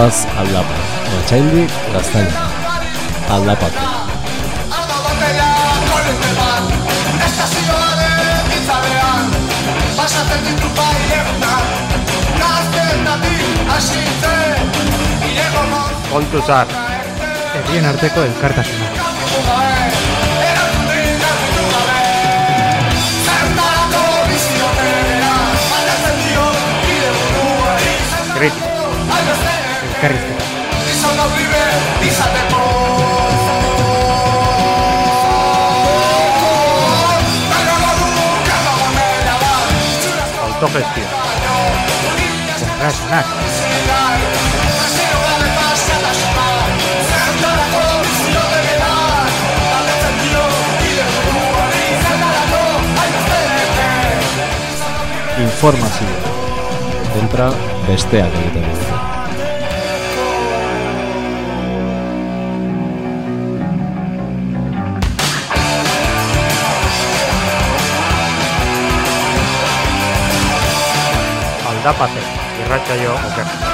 Aldapaz, aldapa. Otsaindik, gaztaina. Aldapat. Alda batera kolete bat Estazioaren itzarean Pasatzen ditu bai egunak Gaztetatik hasitzen Ilego non Kontu zar. Herrien arteko elkartasuna. Zertarako biziotegera Aldatzen dio bide buruari Zertarako albeste Informazio. Kontra besteak egiten dugu. Aldapace. Irratsaio oker. Azkarean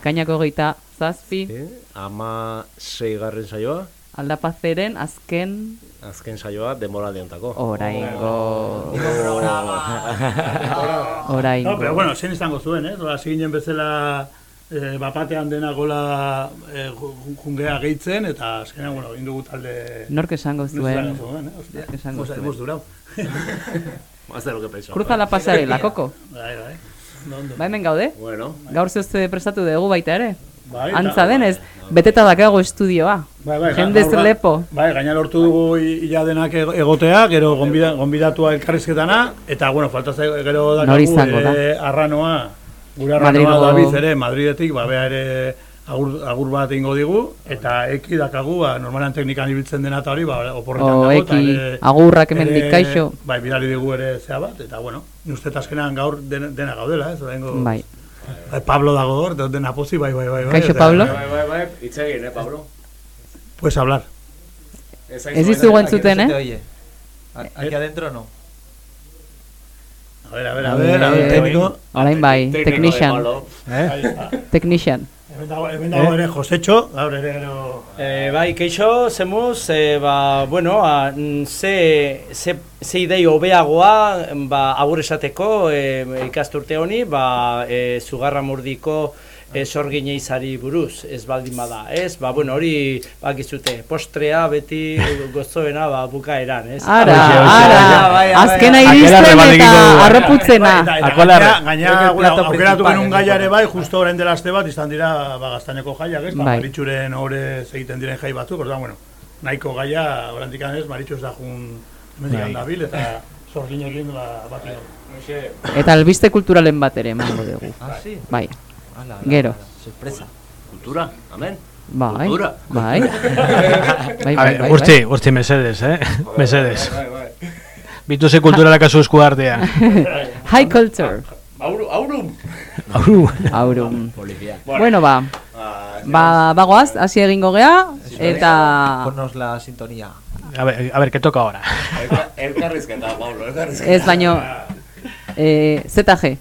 Ekainako geita zazpi, Eh? Ama seigarren saioa. aldapazeren azken Azken saioa demoraldiantako. oraingo. no, Oraingo. pero bueno, zen izango zuen, eh? Hasi ginen bezala eh, bapatean dena gola eh, ju- jungea gehitzen, eta azkenean, bueno, indugu talde... Nork esango Nork zuen. zuen, eh? Ostia, Nork esango zuen. hemos durado. Más de lo que pensaba. Cruza la pasarela, koko. Bai, bai. Ba hemen gaude? Bueno, Gaur zehuzte prestatu dugu baita ere. Bai, Antza denez, beteta dakago estudioa. Bai, bai, Jendez gaur da- lepo. Bai, gaina lortu dugu i- ila denak ego- egotea, gero gonbida, gonbidatua elkarrizketana, eta, bueno, falta zaigu gero dakagu eh, arranoa, gure arranoa Madrilgo- David ere, Madridetik, ba, bea ere agur, agur bat ingo digu, eta eki dakagu, ba, normalan teknikan ibiltzen dena eta hori, ba, oporretan O, dago, eta eki, ere- agurrak hemendik, ere, kaixo. Bai, bidali digu ere zea bat, eta, bueno, uste azkenean gaur dena, dena gaudela, ez, oraingo- Bai. Bai, Pablo dago hor, dena pozi, bai, bai, bai. bai, Kaixo, Pablo. bai, bai, bai, hitz egin, eh, Pablo? Puedes hablar. Ez dizugu entzuten, eh? Oye. Aquí adentro no. A ver, a ver, a ver, a ver, Eh, técnico. Orain bai, technician. Está. Technician. Hemen dago, dago ere Josecho, gaur ere gero... Eh, bai, keixo, zemuz, eh, ba, bueno, a, mm, ze, ze zei dei hobeagoa, ba, agur esateko e, ikasturte honi, ba, e, zugarra murdiko e, sorgine izari buruz, ez baldin bada, ez? Ba, bueno, hori bakizute, postrea beti gozoena ba, bukaeran, ez? Ara, ara, Bai, bai, bai. azkena iristen eta arroputzena. Que el gura- plato aukeratu genuen en gaia ere el bai, justo orain dela aste bat, izan dira, ba, gaztaineko jaiak, ez? Ba, Bai. Maritxuren ore egiten diren jai batzuk, orduan, bueno, nahiko gaia, orantik ez, Maritxu ez da jun, hemendik Bai. dabil, eta sorginekin, ba, bat Eta albiste kulturalen bat ere emango dugu. Ah, sí. Bai, Ala, ala, Gero. Sorpresa. Kultura, amen. bai, Kultura. bai. Bai, bai, bai, urtzi, urtzi mesedes, eh? Mesedes. Bituze kulturala kasu esku artean. bai. High culture. Auru, aurum. Auru. Aurum. Polizia. Bueno, ba, ba, bagoaz, hasi egingo gea, eta... Ponnos la sintonía. A ver, a ver, ¿qué toca ahora? Elkarrizketa, Pablo, elkarrizketa. Ez baino, eh, ZG.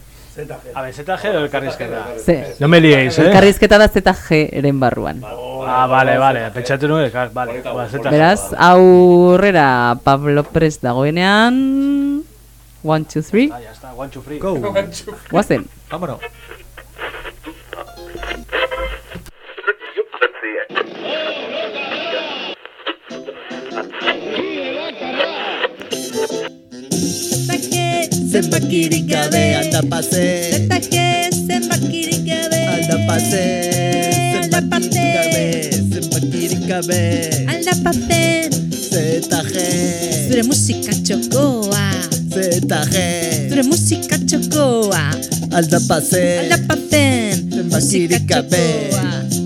A ver, ZG o elkarrizketa? Z. No me liéis, eh? Elkarrizketa da ZG-eren barruan. Ah, vale, vale, pentsatu nuen, elkar, vale. Ba, ZG. Beraz, aurrera Pablo Prest dagoenean... One, two, three. Ah, ya está, one, two, three. Go. Guazen. Vámonos. en maquiricabe, anda pase. Tetajes en maquiricabe, anda pase. Anda pase. En maquiricabe, anda pase. Zetaje. Zure musika txokoa. Zetaje. Zure musika txokoa. Alda pase. Alda pasen. Zenbakirikabe.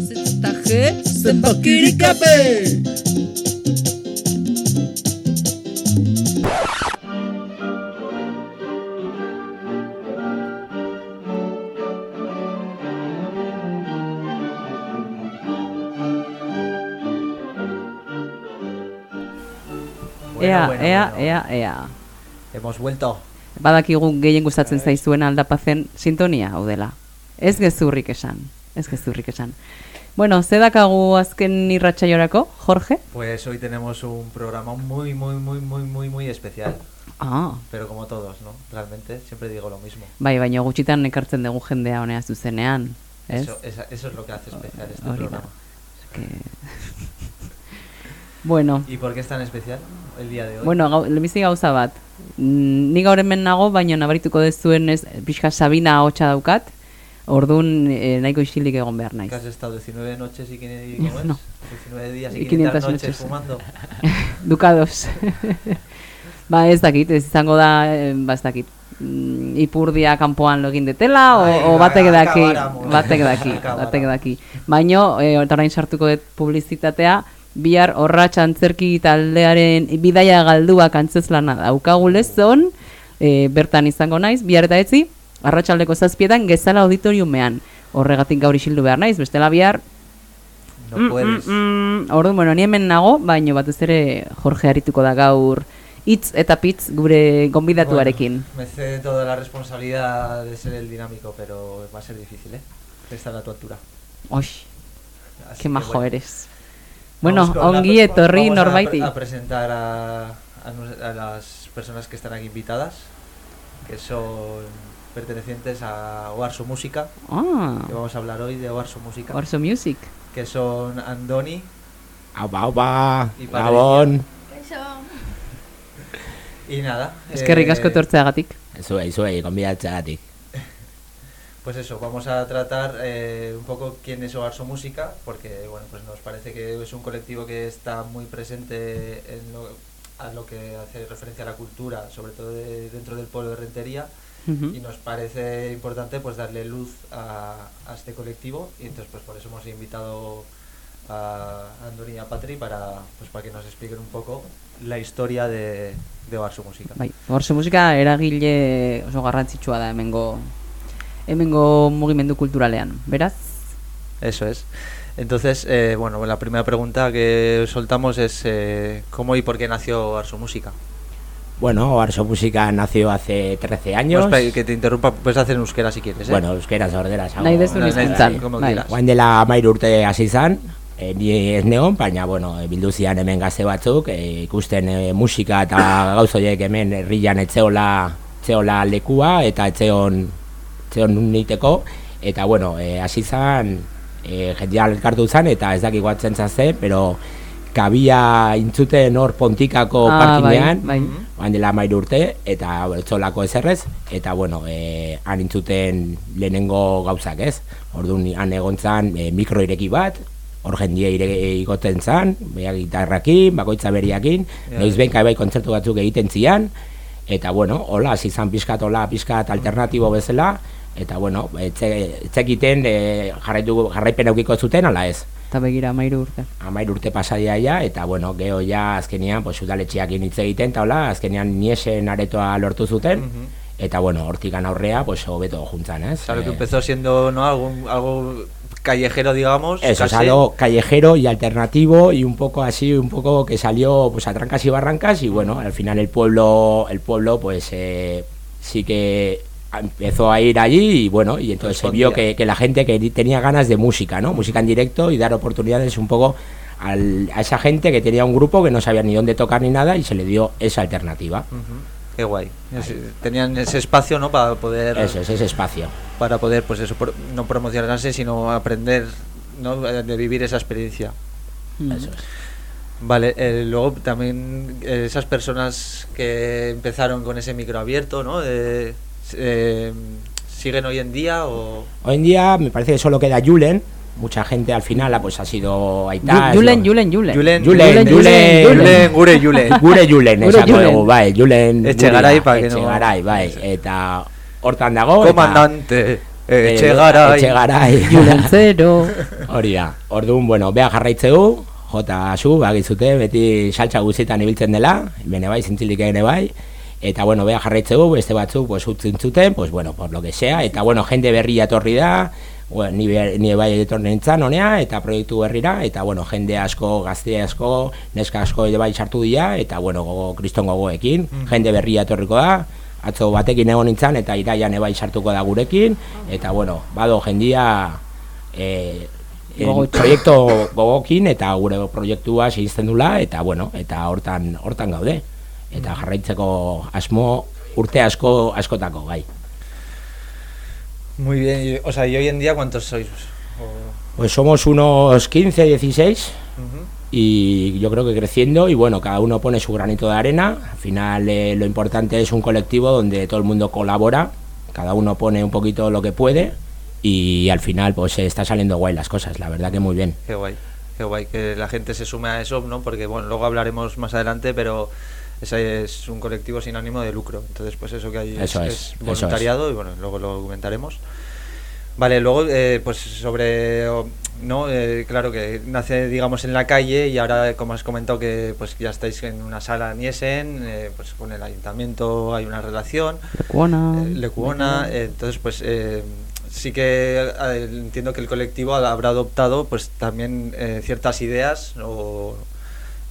Zetaje. Zenbakirikabe. Zenbakirikabe. Ea, bueno, ea, bueno. ea, ea. Hemos vuelto. Badakigu gehien gustatzen zaizuena aldapazen sintonia hau dela. Ez gezurrik esan, ez gezurrik esan. Bueno, ze dakagu azken irratsaiorako, Jorge? Pues hoy tenemos un programa muy, muy, muy, muy, muy, muy especial. Ah, Pero como todos, ¿no? Realmente siempre digo lo mismo. bai, baina gutxitan ekartzen dugu jendea honea zuzenean, ez? Eso, esa- eso es lo que hace especial este Hori da. programa. Que... bueno, ¿Y por qué es tan especial el día de hoy? bueno, gau, lehenbizi gauza bat. Mm, Ni gaur hemen nago, baina nabarituko dezuen ez, pixka Sabina hotxa daukat, orduan eh, nahiko isilik egon behar naiz. Has estado 19 noches y, quine- ¿cómo es? No. 19 días y Y 500, 500 noches noches. fumando. Dukados. ba, ez dakit, ez izango da, eh, ba, ez dakit, mm, ipurdia kanpoan lo egin detela, o, o ba, batek daki, batek daki, batek daki. Baino, e, eta orain sartuko dut publizitatea, bihar horratx antzerki taldearen bidaia galduak antzezlana daukagu lezon, e, bertan izango naiz, bihar eta etzi, arratsaldeko zazpietan gezala auditoriumean. Horregatik gaur isildu behar naiz, bestela bihar No puedes. Mm, orduan, bueno, ni hemen nago, baino batez ere Jorge arituko da gaur hitz eta pitz gure gonbidatuarekin. Bueno, me cede toda la responsabilidad de ser el dinámico, pero va a ser difícil, ¿eh? Estar a tu altura. Oy, qué que majo bueno. eres. Bueno, con la- ongi etorri vamos a norbaiti. pre- A, presentar a, a a las personas que están aquí invitadas, que son pertenecientes a Oarso Música, Ah, que vamos a hablar hoy de Oarso Música, Orso Music. que son Andoni Aupa, aupa, Y Gabon. y nada. Eskerrik asko eh, etortzeagatik. Zuei, zuei, gonbidatzeagatik. Pues eso, vamos a tratar eh, un poco quién es Oarso Música, porque bueno, pues nos parece que es un colectivo que está muy presente en lo, a lo que hace referencia a la cultura, sobre todo de- dentro del pueblo de Rentería, y nos parece importante pues darle luz a, a este colectivo, y entonces pues por eso hemos invitado a Andoni y a Patri para, pues, para que nos expliquen un poco la historia de, de Oarso Música. Bai, Orso Musika eragile oso garrantzitsua da hemengo hemengo mugimendu kulturalean. Beraz, Eso es. Entonces, eh, bueno, la primera pregunta que soltamos es eh, ¿cómo y por qué nació Arso Música? Bueno, Arso Música nació hace 13 años. Pues, que te interrumpa, puedes hacer euskera si quieres, ¿eh? Bueno, euskera sorderas. Nahi dezun Nahi- Bai. quieras. Guain dela mairu urte hasi zan, e, ni ez neon, baina, bueno, e, bildu zian hemen gazte batzuk, e, ikusten e, musika eta gauzoiek hemen herrian etzeola, etzeola lekua eta etzeon, etzeon niteko, eta, bueno, e, hasi zan, e, jendea elkartu zan, eta ez dakik batzen zaze, pero kabia intzuten hor pontikako Ah, bai, bai. Oan dela mairu urte, eta etzolako ezerrez, eta bueno, e, han intzuten lehenengo gauzak ez. Orduan, han egon zan e, mikro ireki bat, hor jendia ire igoten zan, bea gitarrakin, bakoitza beriakin, Ja. noiz benka bai kontzertu batzuk egiten zian, eta bueno, hola, hasi zan pizkat, hola, pizkat alternatibo bezala, eta bueno, etze, etzekiten e, jarraitu, jarraipen aukiko zuten, ala ez. Eta begira, mairu urte. Amair urte pasadia ja, eta bueno, geho ja azkenean, pues, udaletxeak hitz egiten, eta hola, azkenean niesen aretoa lortu zuten, eta bueno, hortikan aurrea, pues, hobeto juntzan, ez? Claro que Eh, empezó siendo ¿no? algo, algo callejero, digamos. Eso, es casi. algo callejero y alternativo y un poco así, un poco que salió pues a trancas y barrancas y bueno, al final el pueblo, el pueblo pues eh, sí que empezó a ir allí y bueno, y entonces se vio que, que la gente que tenía ganas de música, ¿no? Música en directo y dar oportunidades un poco al- a esa gente que tenía un grupo que no sabía ni dónde tocar ni nada y se le dio esa alternativa. Qué guay. Tenían ese espacio, ¿no? Para poder. Eso es, ese espacio. Para poder, pues eso, no promocionarse, sino aprender, ¿no? De vivir esa experiencia. Eso es. Vale, eh, luego también eh, esas personas que empezaron con ese micro abierto, ¿no? Eh, eh, ¿Siguen hoy en día o...? Hoy en día me parece que solo queda Julen, mucha gente al final pues ha sido Aitás, Julen, Julen, Julen. Julen, Julen, Julen, Julen, gure Julen. Gure Julen, Gure esako Julen. dugu, bai, Julen Etxegarai, gurea, pa que no- bai, eta hortan dago, Comandante, Etxegarai. Etxegarai, Julen zero. hori da, orduan, bueno, beha jarraitzegu, jota zu, bagizute, beti saltza guztietan ibiltzen dela, bene bai, zintzilik ere bai, eta bueno, beha jarraitzegu, beste batzuk, pues, utzin zuten, pues bueno, por lo que sea, eta bueno, jende berria etorri da, bueno, ni, be, ni bai etorri nintzen honea, eta proiektu berrira, eta bueno, jende asko, gazte asko, neska asko ere bai sartu dira, eta bueno, gogo, kriston gogoekin, jende berria etorriko da, atzo batekin egon nintzen, eta iraian ebai sartuko da gurekin, eta bueno, bado jendia, eh, en Gogotsu. proiektu gogokin eta gure proiektua segizten dula eta bueno, eta hortan hortan gaude. Eta jarraitzeko asmo urte asko askotako bai. Muy bien, o sea, ¿y hoy en día cuántos sois? O- Pues somos unos 15, 16 Ujú. y yo creo que creciendo y bueno, cada uno pone su granito de arena. Al final eh, lo importante es un colectivo donde todo el mundo colabora, cada uno pone un poquito lo que puede y al final pues está saliendo guay las cosas, la verdad que muy bien. Qué guay, qué guay que la gente se sume a eso, ¿no? Porque, bueno, luego hablaremos más adelante, pero ese es un colectivo sin ánimo de lucro. Entonces, pues eso que hay Eso es, es, es eso voluntariado y, bueno, luego lo comentaremos. Vale, luego, eh, pues sobre, ¿no? Eh, claro que nace, digamos, en la calle y ahora, como has comentado, que pues ya estáis en una sala Niesen, eh, pues con el ayuntamiento hay una relación. Lecuona. Eh, Lecuona, eh, entonces pues eh, sí que eh, entiendo que el colectivo ha- habrá adoptado pues también eh, ciertas ideas o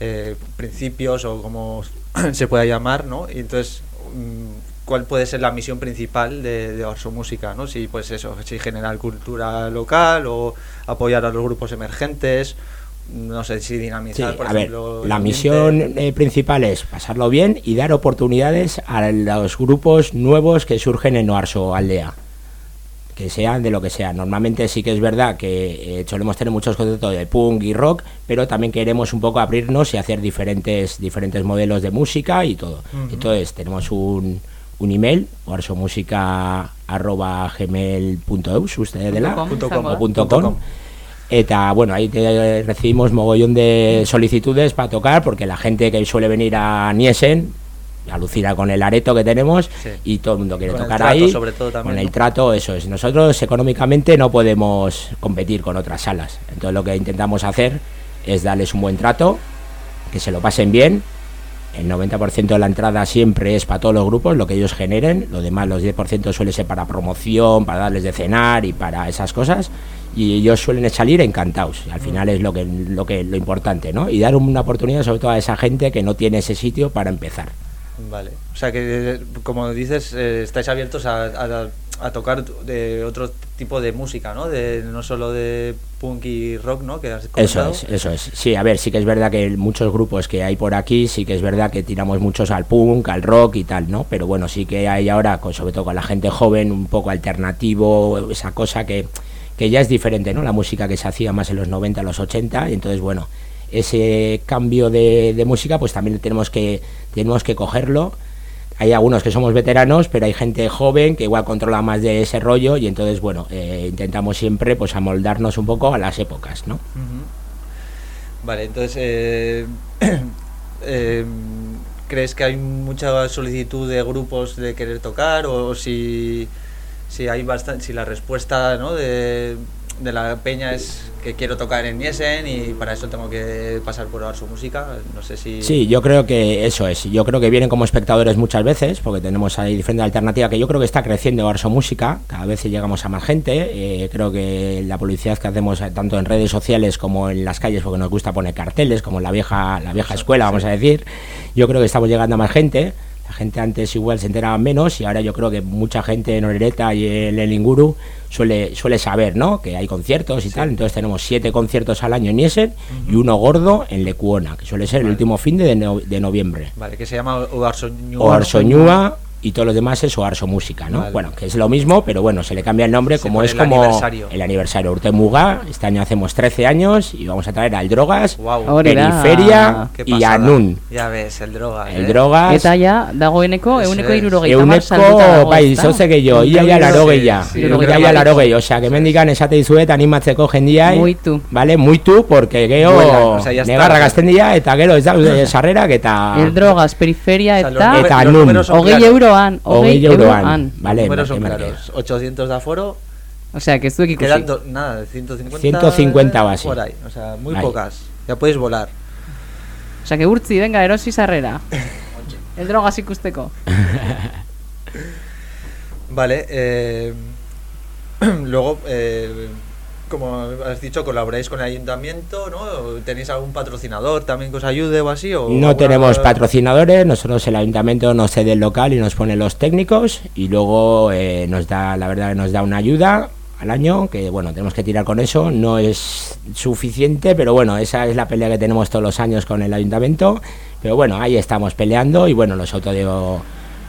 eh, principios o como se pueda llamar, ¿no? Y entonces mm, cuál puede ser la misión principal de, de Orso Música, ¿no? Si pues eso, si generar cultura local o apoyar a los grupos emergentes, no sé si Sí, dinamizar, por a ejemplo, la misión eh, principal es pasarlo bien y dar oportunidades a los grupos nuevos que surgen en Oarso Aldea. Que sean de lo que sea. Normalmente sí que es verdad que eh, solemos tener muchos conceptos de punk y rock, pero también queremos un poco abrirnos y hacer diferentes, diferentes modelos de música y todo. Entonces tenemos un, un email, oarsomusica.gmail.eus, ustedes de la, Punto com, o punto Punto com. com. Eta, bueno, ahí te- recibimos mogollón de solicitudes para tocar, porque la gente que suele venir a Niesen alucina con el areto que tenemos Sí. y todo el mundo quiere Con el tocar trato, ahí. sobre todo, también, con el trato, eso es. Nosotros económicamente no podemos competir con otras salas. Entonces lo que intentamos hacer es darles un buen trato, que se lo pasen bien. El 90% de la entrada siempre es para todos los grupos, lo que ellos generen. Lo demás, los 10% suele ser para promoción, para darles de cenar y para esas cosas. Y ellos suelen salir encantados. Al final es lo que, lo que lo importante, ¿no? Y dar una oportunidad sobre todo a esa gente que no tiene ese sitio para empezar. Vale. O sea que, como dices, eh, estáis abiertos a, a a tocar de otro tipo de música, ¿no? De, no solo de punk y rock, ¿no? Que has Eso es, eso es. Sí, a ver, sí que es verdad que muchos grupos que hay por aquí, sí que es verdad que tiramos muchos al punk, al rock y tal, ¿no? Pero bueno, sí que hay ahora, con- sobre todo con la gente joven, un poco alternativo, esa cosa que, que ya es diferente, ¿no? La música que se hacía más en los 90, los 80, y entonces, bueno, ese cambio de, de música, pues también tenemos que, tenemos que cogerlo. Hay algunos que somos veteranos, pero hay gente joven que igual controla más de ese rollo y entonces, bueno, eh, intentamos siempre pues amoldarnos un poco a las épocas, ¿no? Vale, entonces, eh, eh, ¿crees que hay mucha solicitud de grupos de querer tocar o si, si hay bastante, si la respuesta ¿no? de, de la peña es que quiero tocar en Niesen y para eso tengo que pasar por su música? No sé si... Sí, yo creo que eso es. Yo creo que vienen como espectadores muchas veces, porque tenemos ahí diferente alternativa que yo creo que está creciendo Arso Música. Cada vez llegamos a más gente. eh, creo que la publicidad que hacemos eh, tanto en redes sociales como en las calles, porque nos gusta poner carteles, como en la vieja, la vieja escuela, vamos a decir. Yo creo que estamos llegando a más gente. La gente antes igual se enteraba menos y ahora yo creo que mucha gente en Orereta y en el Inguru suele, suele saber, ¿no? Que hay conciertos y tal. Entonces tenemos siete conciertos al año en Niesen y uno gordo en Lecuona, que suele ser el último fin de, no- de noviembre. Vale, que se llama Oarsoñúa. O Arsoñúa y todo lo demás es Oarso Música, ¿no? Vale. Bueno, que es lo mismo, pero bueno, se le cambia el nombre Se como es el como aniversario. el aniversario. Urtemuga, este año hacemos 13 años y vamos a traer al Drogas, da. Periferia y pasada. Anun. Ya ves, el droga. El ¿eh? Drogas, Eta ja, dagoeneko, euneko irurogeita Euneko, bai, ezta? zoze gehiago, ia ja laro gehiago, ia hamar. laro gehiago, osea, que mendikan esate dizuet animatzeko jendiai, Muitu. vale, muitu, porque ya está. negarra gazten dira, eta gero ez daude sarrerak, eta El drogas, periferia eta Eta nun. hogei claros. Euroan, hogei euroan, euroan. vale, Los números son claros. 800 de aforo, Osea, que zuek ikusi. quedan do- nada, 150. 150 base. Por ahí, o sea, muy Bai. pocas. Ya podéis volar. Osea, que urtzi, venga, erosi sarrera. El drogas ikusteko. Vale, eh, luego, eh, como has dicho, colaboráis con el ayuntamiento, ¿no? ¿Tenéis algún patrocinador también que os ayude o así? O No alguna- tenemos patrocinadores, nosotros el ayuntamiento nos cede el local y nos pone los técnicos y luego eh, nos da, la verdad, nos da una ayuda al año, que bueno, tenemos que tirar con eso, no es suficiente, pero bueno, esa es la pelea que tenemos todos los años con el ayuntamiento, pero bueno, ahí estamos peleando y bueno, los autodigo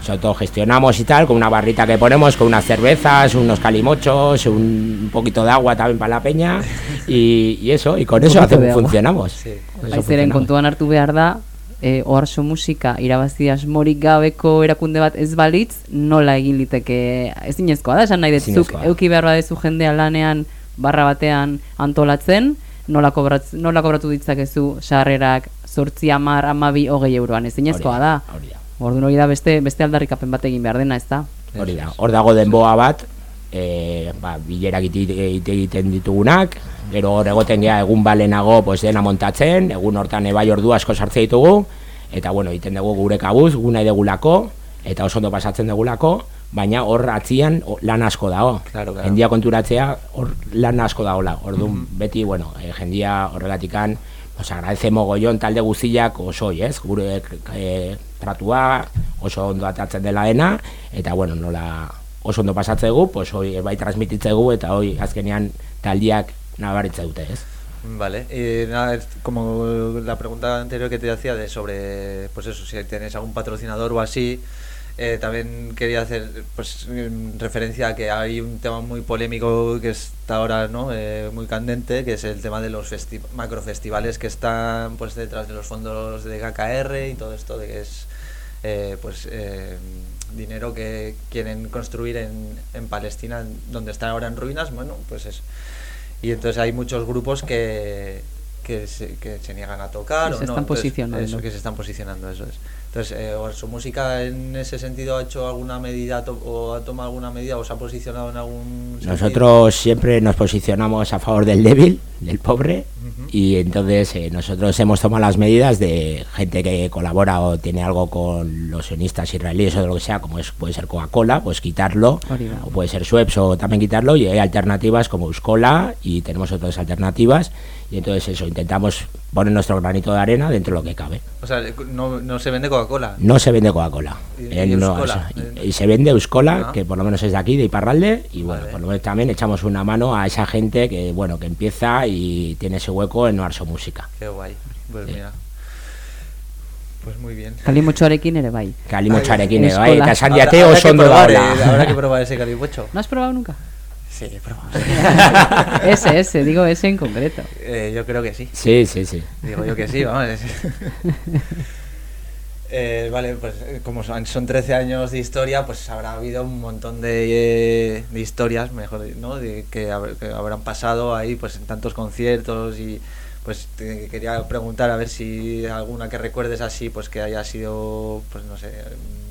nos autogestionamos y tal, con una barrita que ponemos, con unas cervezas, unos calimochos, un poquito de agua también para la peña y, y eso, y con Un eso hacemos, funcionamos. Sí. Con eso Aizeren kontuan hartu behar da, e, oarso musika irabazi asmorik gabeko erakunde bat ez balitz, nola egin liteke ezinezkoa da, esan nahi dut, zuk Ezinezkoa. euki behar badezu jendea lanean barra batean antolatzen, nola, kobratz, nola kobratu ditzakezu sarrerak sortzi amar, amabi, hogei euroan, ezinezkoa da. Hori da. Orduan hori da beste, beste aldarrikapen bat egin behar dena, ez da? Hori da, hor dago denboa bat, e, ba, bilerak ite- ite egiten ditugunak, gero hor egoten gea egun balenago pues, dena montatzen, egun hortan ebai ordu asko sartze ditugu, eta bueno, egiten dugu gure kabuz, gu nahi degulako, eta oso ondo pasatzen degulako, baina hor atzian lan asko dago. Claro, claro. Jendia konturatzea hor lan asko dagoela. Orduan beti, bueno, eh, jendia horregatikan Pues agradece mogollon talde guztiak oso, ez? Gure eh, tratua oso ondo atatzen dela dena eta bueno, nola oso ondo pasatzegu, pues hoi bai transmititzegu eta hoi azkenean taldiak nabaritze dute, ez? Vale, y nada, es como la pregunta anterior que te hacía de sobre, pues eso, si tenéis algún patrocinador o así, eh, también quería hacer pues en referencia a que hay un tema muy polémico que está ahora no Eh, muy candente que es el tema de los festi macrofestivales que están pues detrás de los fondos de KKR y todo esto de que es eh, pues eh, dinero que quieren construir en, en Palestina donde están ahora en ruinas bueno pues es y entonces hay muchos grupos que que se, que se niegan a tocar Que o se no, están entonces, posicionando. eso que se están posicionando eso es entonces eh, su música en ese sentido ha hecho alguna medida to- o ha tomado alguna medida o se ha posicionado en algún sentido? Nosotros siempre nos posicionamos a favor del débil, del pobre, y entonces eh, nosotros hemos tomado las medidas de gente que colabora o tiene algo con los sionistas israelíes o lo que sea, como es puede ser Coca-Cola, pues quitarlo, o puede ser Schweppes o también quitarlo, y hay alternativas como Euskola y tenemos otras alternativas, y entonces eso, intentamos poner nuestro granito de arena dentro de lo que cabe. O sea, no, no se vende Coca-Cola. No se vende Coca-Cola. Y- Eh, y no, o sea, y, y se vende Euskola, Ah. que por lo menos es de aquí, de Iparralde, y bueno, Vale. por lo menos también echamos una mano a esa gente que, bueno, que empieza y tiene ese hueco en Oarso Música. Qué guay. Pues mira. Pues muy bien. Kalimotxoarekin ere bai. Kalimotxarekin ere, bai, eta esan Habrá- diate habrá oso ondo dagoela. eh, Habrá que probar ese calipocho. ¿No has probado nunca? Sí, he probado. ese, ese, digo ese en concreto. Eh, yo creo que sí. Sí, sí, sí. Digo yo que sí, vamos. Eh, vale, pues eh, como son, son 13 años de historia, pues habrá habido un montón de, eh, de historias, mejor, ¿no? De, que, hab- que habrán pasado ahí, pues en tantos conciertos y pues te quería preguntar a ver si alguna que recuerdes así, pues que haya sido, pues no sé, mm,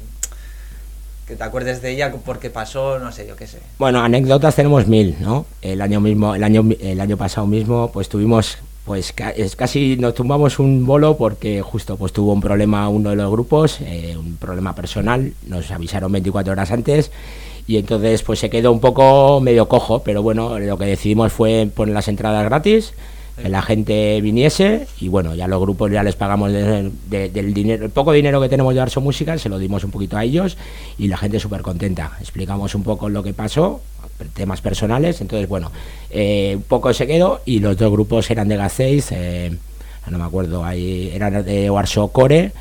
que te acuerdes de ella porque pasó, no sé, yo qué sé. Bueno, anécdotas tenemos mil, ¿no? El año mismo, el año, el año pasado mismo, pues tuvimos, pues ca- es casi nos tumbamos un bolo porque justo pues tuvo un problema uno de los grupos, eh, un problema personal, nos avisaron 24 horas antes y entonces pues se quedó un poco medio cojo, pero bueno, lo que decidimos fue poner las entradas gratis, que la gente viniese y bueno, ya los grupos ya les pagamos de- de- del dinero, el poco dinero que tenemos de Arso Música, se lo dimos un poquito a ellos y la gente súper contenta. Explicamos un poco lo que pasó, temas personales, entonces bueno, eh, un poco se quedó y los dos grupos eran de Gasteiz, eh, no me acuerdo, ahí eran de Warso Core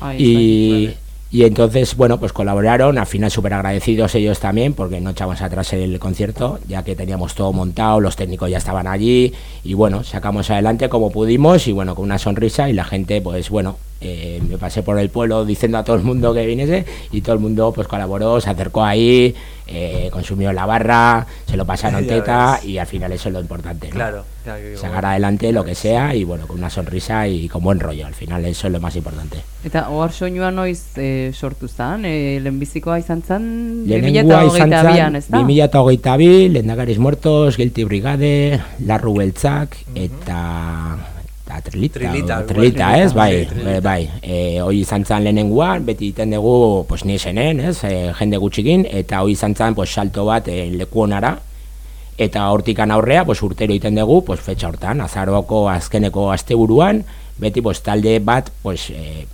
Ahí y, y entonces, bueno, pues colaboraron, al final súper agradecidos ellos también, porque no echamos atrás el concierto, ya que teníamos todo montado, los técnicos ya estaban allí, y bueno, sacamos adelante como pudimos, y bueno, con una sonrisa, y la gente, pues bueno, eh, me pasé por el pueblo diciendo a todo el mundo que viniese, y todo el mundo pues colaboró, se acercó ahí, eh, consumió la barra, se lo pasaron Ya teta, ves. y al final eso es lo importante, ¿no? Claro, claro que Sacar bueno. adelante lo que sea, y bueno, con una sonrisa y con buen rollo, al final eso es lo más importante. Eta ohar soinua noiz e, sortu zen, e, lehenbizikoa izan izan 2022an, ez da? 2022, Lendakariz Muertos, Guilty Brigade, Larru Beltzak, eta... eta Trilita, Trilita, o- trilita, ez, bai, Trilita. eh, bai, e, hoi izan zen lehenengoan, beti iten dugu, pues, ni esenen, ez, e, jende gutxikin, eta hoi izan zen, pues, salto bat e, leku honara, eta hortikan aurrea, pues, urtero iten dugu, pues, fetxa hortan, azaroko azkeneko asteburuan, beti, pues, talde bat, pues, e,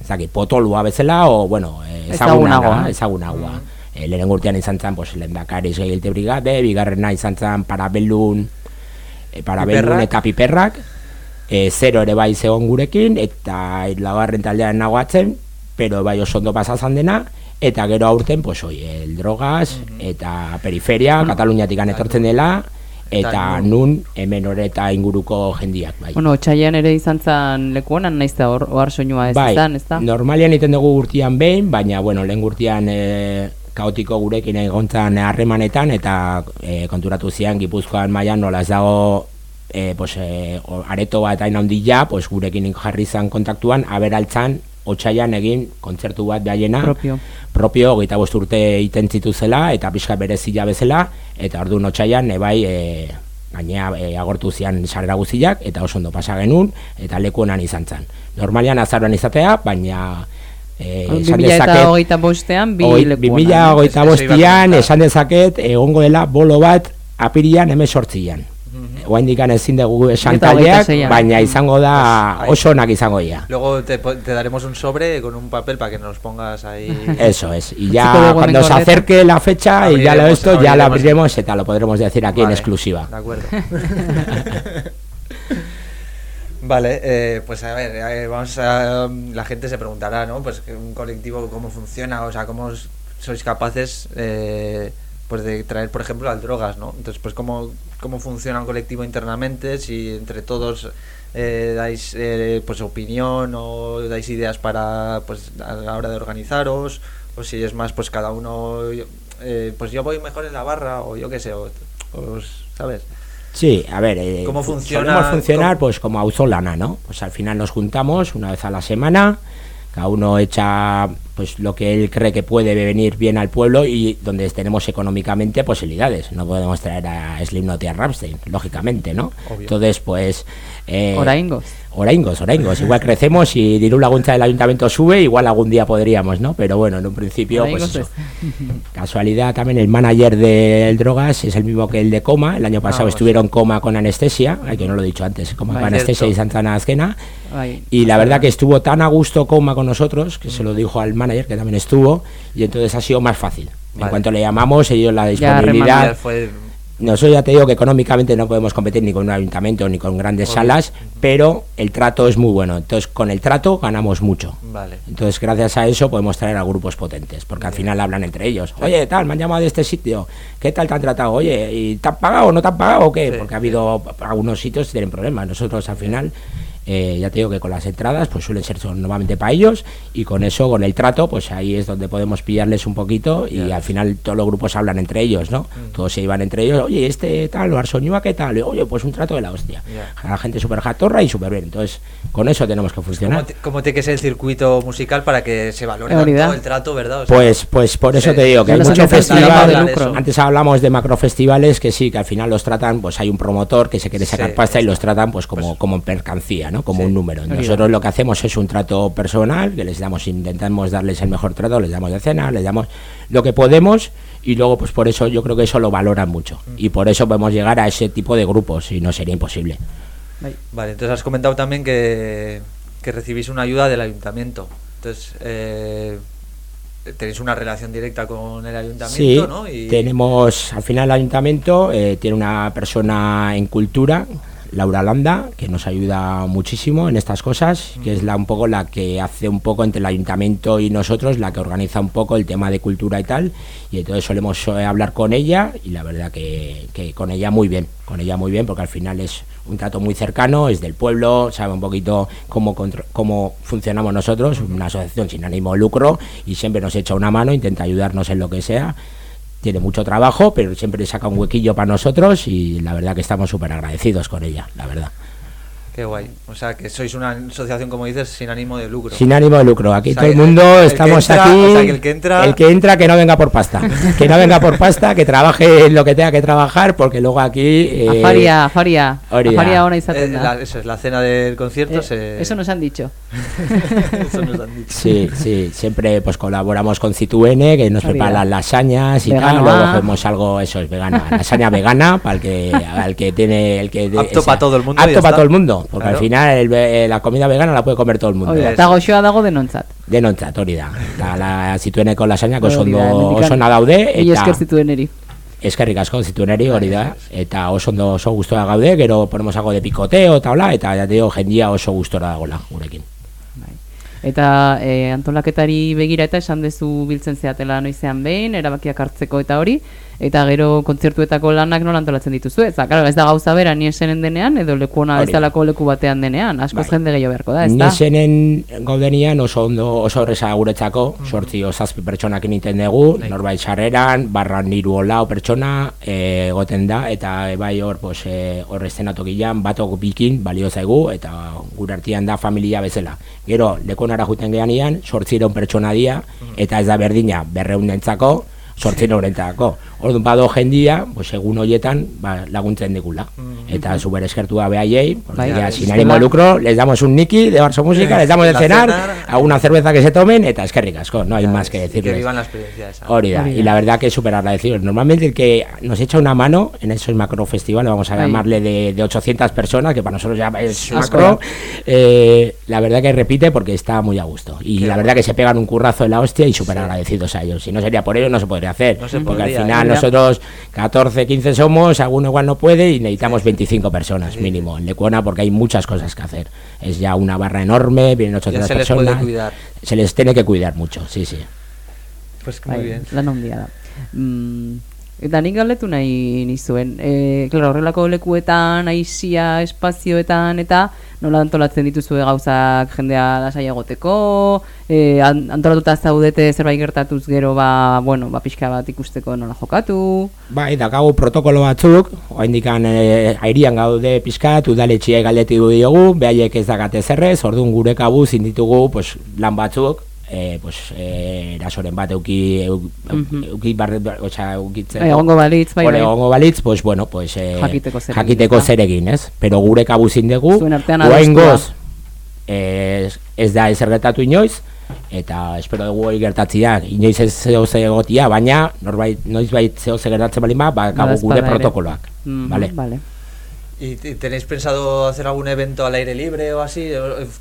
ez dakit, potolua bezala, o, bueno, Ezagunagoa. ezagunagoa, ezagunagoa. E, lehenengo urtean izan zen, pues, lehendakariz gehialte brigade, bigarrena izan zen parabellun, e, parabellun Piperrak. eta piperrak, e, zero ere bai zegoen gurekin, eta laugarren taldean nagoatzen, pero bai oso ondo pasazan dena, eta gero aurten, pues, oi, el drogas, eta periferia, Kataluniatik etortzen dela, eta Eta nun, hemen eta inguruko jendiak, bai. Bueno, otxaian ere izan zen leku honan, naiz eta hor- ohar soinua ez bai, izan, ez da? normalian iten dugu urtian behin, baina, bueno, lehen urtian e, kaotiko gurekin egontzan harremanetan, eta e, konturatu zian Gipuzkoan mailan nola ez dago e, pues, e, areto bat hain handia, pues, gurekin jarri zan kontaktuan, aberaltzan, otxaian egin kontzertu bat behaiena, Propio. propio, hogeita bost urte iten zituzela, eta pixka berezila bezala, eta ordu otxaian, ebai, e, gainea e, agortu zian sarrera guztiak, eta oso ondo pasa genuen, eta leku honan izan zen. Normalian azaroan izatea, baina e, esan 2000 eta dezaket, hogeita bostean, bi hoi- leku 2000 honan. hogeita comentar. esan dezaket, egongo dela bolo bat apirian hemen sortzian. Oaindikan ezin dugu esan taldeak, baina izango da Pues, oso onak izango dira. Luego te, daremos un sobre con un papel para que nos pongas ahí. Eso es, y ya cuando se acerque la fecha y ya lo Abriremos- esto, ya lo abriremos. y tal, lo podremos decir aquí en exclusiva. De acuerdo. vale, eh, pues a ver, eh, vamos a, la gente se preguntará, ¿no? Pues un colectivo cómo funciona, o sea, cómo sois capaces, eh, pues de traer, por ejemplo, al drogas, ¿no? Entonces, pues cómo, cómo funciona un colectivo internamente, si entre todos eh, dais eh, pues opinión o dais ideas para, pues a la hora de organizaros, o si es más, pues cada uno, eh, pues yo voy mejor en la barra, o yo qué sé, o, os- ¿sabes? Sí, a ver, eh, ¿Cómo fu- funciona? solemos funcionar ¿Cómo? pues como auzolana, ¿no? Pues al final nos juntamos una vez a la semana, cada uno echa pues lo que él cree que puede venir bien al pueblo y donde tenemos económicamente posibilidades. No podemos traer a Slipknot y a Rammstein, lógicamente, ¿no? Obvio. Entonces, pues... Eh, Oraingos. Oraingos, oraingos. Igual crecemos y Dirú Laguncha del Ayuntamiento sube, igual algún día podríamos, ¿no? Pero bueno, en un principio, pues eso. Casualidad también el manager del Drogas es el mismo que el de Coma. El año pasado pues. estuvieron Coma con anestesia, ay, que no lo he dicho antes, Coma con anestesia y. Santana Azquena. Y la verdad que estuvo tan a gusto Coma con nosotros, que se lo dijo al manager, que también estuvo, y entonces ha sido más fácil. En Vale. cuanto le llamamos, ellos la disponibilidad... Ya fue Nosotros ya te digo que económicamente no podemos competir ni con un ayuntamiento ni con grandes Obvio. salas, pero el trato es muy bueno. Entonces, con el trato ganamos mucho. Vale. Entonces, gracias a eso podemos traer a grupos potentes, porque al final hablan entre ellos. Oye, tal, me han llamado de este sitio, ¿qué tal te han tratado? Oye, ¿y te han pagado o no te han pagado o qué? Sí, Porque ha habido algunos sitios que tienen problemas. Nosotros al final, eh, ya te digo que con las entradas, pues suelen ser son normalmente para ellos, y con eso, con el trato, pues ahí es donde podemos pillarles un poquito, y al final todos los grupos hablan entre ellos, ¿no? Mm. Todos se iban entre ellos, oye, este tal, o Arsoñúa, ¿qué tal? Oye, pues un trato de la hostia. Ya. La gente súper jatorra y súper bien. Entonces, con eso tenemos que funcionar. ¿Cómo, te- cómo tiene que ser el circuito musical para que se valore tanto el trato, verdad? O sea, Pues, pues por eso Sí. te digo que hay los mucho han festival. tratado de Hablar de lucro. eso. Antes hablamos de macrofestivales que sí, que al final los tratan, pues hay un promotor que se quiere sacar Sí, pasta y los tratan pues como, como mercancía, ¿no? Como Sí. un número. Nosotros lo que hacemos es un trato personal, que les damos, intentamos darles el mejor trato, les damos de cena, les damos lo que podemos y luego pues por eso yo creo que eso lo valoran mucho. Mm. Y por eso podemos llegar a ese tipo de grupos y no sería imposible. Vale, entonces has comentado también que, que recibís una ayuda del ayuntamiento. Entonces, eh, tenéis una relación directa con el ayuntamiento, Sí, ¿no? Y, tenemos, al final el ayuntamiento eh, tiene una persona en cultura, Laura Landa, que nos ayuda muchísimo en estas cosas, que es la un poco la que hace un poco entre el ayuntamiento y nosotros, la que organiza un poco el tema de cultura y tal, y entonces solemos eh, hablar con ella y la verdad que, con ella muy bien, con ella muy bien, porque al final es un trato muy cercano, es del pueblo, sabe un poquito cómo, cómo funcionamos nosotros, una asociación sin ánimo de lucro y siempre nos echa una mano, intenta ayudarnos en lo que sea. Tiene mucho trabajo, pero siempre saca un huequillo para nosotros y la verdad que estamos súper agradecidos con ella, la verdad. Qué guay. O sea, que sois una asociación, como dices, sin ánimo de lucro. Sin ánimo de lucro, aquí O sea, todo el mundo el que estamos entra- aquí. o sea, que el que entra- el que entra, que no venga por pasta. Que no venga por pasta, que trabaje en lo que tenga que trabajar, porque luego aquí. eh, Afaria, afaria. Afaria ona Eh, izaten da. la- eso es, la cena del concierto Eh, se... Eso nos han dicho. eso nos han dicho. Sí, sí, siempre pues colaboramos con Cituene, que nos Hori prepara da. las lasañas y Veganoa. tal, luego hacemos algo, eso es vegana, lasaña vegana para el que, al que tiene, el que Apto pa todo el mundo y apto para todo el mundo, porque Claro. al final el ve- eh, la comida vegana la puede comer todo el mundo. Eta goxoa dago denontzat. Denontzat, hori da. Eta la Zituene con lasaña, que oso ondo, oso ona daude, Mila eta esker zituen eri. eskerrik asko Zitueneri hori da, eta oso ondo oso gustora gaude, gero ponemos algo de picoteo eta hola, eta ya te digo, jendia oso gustora dagola gurekin. Eta e, antolaketari begira eta esan dezu biltzen zeatela noizean behin, erabakiak hartzeko eta hori, eta gero kontzertuetako lanak nola antolatzen dituzu. Ez, claro, ez da gauza bera ni esenen denean, edo leku ona Hori da. bezalako leku batean denean, askoz Bai. jende gehiago beharko da, ez da? Nisenen gaudenian oso ondo oso horreza guretzako, sortzi o zazpi pertsonak egiten dugu, norbait sarreran, barran niru o lau pertsona eh, egoten da, eta e, bai hor pues, e, hor estenatokian batok bikin balio zaigu, eta gure artean da familia bezala. Gero, lekonara juten geanian, sortzireun pertsona dia, eta ez da berdina berreunentzako, sortzireunentzako. Orduan bado jendia, pues, egun horietan ba, laguntzen digula. Eta super eskertua behaiei, porque ya sin ánimo de lucro, les damos un niki de Barso Música, les damos de cenar, cenar. alguna cerveza que se tomen, eta eskerrik asko, no hay Ya más que y Que decirles. vivan la experiencia esa. Hori da, y la verdad que súper agradecidos. Normalmente el que nos echa una mano en esos macrofestivales, vamos a Ahí. llamarle de, de 800 personas, que para nosotros ya es Asko macro, eh, la verdad que repite porque está muy a gusto. Y Qué la verdad que se pegan un currazo de la hostia y súper agradecidos a ellos. Si no sería por ellos, no se podría hacer. No se porque podría, al final nosotros 14, 15 somos, alguno igual no puede y necesitamos 25 personas mínimo en Lecuona porque hay muchas cosas que hacer. Es ya una barra enorme, vienen 800 se les personas. puede cuidar. Se les tiene que cuidar mucho, sí, sí. Pues muy bien. lan handia da. Mm, eta nik galdetu nahi nizuen. E, claro, horrelako lekuetan, aisia, espazioetan, eta nola antolatzen dituzue gauzak jendea lasai egoteko, e, an- antolatuta zaudete zerbait gertatuz gero, ba, bueno, ba, pixka bat ikusteko nola jokatu. Bai, dakagu protokolo batzuk, oraindikan e, airian gaude pizkat, udaletxiai galdetu diogu, behaiek ez dakate zerrez, orduan gure kabuz inditugu pues, lan batzuk, e, pues, e, erasoren bat euki, euki, euki barret, osea, eukitzeko. Egongo balitz, bai, bai. egongo balitz, pues, bueno, pues, e, Jakiteko zer egin, jakiteko ezta? zer egin, ez? Pero gure kabuzin dugu, Zuen artean oraingoz, ez, da ezer gertatu inoiz, eta espero dugu hori gertatziak, inoiz ez zeo ze egotia, baina norbait, noiz bait zeo ze gertatzen balin ba, bakagu Bada gure protokoloak. Mhm, Vale. vale. ¿Y tenéis pensado hacer algún evento al aire libre o así?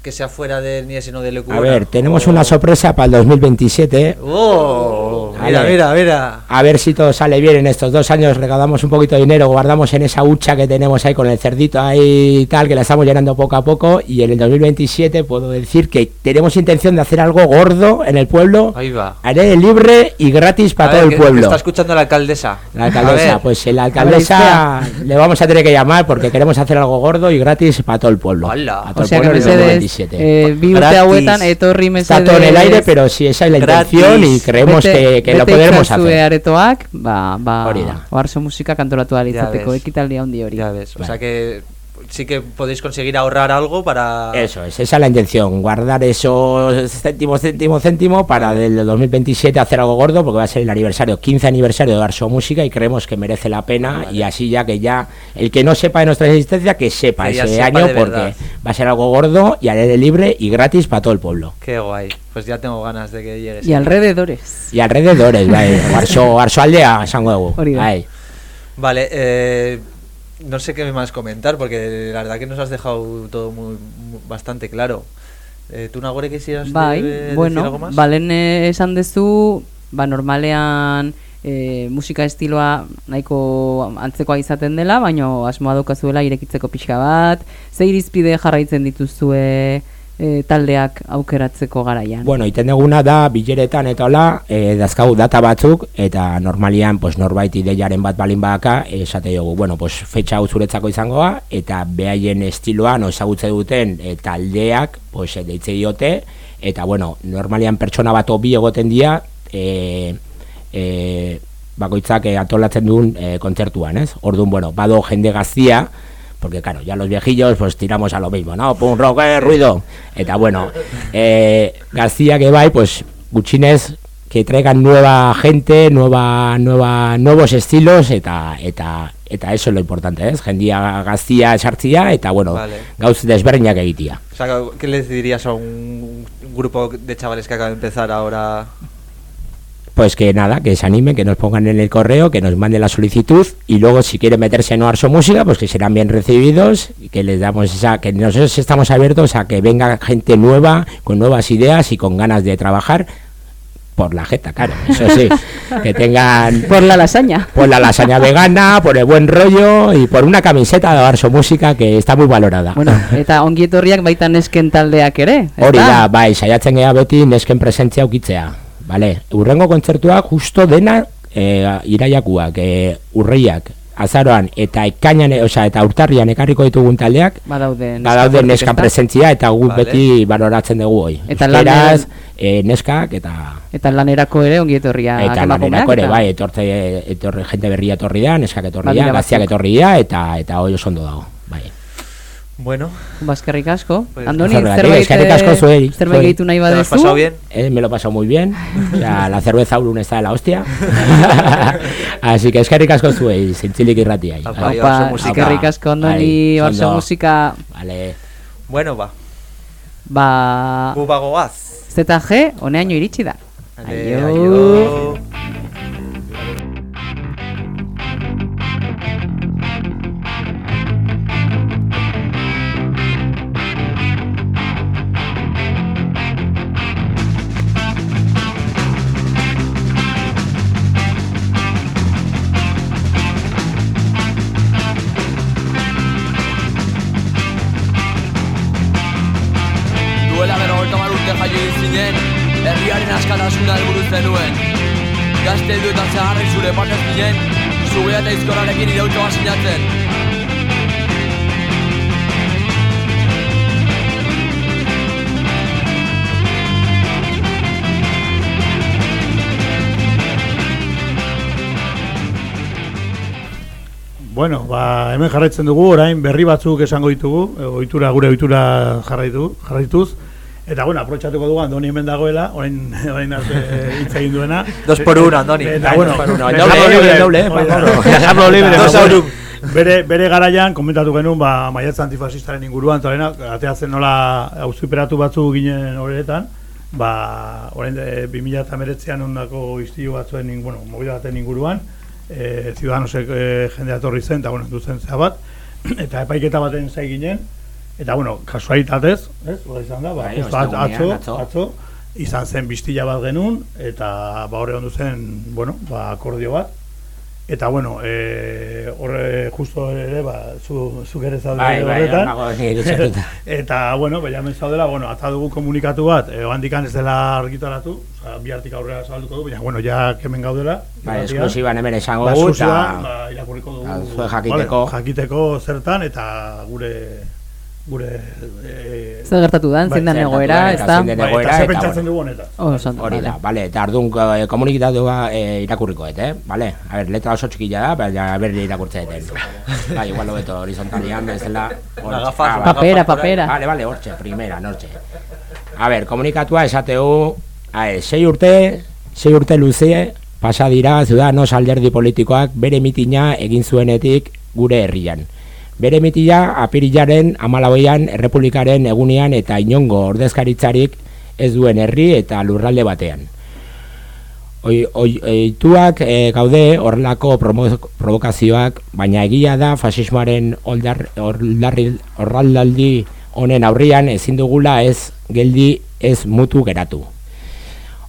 Que sea fuera del NIE, sino del A ver, tenemos una sorpresa para el 2027. ¡Oh! A Mira, ver. mira, mira. A ver si todo sale bien en estos dos años, recaudamos un poquito de dinero, guardamos en esa hucha que tenemos ahí con el cerdito ahí y tal, que la estamos llenando poco a poco, y en el 2027 puedo decir que tenemos intención de hacer algo gordo en el pueblo, Ahí va. al aire libre y gratis A para ver, todo que- el que pueblo. Está escuchando la alcaldesa. La A alcaldesa, ver. pues la alcaldesa le vamos a tener que llamar porque queremos hacer algo gordo y gratis para todo el pueblo. Hola. Para todo el pueblo 2027. eh, bi urte Gratis. hauetan, etorri mesedes... Está todo en el aire, pero si esa es la Gratis. intención y creemos Bete- que, que lo bete podremos itzazue hacer. aretoak, ba, ba, Hori da. oarso musika kantolatu ahal Ya izateko, ves. ekitaldi handi hori. Ya ves. O sea que sí que podéis conseguir ahorrar algo para. Eso es, esa es la intención, guardar esos céntimos, céntimo, céntimo para del 2027 hacer algo gordo porque va a ser el aniversario, 15 aniversario de Arso Música y creemos que merece la pena y así ya que ya el que no sepa de nuestra existencia que sepa Que ese sepa año porque verdad. va a ser algo gordo y al aire libre y gratis para todo el pueblo. Qué guay. Pues ya tengo ganas de que llegues. Y alrededores. Y alrededores, bai, Arso, Arso aldea da. Bai. Vale, eh, no sé qué más comentar porque la verdad que nos has dejado todo muy, muy- bastante claro. Eh, ¿Tú, Nagore, quisieras Bai, de- decir bueno, algo más? balen eh, esan dezu, ba, normalean e, musika estiloa nahiko antzekoa izaten dela, baino asmoa daukazuela irekitzeko pixka bat, ze irizpide jarraitzen dituzue e, taldeak aukeratzeko garaian. Bueno, iten duguna da bileretan eta hola, e, dazkau data batzuk eta normalian pues norbait ideiaren bat balin baka, esate dugu, bueno, pues fetxa hau zuretzako izangoa eta behaien estiloa no ezagutze duten e, taldeak, pues deitze diote eta bueno, normalian pertsona bat bi egoten dira, e, e, bakoitzak e, atolatzen duen e, kontzertuan, ez? Orduan, bueno, bado jende gaztia, porque claro, ya los viejillos pues tiramos a lo mismo, ¿no? Pum, rock, eh, ruido. Eta bueno, eh, García que va pues gutxinez que traigan nueva gente, nueva, nueva, nuevos estilos eta eta eta eso es lo importante, ¿es? Jendia gaztia esartzia eta bueno, Vale. gauz desberdinak egitea. O sea, ¿qué les dirías a un grupo de chavales que acaba de empezar ahora? Pues que nada, que se animen, que nos pongan en el correo, que nos manden la solicitud y luego si quieren meterse en Arso Música, pues que serán bien recibidos y que les damos esa, que nosotros estamos abiertos a que venga gente nueva, con nuevas ideas y con ganas de trabajar por la jeta, claro, eso sí, que tengan Por la lasaña. por la lasaña vegana, por el buen rollo y por una camiseta de Arso Música que está muy valorada. Bueno, eta ongietorriak baita nesken taldeak ere, Hori da, bai, saiatzen gea beti nesken presentzia ukitzea. Vale, urrengo kontzertuak justo dena e, iraiakuak, e, urriak, azaroan eta ekainan, e, osea, eta urtarrian ekarriko ditugun taldeak, Badaude neska badaude ezta? presentzia eta gu Vale. beti baloratzen dugu hoi. Eta Euskeraz, lanean- e, neskak eta Eta lanerako ere ongietorria eta lanerako ere, bai, etortze, etorri, jente berria etorri da, neskak etorri Badira da, gaztiak batzuk. etorri da, eta eta hoi oso ondo dago, bai. Bueno, Baskerrik asko. Pues- Andoni, zerbait, asko zuei, zerbait gehitu nahi ¿te lo has badezu? pasado bien? Eh, me lo he pasado muy bien. O sea, la cerveza Aurun está de la hostia. Así que eskerrik asko zuei, zintzilik irratia. Apa, eskerrik asko Andoni, ondo. musika, Vale. Bueno, va. ba, Gu bagoaz. ZG, honeaino iritsi da. Aio. aio. Bueno, ba, hemen jarraitzen dugu, orain berri batzuk esango ditugu, e, ohitura gure ohitura jarraitu, jarraituz. Eta, bueno, aprotxatuko dugu Andoni hemen dagoela, orain, orain arte hitz egin duena. Dos por uno, Andoni. Eta, bueno, Doble, doble, doble. Bere, bere garaian, komentatu genuen, ba, maiatza antifasistaren inguruan, eta ateatzen nola auziperatu batzu ginen horretan, ba, orain de 2008an ondako iztilu batzuen, bueno, mobila baten inguruan, e, Ciudadanosek e, jendea etorri zen, eta, bueno, duzen zea bat, eta epaiketa baten zai ginen, eta, bueno, kasualitatez, ez, hori izan da, ba, justo atzo, ostegunean, atzo, atzo. atzo, izan zen biztila bat genuen, eta, ba, horre ondu zen, bueno, ba, akordio bat, Eta bueno, eh, horre justo ere, ba, zu, zu ere zaude Bai, bai, horretan. eta bueno, behiamen zaudela, bueno, ata dugu komunikatu bat, eh, handikan ez dela argitaratu, oza, bi hartik aurrera zabalduko du, baina bueno, ja kemen gaudela. Irratian. esklusiban hemen esango Ba, dugu, eta- ba, irakurriko dugu. Ba, zuek jakiteko. Vale, jakiteko zertan, eta gure gure eh, Zer gertatu dan, zein den egoera, ez da, da? zein den Bai, egoera, eta eta, pentsatzen bueno. dugu honetan. Hori da, vale. bale, eta ardun eh, komunikatua eh, irakurrikoet, eh? Bale, a ber, letra oso txikila da, baina a ber irakurtzen Bai, igual hobeto horizontalian hortxe. Ah, una vale. Papera, papera. Vale, vale, hortxe, primera, nortxe. A ber, komunikatua esateu, a, sei urte, sei urte luze, pasa dira Ciudadanos alderdi politikoak bere mitina egin zuenetik gure herrian. Bere mitila apirilaren amalauean errepublikaren egunean eta inongo ordezkaritzarik ez duen herri eta lurralde batean. Oi, oi, oituak e, gaude horrelako provokazioak, baina egia da fasismoaren horraldaldi honen aurrian ezin dugula ez geldi ez mutu geratu.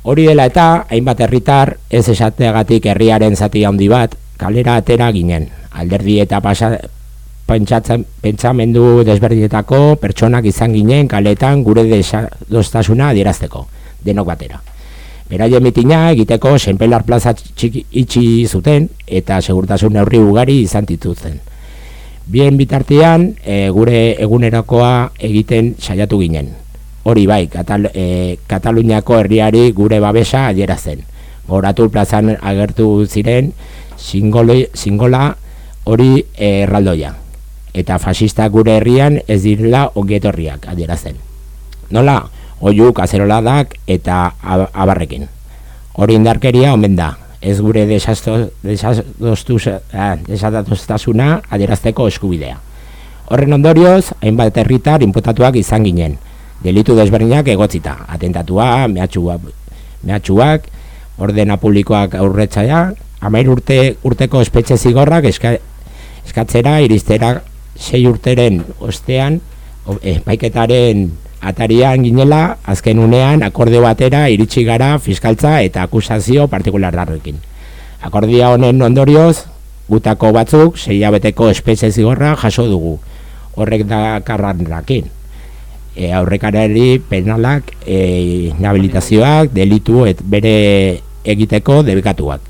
Hori dela eta, hainbat herritar ez esateagatik herriaren zati handi bat, kalera atera ginen. Alderdi eta pasa, pentsatzen, pentsamendu desberdinetako pertsonak izan ginen kaletan gure desadostasuna adierazteko, denok batera. Beraien mitina egiteko Senpelar plaza txiki itxi zuten eta segurtasun neurri ugari izan dituzten. Bien bitartean e, gure egunerakoa egiten saiatu ginen. Hori bai, Katal, e, Kataluniako herriari gure babesa adierazten. Goratu plazan agertu ziren singole, singola hori e, erraldoia. Eta fasista gure herrian ez direla ongietorriak adierazten. Nola, oiu kazeroladak eta ab- abarrekin. Hori indarkeria omen da, ez gure desadostuz- ah, adierazteko eskubidea. Horren ondorioz, hainbat herritar inputatuak izan ginen, delitu desberdinak egotzita, atentatua, mehatxua, mehatxuak, ordena publikoak aurretzaia, amair urte, urteko espetxe zigorrak eska, eskatzera iristera sei urteren ostean, o- epaiketaren atarian ginela, azken unean akordeo batera iritsi gara fiskaltza eta akusazio partikularrarekin. Akordia honen ondorioz, gutako batzuk sei abeteko espetxe zigorra jaso dugu. Horrek da karranrakin. E, aurrekarari penalak, e, inhabilitazioak, delitu et bere egiteko debekatuak.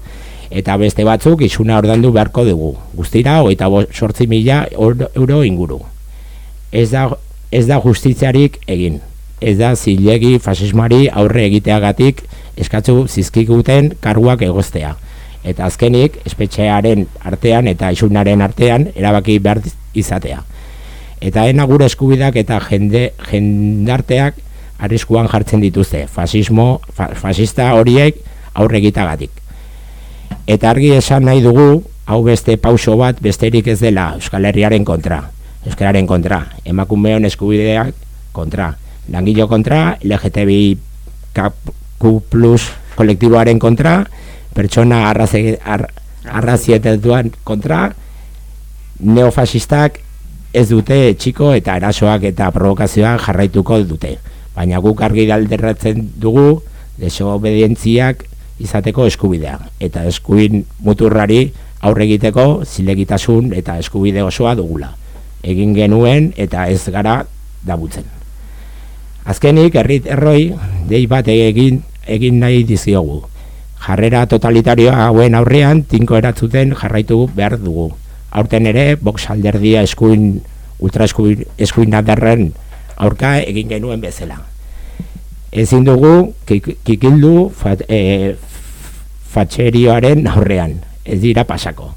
Eta beste batzuk isuna ordandu beharko dugu. Guztira, hogeita sortzi mila euro inguru. Ez da, ez da justiziarik egin. Ez da zilegi fasismari aurre egiteagatik eskatzu zizkiguten karguak egoztea. Eta azkenik, espetxearen artean eta isunaren artean erabaki behar izatea. Eta ena gure eskubidak eta jende, jendarteak arriskuan jartzen dituzte, fasismo, fa, fasista horiek aurre egitagatik. Eta argi esan nahi dugu, hau beste pauso bat besterik ez dela Euskal Herriaren kontra. Euskararen kontra, emakumeon eskubideak kontra, langilo kontra, LGTBI Q plus kolektiboaren kontra, pertsona arraze, ar, arrazietetuan kontra, neofasistak ez dute txiko eta erasoak eta provokazioak jarraituko dute. Baina guk argi alderratzen dugu desobedientziak izateko eskubidea. Eta eskuin muturrari aurre egiteko zilegitasun eta eskubide osoa dugula. Egin genuen eta ez gara dabutzen. Azkenik, herrit erroi, dei bat egin, egin nahi diziogu. Jarrera totalitarioa hauen aurrean, tinko eratzuten jarraitu behar dugu. Aurten ere, Vox alderdia eskuin, ultra eskuin, eskuin adarren aurka egin genuen bezala. Ezin dugu kik- kikildu fat, e, fatxerioaren aurrean, ez dira pasako.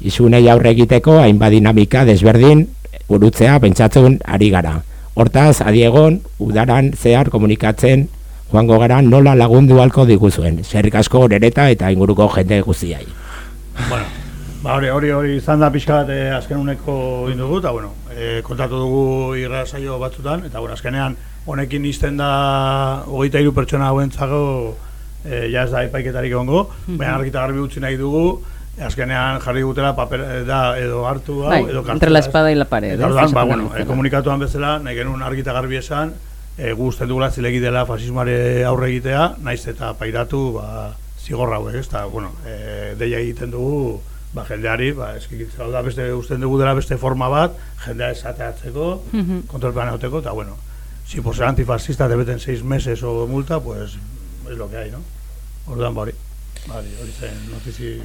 Izunei aurre egiteko hainbat dinamika desberdin burutzea pentsatzen ari gara. Hortaz, adiegon, udaran zehar komunikatzen joango gara nola lagundu halko diguzuen. Zerrik asko horereta eta inguruko jende guztiai. Bueno, ba hori, hori, hori izan da pixka bat eh, azken uneko indugu, eta bueno, eh, kontatu dugu irra saio batzutan, eta bueno, azkenean honekin izten da hogeita hiru pertsona hauentzago eh, ja ez da epaiketarik egongo, baina argi eta garbi utzi nahi dugu, azkenean jarri dutela paper eh, da edo hartu hau, Bai, edo kartzela. entre la espada y la pared, Eta ez, orduan, ba, bueno, eh, komunikatuan bezala, nahi genuen argi eta garbi esan, e, guzten dugula zilegi dela fasismoare aurre egitea, naiz eta pairatu ba, zigorra hauek, ez da, bueno, e, deia egiten dugu, ba, jendeari, ba, eskikitza hau da, beste, usten dugu dela beste forma bat, jendea esateatzeko, Mhm. kontrolpean egoteko, eta bueno, si por ser antifascista te meten seis meses o multa, pues es lo que hay, no? Orduan, ba, hori, ba, hori, hori zen notizi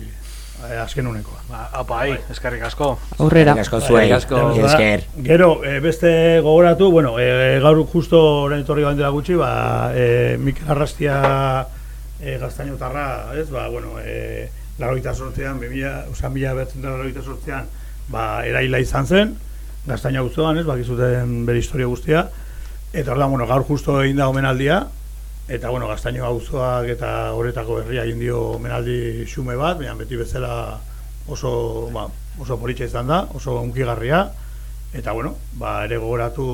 eh, azken unekoa. Ba, apa, ai, eskerrik asko. Aurrera. Eskerrik asko zuei. Eskerrik esker. Gero, e, beste gogoratu, bueno, e, gaur justo orain etorri gain dela gutxi, ba, e, Mikel Arrastia e, gaztainotarra, ez, ba, bueno, e, laroita sortzean, bimila, oza, mila behatzen da laroita sortzean, ba, eraila izan zen, gaztaina guztuan, ez, bakizuten bere historia guztia, eta ordan, bueno, gaur justo egin da omenaldia, eta, bueno, gaztaino auzoak eta horretako herria egin dio omenaldi xume bat, baina beti bezala oso, ba, oso politxa izan da, oso unkigarria, eta bueno, ba, ere gogoratu,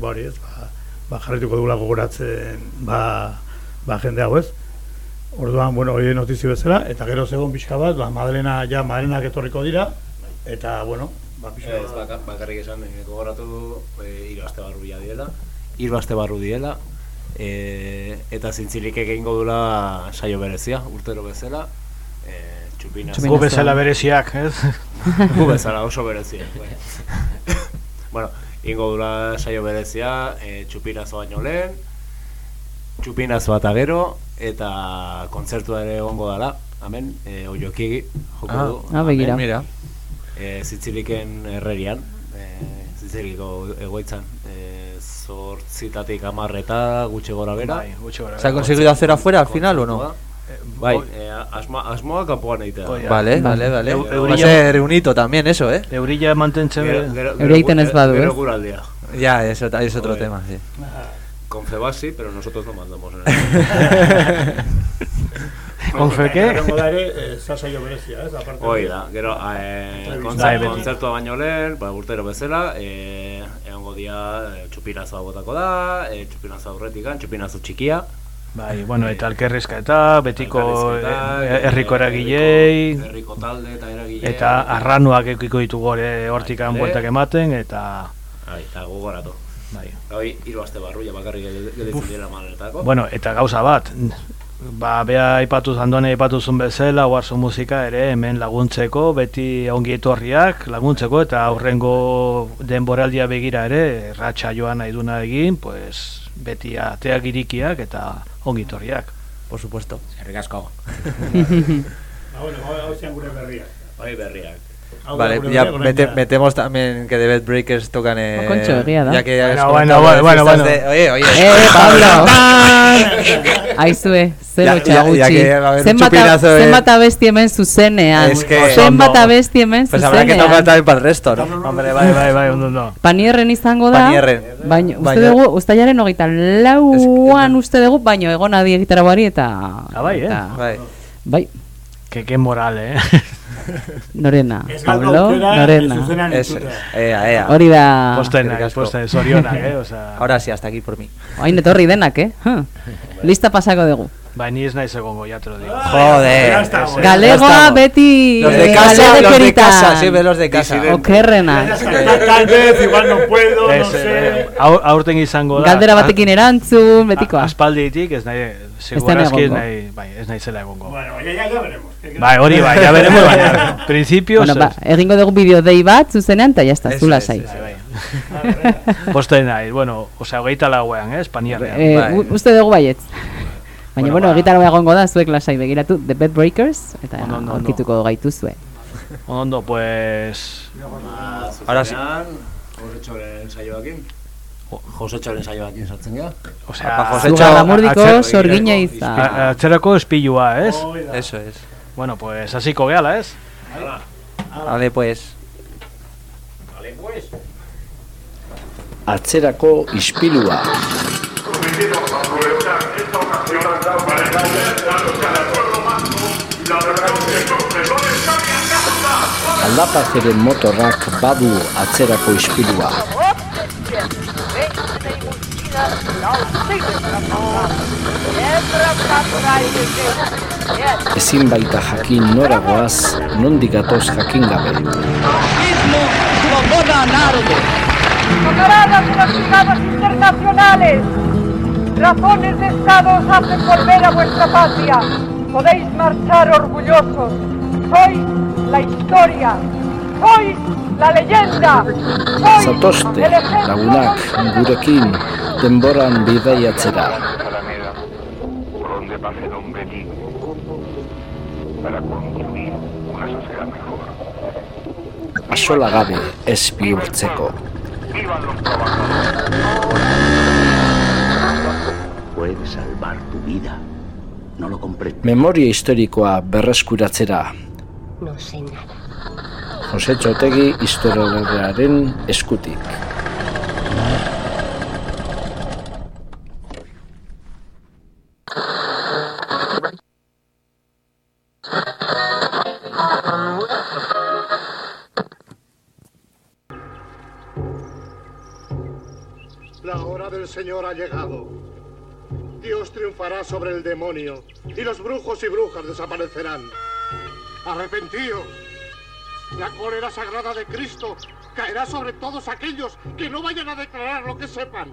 ba hori ez, ba, ba jarrituko dugula gogoratzen, ba, ba jende hau ez. Orduan, bueno, hori notizio bezala, eta gero zegoen pixka bat, ba, Madalena, ja, Madalenak etorriko dira, eta, bueno, ba, pixka Ez, baka- bakarrik esan, eh, gogoratu e, hiru aste barru ja diela, hiru aste barru diela, e, eta zintzilik egingo dula saio berezia, urtero bezala, e, txupina. Gu bezala bereziak, ez? Gu bezala oso berezia. bai. bueno, ingo dula saio berezia, e, txupinazo baino lehen, txupinazo eta gero, eta kontzertua ere egongo dala, hemen, e, oioki joko Ah, du. ah, begira. hemen, Mira. E, zitziliken herrerian, e, zitziliko egoitzan, e, zortzitatik amarreta gutxi gora bera. Bai, gutxi gora ¿Se ha conseguido hacer afuera al final o no? Bai, e, asma, asmoa kanpoan egitea. Vale, vale, vale. Va a eurilla- ser un hito también eso, ¿eh? Eurilla mantentzen... Gero- gero- Euria egiten ez badu, gero ez? guraldia. Ya, eso es otro tema, sí. Con Febas sí, pero nosotros no mandamos en Con fe qué? Egongo da ere, eh, za saio berezia, ez, aparte. Hoi da, gero eh, Bai, kontzertu, beti. kontzertua baino lehen, ba, urtero bezala, eh, egongo dia eh, txupinazoa botako da, eh, txupinazo aurretikan, txupinazo txikia, Bai, bueno, eta elkerrizketa, betiko Elkarrizketa, eh, herriko eragilei, herriko talde eta eragile, eta arranuak ekiko ditugu hortikan Bai, bueltak ematen, eta... Bai, eta gogoratu. Bai. Hoi, hiru aste barruia bakarrik gelditzen dira maletako. Bueno, eta gauza bat, ba, bea aipatu andone aipatu zuen bezala, oarzo musika ere hemen laguntzeko, beti ongi etorriak laguntzeko, eta aurrengo denboraldia begira ere, ratxa joan nahi duna egin, pues, beti ateak irikiak eta ongi etorriak. Por supuesto. Eskerrik asko. Ba, bueno, hau hau zian gure berriak. Bai, berriak. Vale, ya mete- metemos también que The Bed Breakers tocan eh, Oh, Concho, egia da. Ya que Bueno, bueno, bueno, fiestas bueno. de- Oye, oye. Eh, Pablo! Aizue, zero Ya- ya- ya txagutxi. que va a haber un Zenbat a- chupinazo de- zenbat abesti hemen zuzenean. Es que- Zenbat Oso ondo. abesti hemen Pues habrá que tocar zuzenean. también para el resto, ¿no? Hombre, bai, bai, bai, ondo, ondo. Panierren izango da. Panierren. Baina, uste Baina- dugu, ustailaren hogeita lauan uste dugu, baino egon adi egitara bari eta... Ah, bai, eh? Bai. Bai, Que, que moral, eh? norena. Ez Pablo, norena. es. Ea, ea. Hori da... Asko. postena, zorionak, eh? Osa, Ahora sí, hasta aquí por mí. Hain etorri denak, eh? Huh. Lista pasako dugu. Bai, ni ez naiz egongo, ya te lo digo. Joder. Ya estamos. Ya Galegoa beti... Los de eh, casa, los de casa, ve los de casa. Okerrena. Tal vez, igual no puedo, no sé. aur, aurten izango da. Galdera batekin erantzun, A- betikoa. Aspalditik, ez nahi, segurazki ez nahi, bai, ez nahi zela egongo. Bueno, ya, ya, ya veremos. Bai, hori bai, ya veremos, baina, principios, Bueno, ba, egingo dugu bideo dei bat zuzenean, eta jazta, Eso zula sai. bai. posten nahi, bueno, osea, hogeita lauean, eh, Espainiarrean. Eh, Bai. uste dugu baietz. Baina, Bueno, bueno, ba. egongo da, zuek lasai begiratu, The Bad Breakers, eta Ondo, ondo, ondo. aurkituko gaituzue. Ondo, pues... Ahora sí. Josetxoren saioakin. Josetxoren saioakin sartzen gara. Osea, Apa, Jose Zugarramurdiko atzer- sorgina a- iza. Atzerako espilua, ez? Eso es. Bueno, pues hasiko gehala, ez? Vale, pues. Vale, pues. Atzerako ispilua. Aldapazeren motorrak badu atzerako ispilua. Ezin baita jakin noragoaz, nondik gatoz jakin gabe. Camaradas clasificados internacionales, razones de Estado os hacen volver a vuestra patria. Podéis marchar orgullosos. Sois la historia. Sois la leyenda. Sois ejemplo lagunak, gurekin, denboran bidaiatzera. Asola gabe ez bihurtzeko. Puede salvar tu vida. No lo comprendo. Memoria historikoa berreskuratzera. No sé nada. Jose Txotegi historiografiaren eskutik. La hora del Señor ha llegado. Dios triunfará sobre el demonio y los brujos y brujas desaparecerán. Arrepentíos. La cólera sagrada de Cristo caerá sobre todos aquellos que no vayan a declarar lo que sepan.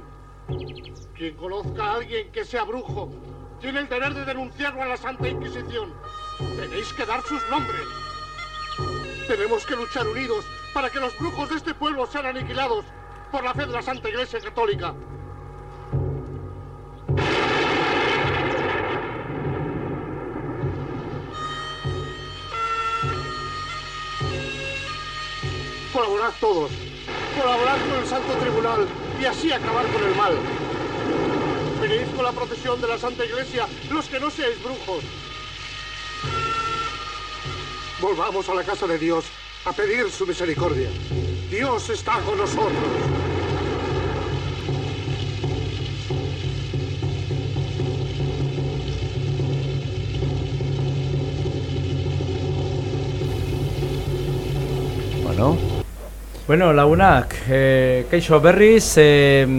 Quien conozca a alguien que sea brujo tiene el deber de denunciarlo a la Santa Inquisición. Tenéis que dar sus nombres. Tenemos que luchar unidos para que los brujos de este pueblo sean aniquilados por la fe de la Santa Iglesia Católica. Colaborad todos. Colaborad con el Santo Tribunal y así acabar con el mal. Venid con la procesión de la Santa Iglesia, los que no seáis brujos. Volvamos a la casa de Dios a pedir su misericordia. Dios está con nosotros. Bueno. Bueno, lagunak, e, kaixo berriz, e,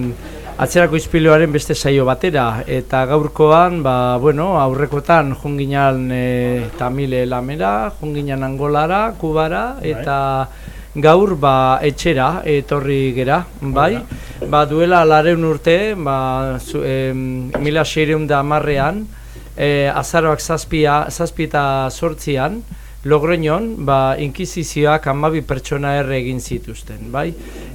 atzerako izpiloaren beste saio batera, eta gaurkoan, ba, bueno, aurrekotan junginan e, Tamile lamera, junginan Angolara, Kubara, eta gaur, ba, etxera, etorri gera, bai? Ba, duela lareun urte, ba, zu, e, mila seireun da marrean, e, azaroak zazpia, zazpita sortzian, Logroñon, ba, inkizizioak amabi pertsona erre egin zituzten, bai?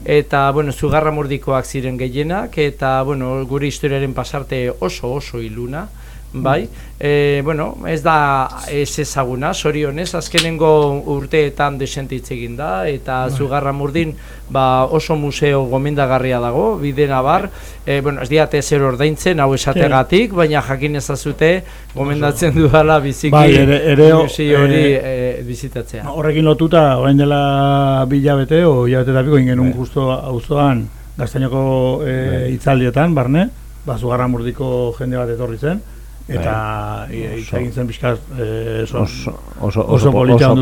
Eta, bueno, zugarra murdikoak ziren gehienak, eta, bueno, gure historiaren pasarte oso oso iluna, bai? E, bueno, ez da ez ezaguna, sorionez, azkenengo urteetan desentitze egin da, eta Bai. zugarra murdin, ba, oso museo gomendagarria dago, bidena bar, e, bueno, ez diate zer ordaintzen, hau esategatik, baina jakin ezazute, gomendatzen dudala biziki Bai, ere- ere museo hori eh, e, bizitatzea. Horrekin lotuta, orain dela bi hilabete, o hilabete eta piko ingen Bai. un justo auzoan gaztainoko e, hitzaldietan, barne, ba, zugarra murdiko jende bat etorri zen, eta Bai. hitz Oso. egin zen pixkaz e, oso, Oso- oso- oso, polita oso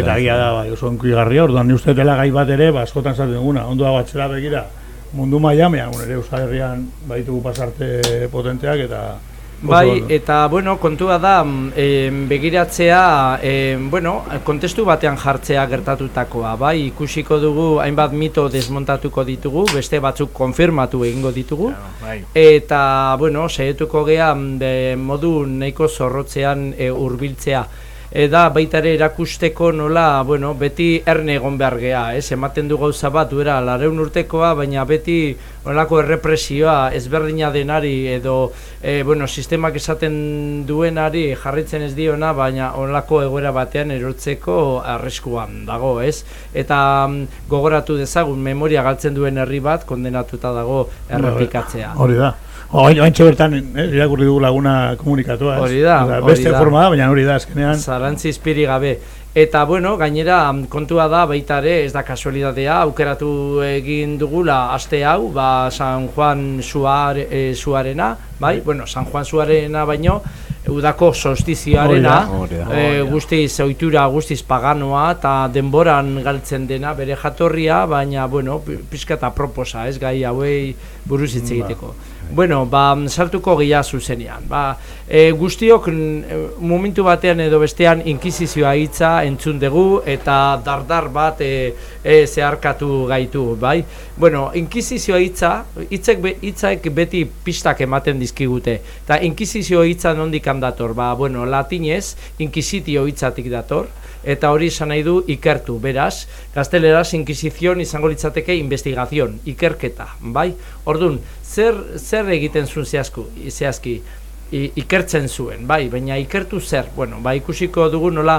eta zen. da, bai, oso onkigarria, orduan ni uste dela gai bat ere, ba, askotan zaten duguna, ondo dago atzera begira, mundu maiamean, ere Euskal Herrian baitugu pasarte potenteak, eta Bai, eta bueno, kontua da em, begiratzea, em, bueno, kontestu batean jartzea gertatutakoa, bai, ikusiko dugu hainbat mito desmontatuko ditugu, beste batzuk konfirmatu egingo ditugu, bai. eta bueno, saietuko gea mm, de modu nahiko zorrotzean e, hurbiltzea. E, da baita ere erakusteko nola, bueno, beti erne egon behar gea, ez? Ematen du gauza bat, duera, lareun urtekoa, baina beti olako errepresioa ezberdina denari edo, e, bueno, sistemak esaten duenari jarritzen ez diona, baina olako egoera batean erotzeko arriskuan dago, ez? Eta mm, gogoratu dezagun, memoria galtzen duen herri bat kondenatuta dago errepikatzea. Hori da. Oain, oain bertan, eh, irakurri dugu laguna komunikatua. Hori da, hori Beste da. forma da, baina hori da, azkenean. Zarantzi izpiri gabe. Eta, bueno, gainera, kontua da, baita ere, ez da kasualidadea, aukeratu egin dugula aste hau, ba, San Juan suar, e, suarena, bai? Bueno, San Juan suarena baino, udako solstizioarena, e, guztiz ohitura guztiz paganoa eta denboran galtzen dena bere jatorria, baina, bueno, pi- pixka eta proposa, ez gai hauei buruz hitz egiteko. Bueno, ba, sartuko gila zuzenean. Ba, e, guztiok e, momentu batean edo bestean inkizizioa hitza entzun dugu eta dardar bat e, e, zeharkatu gaitu, bai? Bueno, inkizizioa hitza, hitzek be, beti pistak ematen dizkigute. Eta inkizizio hitza nondik dator? Ba, bueno, latinez inkizitio hitzatik dator eta hori esan nahi du ikertu, beraz, gazteleraz inkisizion izango litzateke investigazion, ikerketa, bai? Ordun, zer, zer egiten zuen zehazku, zehazki, I, ikertzen zuen, bai, baina ikertu zer, bueno, ba, ikusiko dugu nola,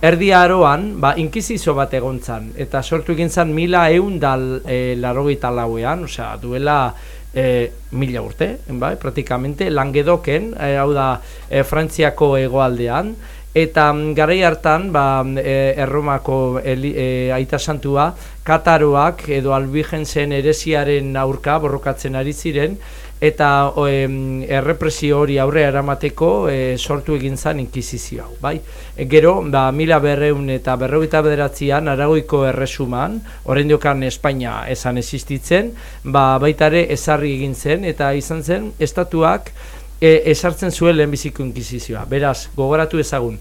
Erdi aroan, ba, inkizizio bat egon zan, eta sortu egin zan mila eundal e, larogeita lauean, osea, duela e, mila urte, bai, praktikamente, langedoken, e, hau da, e, Frantziako hegoaldean, eta mm, garai hartan ba, e, Erromako eli, e, aita santua Kataroak edo albigensen eresiaren aurka borrokatzen ari ziren eta em, errepresio hori aurre eramateko e, sortu egin zan inkizizio hau, bai? E, gero, ba, mila berreun eta berrogeita bederatzean Aragoiko erresuman, orain Espainia esan existitzen, ba, baita ere ezarri egin zen eta izan zen estatuak e, esartzen zuen lehenbiziko inkizizioa. Beraz, gogoratu ezagun,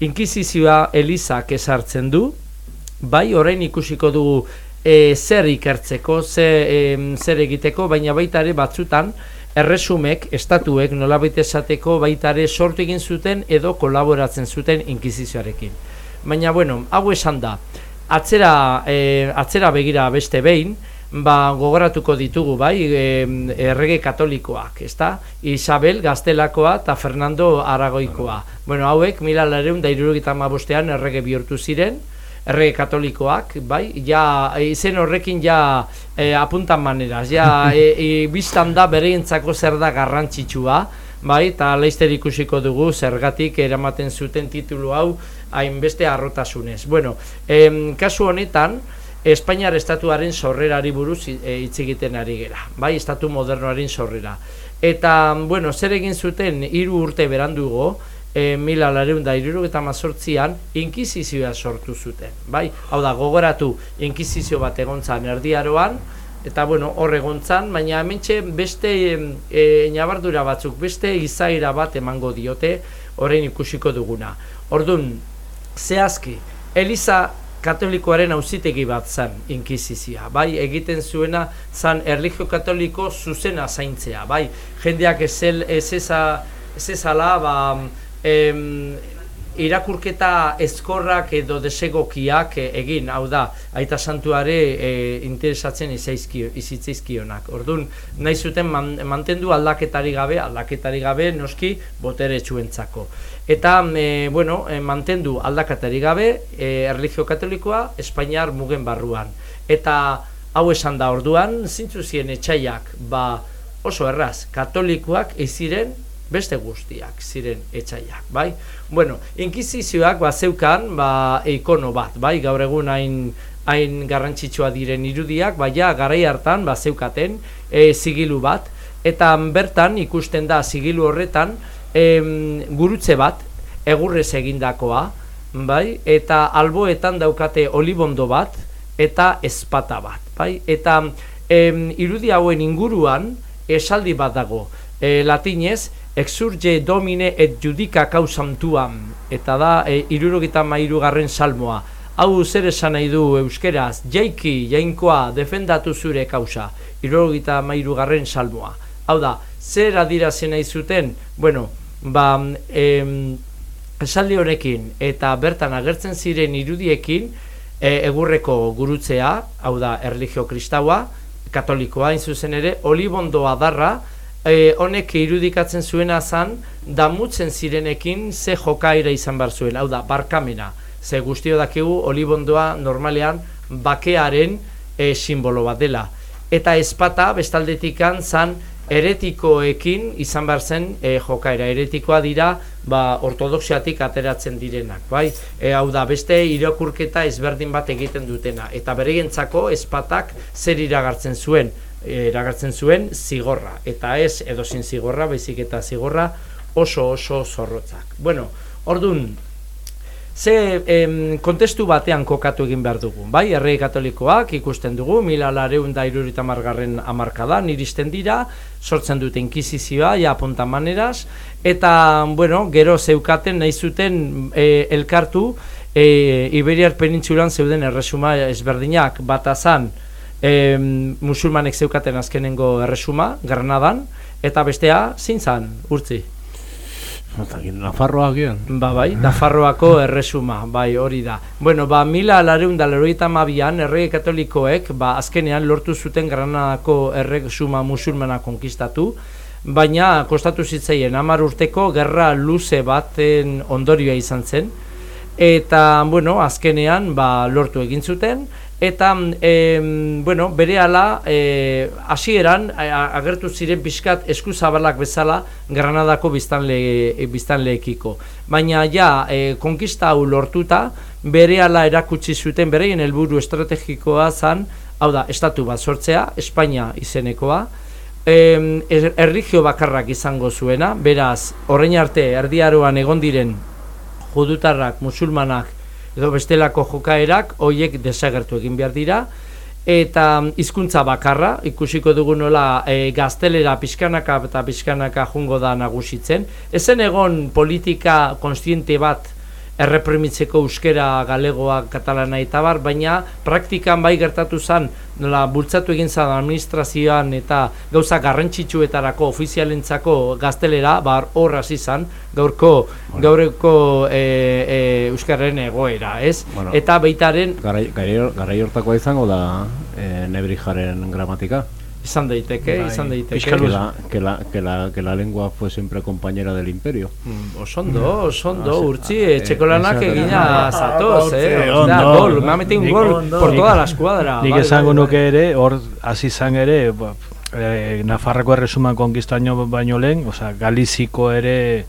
inkizizioa elizak esartzen du, bai, orain ikusiko dugu e, zer ikertzeko, ze, em, zer egiteko, baina baita ere batzutan, erresumek, estatuek, nolabait esateko baita ere sortu egin zuten edo kolaboratzen zuten inkizizioarekin. Baina, bueno, hau esan da, atzera, e, atzera begira beste behin, ba, gogoratuko ditugu, bai, errege katolikoak, ezta? Isabel Gaztelakoa eta Fernando Aragoikoa. Bueno, hauek, mila lareun da irurogeita hamabostean errege bihurtu ziren, errege katolikoak, bai, ja, e, izen horrekin ja e, apuntan maneras, ja, e, e, biztan da bereientzako zer da garrantzitsua, bai, eta laizter ikusiko dugu zergatik eramaten zuten titulu hau hainbeste arrotasunez. Bueno, em, kasu honetan, Espainiar estatuaren sorrerari buruz e, hitz egiten ari gera, bai, estatu modernoaren sorrera. Eta, bueno, zer egin zuten hiru urte berandugo, e, mila lareun da eta mazortzian, inkizizioa sortu zuten, bai? Hau da, gogoratu, inkizizio bat egontzan erdiaroan, eta bueno, hor egontzan, baina hementxe beste e, nabardura batzuk, beste izaira bat emango diote, orain ikusiko duguna. Ordun zehazki, Eliza katolikoaren auzitegi bat zen inkizizia, bai, egiten zuena zan erlijio katoliko zuzena zaintzea, bai, jendeak ez eza, ez ezala, ba, em, irakurketa ezkorrak edo desegokiak e, egin, hau da, aita santuare e, interesatzen izaizkio, izitzaizkionak. Orduan, nahi zuten man, mantendu aldaketari gabe, aldaketari gabe noski botere txuentzako. Eta, e, bueno, mantendu aldaketari gabe, e, erlijio katolikoa, Espainiar mugen barruan. Eta, hau esan da orduan, zintzu ziren etxaiak, ba, oso erraz, katolikoak eziren beste guztiak ziren etxaiak, bai? Bueno, inkizizioak ba zeukan, ba ikono bat, bai? Gaur egun hain hain garrantzitsua diren irudiak, baina garai hartan ba zeukaten e, zigilu bat eta bertan ikusten da zigilu horretan em, gurutze bat egurrez egindakoa, bai? Eta alboetan daukate olibondo bat eta ezpata bat, bai? Eta em, irudi hauen inguruan esaldi bat dago, e, latinez, exurge domine et judica causam tuam, eta da, e, irurogita mairu garren salmoa. Hau zer esan nahi du euskeraz, jaiki, jainkoa, defendatu zure kausa, irurogita mairu garren salmoa. Hau da, zer adirazen nahi zuten, bueno, ba, em, esaldi honekin, eta bertan agertzen ziren irudiekin, e, egurreko gurutzea, hau da, erlijio kristaua, katolikoa, hain zuzen ere, olibondo adarra, e, honek irudikatzen zuena zan, damutzen zirenekin ze jokaira izan bar zuen, hau da, barkamena. Ze guztio dakigu, olibondoa normalean bakearen e, simbolo bat dela. Eta ezpata, bestaldetikan, zan eretikoekin izan behar zen e, jokaera. Eretikoa dira ba, ortodoxiatik ateratzen direnak, bai? E, hau da, beste irakurketa ezberdin bat egiten dutena. Eta bereientzako espatak zer iragartzen zuen? E, iragartzen zuen zigorra. Eta ez edozin zigorra, baizik eta zigorra oso oso zorrotzak. Bueno, ordun Ze em, kontestu batean kokatu egin behar dugu, bai, errei katolikoak ikusten dugu, mila lareun da irurita margarren amarkadan, iristen dira, sortzen dute inkizizioa, ja apunta maneras, eta, bueno, gero zeukaten nahi zuten e, elkartu, e, Iberiar penintzulan zeuden erresuma ezberdinak, bat azan, e, musulmanek zeukaten azkenengo erresuma, Granadan, eta bestea, zintzan, urtzi. Nafarroak gian. Ba, bai, Nafarroako erresuma, bai, hori da. Bueno, ba, mila lareun da leroita mabian, errege katolikoek, ba, azkenean lortu zuten Granadako erresuma musulmana konkistatu, baina kostatu zitzaien hamar urteko gerra luze baten ondorioa izan zen, eta, bueno, azkenean, ba, lortu egin zuten, eta e, bueno, bere ala e, hasieran agertu ziren pixkat eskuzabalak bezala Granadako biztanle, biztanleekiko. Baina ja, e, konkista hau lortuta, bere ala erakutsi zuten, bereien helburu estrategikoa zan, hau da, estatu bat sortzea, Espainia izenekoa, e, erligio bakarrak izango zuena, beraz, horrein arte, erdiaroan egon diren judutarrak, musulmanak, edo bestelako jokaerak hoiek desagertu egin behar dira. Eta hizkuntza bakarra ikusiko dugu nola e, gaztelera pixkanaka eta pixkanaka jungo da nagusitzen. Ezen egon politika konstiente bat erreprimitzeko euskera, galegoa, katalana eta bar, baina praktikan bai gertatu zen, nola bultzatu egin zen administrazioan eta gauza garrantzitsuetarako ofizialentzako gaztelera, bar hor hasi zen, gaurko, gaurko e, e, euskarren egoera, ez? Bueno, eta baitaren... Garai hortakoa izango da e, nebrijaren gramatika? Izan daiteke, bai. izan daiteke. Que la, que, la, que, la, que la lengua fue siempre compañera del imperio. Mm, osondo, osondo, ah, urtzi, ah, etxekolanak eh, egina zatoz, eh? Onda, gol, me ha metido un gol por toda la escuadra. Nik esango nuke ere, hor, hasi izan ere, eh, Nafarrako erresuman konkistaino baino lehen, sea, Galiziko ere,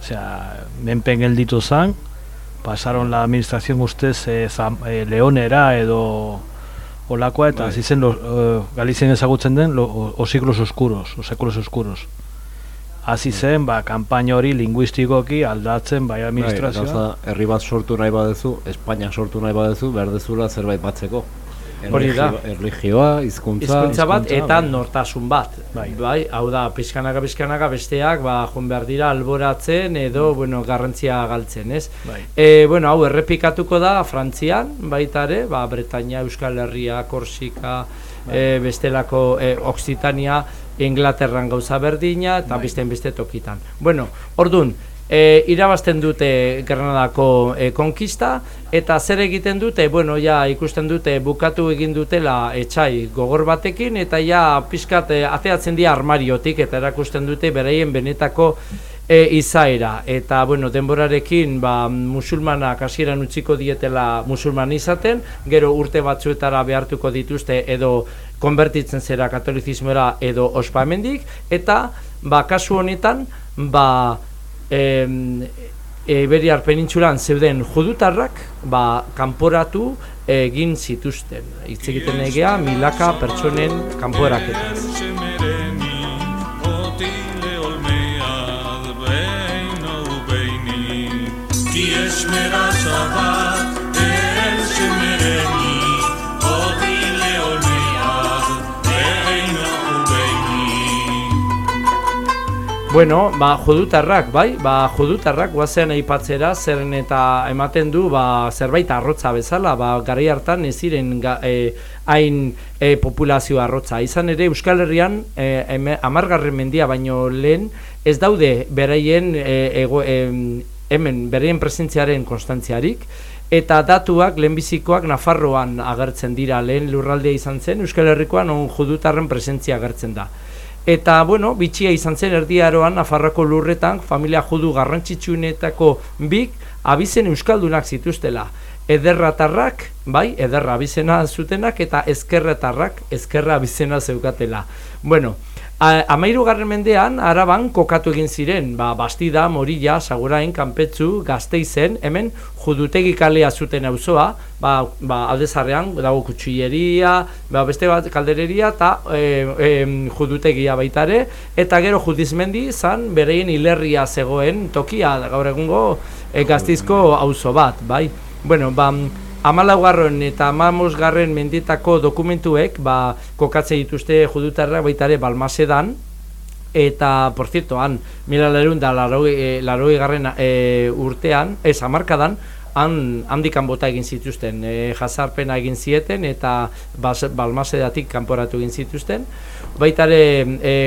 sea, menpen gelditu zan, pasaron la administración ustez eh, zam, eh, Leonera edo olakoa eta bai. hasi zen uh, Galizien ezagutzen den lo, o, siglos oscuros, o sekulos oscuros. Hasi zen, ba, kanpaina hori linguistikoki aldatzen bai administrazioa. Bai, herri bat sortu nahi badezu, Espainia sortu nahi badezu, behar dezula zerbait batzeko. Hori da. Erligioa, hizkuntza, hizkuntza bat eta nortasun bat. Bai. bai, hau da, pizkanaka pizkanaka besteak ba joan behar dira alboratzen edo bueno, garrantzia galtzen, ez? Bai. E, bueno, hau errepikatuko da Frantzian, baita ere, ba Bretaña, Euskal Herria, Korsika, bai. e, bestelako e, Occitania, Inglaterran gauza berdina eta bai. beste tokitan. Bueno, ordun, e, irabazten dute Granadako e, konkista eta zer egiten dute, bueno, ja ikusten dute bukatu egin dutela etxai gogor batekin eta ja pizkat e, ateatzen dira armariotik eta erakusten dute beraien benetako e, izaera. Eta bueno, denborarekin ba, musulmanak hasieran utziko dietela musulman izaten, gero urte batzuetara behartuko dituzte edo konbertitzen zera katolizismoera edo ospamendik eta ba, kasu honetan ba, e, Iberiar penintzulan zeuden judutarrak ba, kanporatu egin zituzten. Hitz egiten egea milaka pertsonen kanporaketaz. Bueno, ba, judutarrak, bai, ba, judutarrak guazean aipatzera zeren eta ematen du ba, zerbait arrotza bezala, ba, gari hartan ez ziren e, hain e, populazio arrotza. Izan ere, Euskal Herrian, e, amargarren mendia baino lehen, ez daude beraien, e, ego, e, hemen, beraien presentziaren konstantziarik, eta datuak lehenbizikoak Nafarroan agertzen dira lehen lurraldea izan zen, Euskal Herrikoan on judutarren presentzia agertzen da. Eta, bueno, bitxia izan zen erdiaroan, Nafarroko lurretan, familia judu garrantzitsuenetako bik, abizen euskaldunak zituztela. Ederratarrak, bai, ederra abizena zutenak, eta ezkerretarrak, ezkerra abizena zeukatela. Bueno, Amairu garren mendean, araban kokatu egin ziren, ba, Bastida, Morilla, Sagurain, Kanpetzu, Gasteizen, hemen judutegi kalea zuten auzoa, ba, ba, aldezarrean, dago kutsuieria, ba, beste bat kaldereria, eta e, e, judutegia baitare, eta gero judizmendi zan bereien hilerria zegoen tokia, gaur egungo e, gaztizko auzo bat, bai? Bueno, ba, amalaugarren eta amamosgarren mendietako dokumentuek ba, kokatze dituzte judutarrak baitare Balmasedan eta, por cierto, han, mila lerun da laroi, laroi garren e, urtean, ez, amarkadan, han, handikan bota egin zituzten, e, jazarpena egin zieten eta bas, Balmasedatik kanporatu egin zituzten. Baitare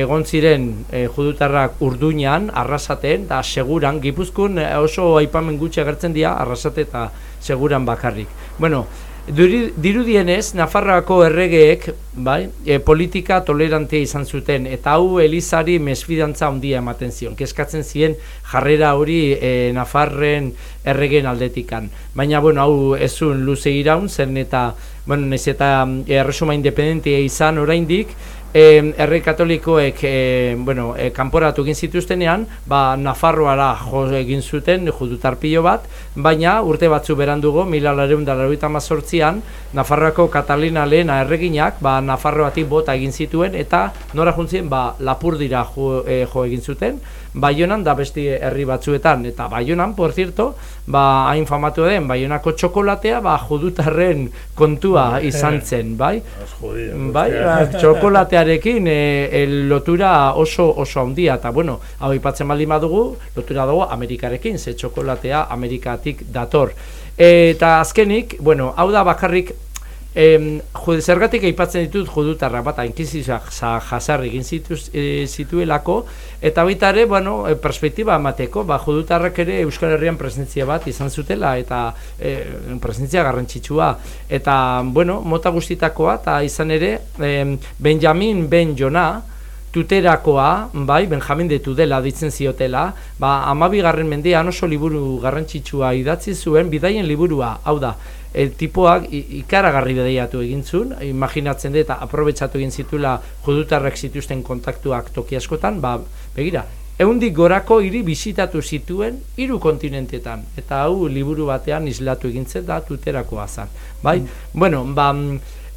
egon ziren e, judutarrak urduñan, arrasaten, eta seguran, gipuzkun oso aipamen gutxi agertzen dira, arrasate eta seguran bakarrik. Bueno, dirudienez, Nafarroako erregeek, bai, e, politika tolerantea izan zuten, eta hau Elizari mesfidantza handia ematen zion, kezkatzen zien jarrera hori e, Nafarren erregen aldetikan. Baina, bueno, hau ezun luze iraun, zen eta, bueno, nez eta e, erresuma independentia izan oraindik, e, erre katolikoek e, bueno, e, kanporatu egin zituztenean, ba, Nafarroara jo egin zuten judutarpilo bat, baina urte batzu berandugo, mila lareun da an Nafarroako Katalina lehena erreginak, ba, Nafarroatik bota egin zituen, eta nora juntzien, ba, Lapurdira jo, e, jo egin zuten, Baionan da besti herri batzuetan, eta Baionan, por cierto, ba, hain famatu den, Baionako txokolatea, ba, judutarren kontua izan zen, bai? Bai, ba, txokolatearekin e, el lotura oso oso handia eta bueno, hau aipatzen baldin badugu, lotura dago Amerikarekin, ze txokolatea Amerikatik dator. Eta azkenik, bueno, hau da bakarrik Em, jude, zergatik aipatzen ditut judutarra bat, inkizizioak jasarri egin zituz, e, zituelako, eta baita ere, bueno, e, perspektiba emateko, ba, judutarrak ere Euskal Herrian presentzia bat izan zutela, eta e, presentzia garrantzitsua, eta, bueno, mota guztitakoa, eta izan ere, em, Benjamin Ben Jona, tuterakoa, bai, Benjamin de Tudela ditzen ziotela, ba, amabigarren mendean oso liburu garrantzitsua idatzi zuen, bidaien liburua, hau da, el tipoak i- ikaragarri bideiatu egin zuen, imaginatzen dut, eta aprobetsatu egin zituela judutarrak zituzten kontaktuak toki askotan, ba, begira, eundik gorako hiri bisitatu zituen hiru kontinentetan, eta hau liburu batean islatu egin zen da tuterakoa zen, bai? Bueno, ba,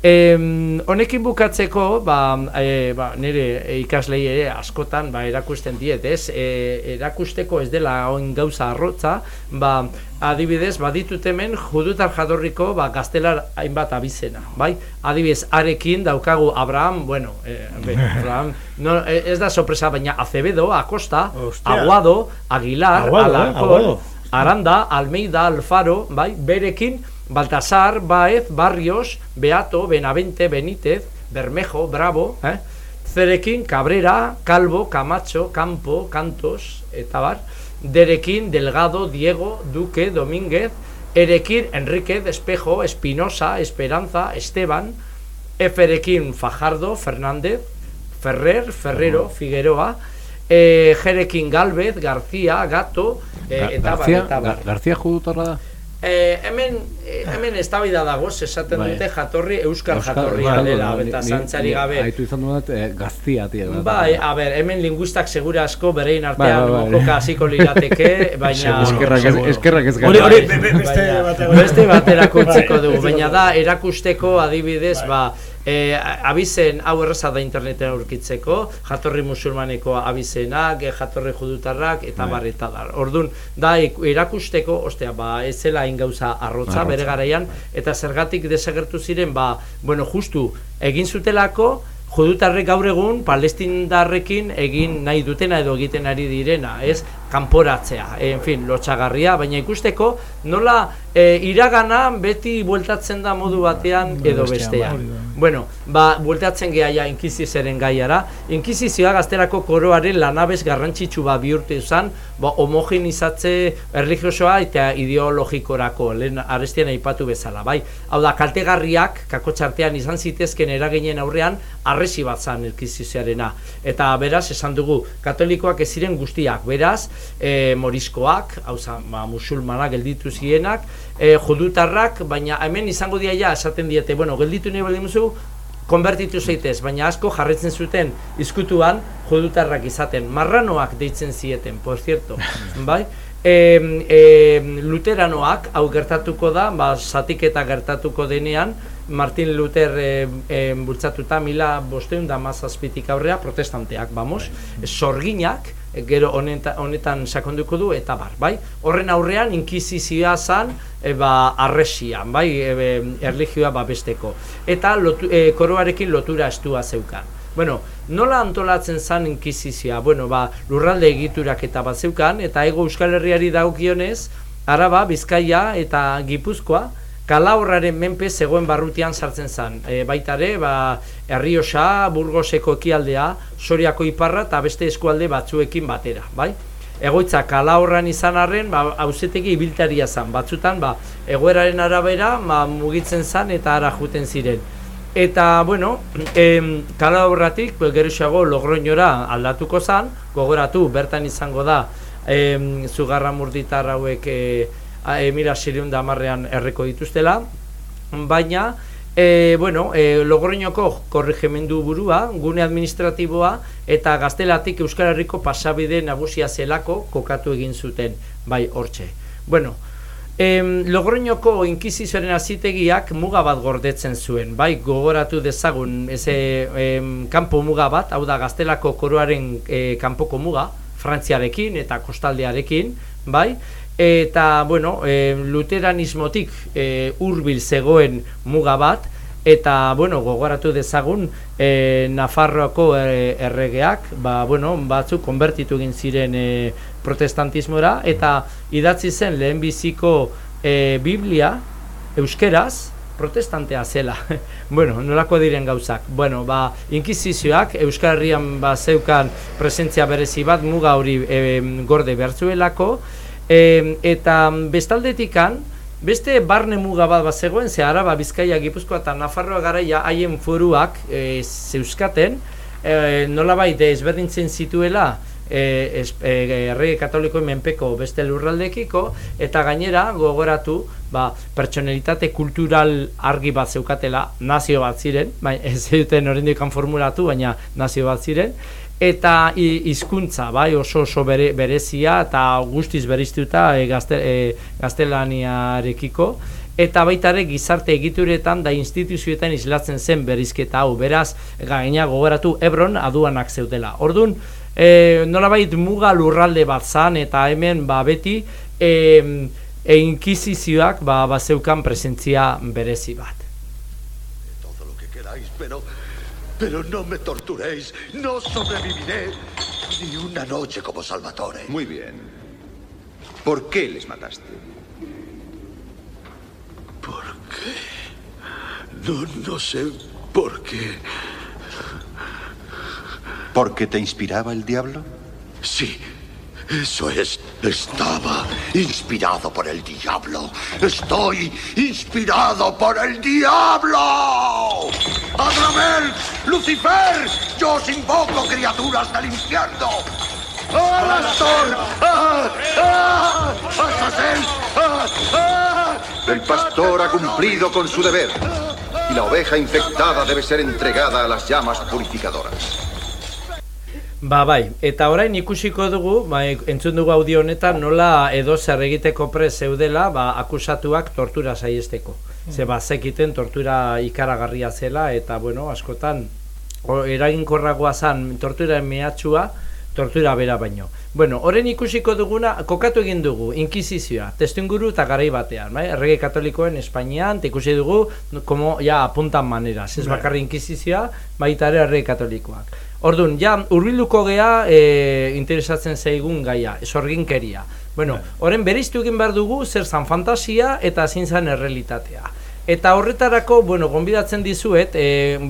Em, honekin bukatzeko, ba, e, ba, nire ikaslei ere askotan ba, erakusten diet, ez? E, erakusteko ez dela oin gauza arrotza, ba, adibidez, baditut hemen judutar jadorriko ba, gaztelar hainbat abizena, bai? Adibidez, arekin daukagu Abraham, bueno, e, be, Abraham, no, e, ez da sorpresa, baina Acevedo, Acosta, Hostia. Aguado, Aguilar, Aguado, eh? Alarcón, Aguado. Aranda, Almeida, Alfaro, bai, berekin, Baltasar, Baez, Barrios, Beato, Benavente, Benítez, Bermejo, Bravo, eh? Zerekin, Cabrera, Calvo, Camacho, Campo, Cantos, eta bar, Derekin, Delgado, Diego, Duque, Domínguez, Erekin, Enrique, Espejo, Espinosa, Esperanza, Esteban, Eferekin, Fajardo, Fernández, Ferrer, Ferrero, Figueroa, eh, Jerekin, Galvez, García, Gato, eh, eta bar, Garzia, eta bar. Gar- Garzia judutarra da? Eh, hemen eh, hemen eztabaida dago, esaten Bai. dute jatorri euskal, jatorri bai, dela, bai, eta ni- zantzari ni- gabe. Aitu izan dut, eh, gaztia, tia. da. Bai, a ber, hemen linguistak segura asko berein Bai, artean bai, bai. hasiko lirateke, baina Eskerrak ez- eskerrak ez Hori, hori, gara. be- beste batera- beste baterako utziko Bai, dugu, beste baina da erakusteko adibidez, ba, e, abizen hau erraza da interneten aurkitzeko, jatorri musulmaneko abizenak, eh, jatorri judutarrak, eta Bai. bar eta dar. Ordun da erakusteko, ostea, ba, ez zela hain gauza arrotza, Arrotza. bere garaian, eta zergatik desagertu ziren, ba, bueno, justu, egin zutelako, judutarrek gaur egun palestindarrekin egin nahi dutena edo egiten ari direna, ez? kanporatzea, en fin, lotxagarria, baina ikusteko nola e, iragana beti bueltatzen da modu batean edo bestean. Bueno, ba, bueltatzen gehaia inkizizeren gaiara. Inkizizioa gazterako koroaren lanabez garrantzitsu ba bihurtu izan, ba, homogenizatze erlijiosoa eta ideologikorako, lehen arestian aipatu bezala, bai? Hau da, kaltegarriak, kakotxartean izan zitezken eraginen aurrean, arresi bat zan inkizizioarena. Eta beraz, esan dugu, katolikoak ez ziren guztiak, beraz, e, moriskoak, hau zan, ba, musulmanak gelditu zienak, e, judutarrak, baina hemen izango diaia esaten diete, bueno, gelditu nahi baldin duzu, konbertitu zeitez, baina asko jarritzen zuten izkutuan judutarrak izaten. Marranoak deitzen zieten, por cierto, bai? E, e, luteranoak, hau gertatuko da, ba, zatiketa gertatuko denean, Martin Luther e, e, bultzatuta mila bosteun da mazazpitik aurrea protestanteak, vamos, sorginak, e, gero honeta, honetan sakonduko du, eta bar, bai? Horren aurrean, inkizizioa zan, e, ba, arresian, bai, e, e, erligioa babesteko. Eta lotu, e, koroarekin lotura estua zeukan. Bueno, nola antolatzen zan inkizizioa? Bueno, ba, lurralde egiturak eta bat zeukan, eta ego Euskal Herriari daukionez, Araba, Bizkaia eta Gipuzkoa, Kalahorraren menpe zegoen barrutian sartzen zen. E, baita ere, ba, Herriosa, Burgoseko ekialdea, Soriako iparra eta beste eskualde batzuekin batera, bai? Egoitza kalahorran izan arren, ba, hauzetegi ibiltaria zen. Batzutan, ba, egoeraren arabera, ba, mugitzen zen eta ara juten ziren. Eta, bueno, em, kalahorratik, geroxago logroñora aldatuko zen, gogoratu, bertan izango da, em, zugarra murditar hauek e, e, mila siriun da marrean erreko dituztela, baina, e, bueno, e, Logroñoko korrigemendu burua, gune administratiboa eta gaztelatik Euskal Herriko pasabide nagusia zelako kokatu egin zuten, bai hortxe. Bueno, Em, Logroñoko inkizizioaren azitegiak muga bat gordetzen zuen, bai gogoratu dezagun eze em, kanpo muga bat, hau da gaztelako koroaren e, kanpoko muga, frantziarekin eta kostaldearekin, bai, eta bueno, e, luteranismotik e, hurbil zegoen muga bat eta bueno, gogoratu dezagun e, Nafarroako erregeak, ba, bueno, batzuk konbertitu egin ziren e, protestantismora eta idatzi zen lehenbiziko e, Biblia euskeraz protestantea zela. bueno, nolako diren gauzak. Bueno, ba, inkizizioak Euskal Herrian ba, zeukan presentzia berezi bat muga hori e, gorde bertzuelako, E, eta bestaldetikan, beste barne muga bat bat zegoen, ze araba, bizkaia, gipuzkoa eta nafarroa garaia haien foruak e, zeuskaten, e, nola baita ezberdintzen zituela, e, ez, e, katolikoen menpeko beste lurraldekiko, eta gainera gogoratu, ba, pertsonalitate kultural argi bat zeukatela, nazio bat ziren, bai, ez duten horrendikan formulatu, baina nazio bat ziren, eta hizkuntza bai oso oso bere, berezia eta guztiz beriztuta e, gazte, e, gaztelaniarekiko. Eta baita ere gizarte egituretan da instituzioetan islatzen zen berizketa hau. Beraz gaina gogoratu Ebron aduanak zeutela ordun e, nolabait muga lurralde bat zan eta hemen ba beti e, e inkizizioak ba, ba zeukan presentzia berezi bat. Todo lo que queráis pero Pero no me torturéis, no sobreviviré ni una noche como Salvatore. Muy bien. ¿Por qué les mataste? ¿Por qué? No, no sé por qué. ¿Porque te inspiraba el diablo? Sí, eso es. Estaba inspirado por el diablo. Estoy inspirado por el diablo. Adramel, Lucifer, yo os invoco criaturas del infierno. ¡Alastor! ¡Ah! ¡Ah! ¡Azazel! ¡Ah! ¡Ah! El pastor ha cumplido con su deber y la oveja infectada debe ser entregada a las llamas purificadoras. Ba bai, eta orain ikusiko dugu, bai, entzun dugu audio honetan nola edo zer egiteko pre zeudela, ba, akusatuak tortura saiesteko. Mm. Ze ba, zekiten tortura ikaragarria zela eta bueno, askotan o, eraginkorragoa zan tortura mehatxua, tortura bera baino. Bueno, orain ikusiko duguna, kokatu egin dugu, inkizizioa, testunguru eta garai batean, bai? errege katolikoen Espainian, ikusi dugu, como, ja, apuntan manera, ez Bai. bakarri inkizizioa, baita ere errege katolikoak. Orduan, ja, urbilduko gea e, interesatzen zaigun gaia, sorginkeria. Bueno, horren bereiztu egin behar dugu zer zan fantasia eta zein zan errealitatea. Eta horretarako, bueno, gonbidatzen dizuet, e,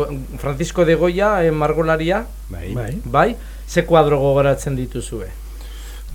Francisco de Goya, e, margolaria, Bai. bai, bai, ze kuadro gogoratzen dituzue.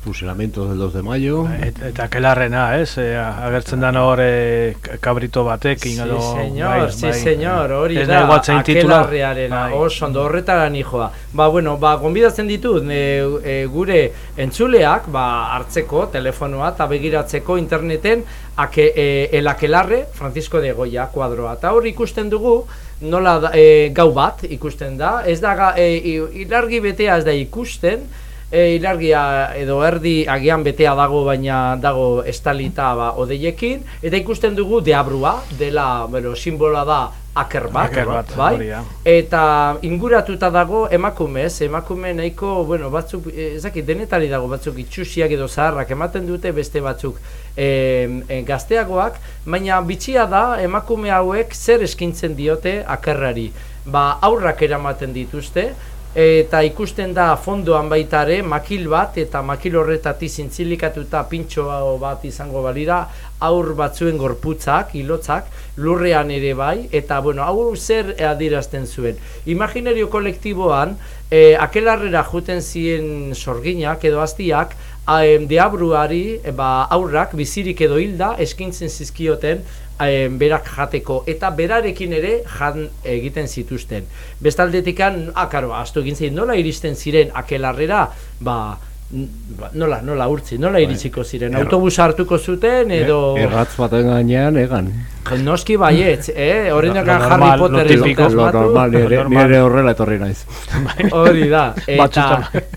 Fusilamientos del 2 de mayo. Et, eta kelarrena, ez? E, agertzen da hor e, kabrito batekin Sí, edo... señor, sí, señor, hori Ez da, titula. akelarrearena, oso ondo horretara nijoa. Ba, bueno, ba, gonbidatzen ditut, e, e, gure entzuleak, ba, hartzeko, telefonoa, eta begiratzeko interneten, ake, e, el akelarre, Francisco de Goya, kuadroa. Eta hor ikusten dugu, nola da, e, gau bat ikusten da, ez da, e, i- ilargi betea ez da ikusten, e, ilargia edo erdi agian betea dago baina dago estalita ba, odeiekin eta ikusten dugu deabrua dela bueno, simbola da aker bat, Aker bat, bai? eta inguratuta dago emakumez, emakume nahiko, bueno, batzuk, eh, ez dakit, denetari dago batzuk itxusiak edo zaharrak ematen dute beste batzuk e, gazteagoak, baina bitxia da emakume hauek zer eskintzen diote akerrari. Ba, aurrak eramaten dituzte, eta ikusten da fondoan baita ere makil bat eta makil horretatik zintzilikatuta pintxo bat izango balira aur batzuen gorputzak, hilotzak, lurrean ere bai, eta bueno, hau zer adierazten zuen. Imaginario kolektiboan, eh, akelarrera juten ziren sorginak edo aztiak, deabruari ba, aurrak bizirik edo hilda eskintzen zizkioten eh, berak jateko eta berarekin ere jan egiten zituzten. Bestaldetikan, akaro, astu egin zein, nola iristen ziren akelarrera, ba, nola, nola urtzi, nola iritsiko ziren, autobusa hartuko zuten edo... Erratz baten gainean, egan. Noski baietz, eh? Horreinakan Lo Harry Potter ez lo normal, nire, horrela etorri naiz. Hori da, eta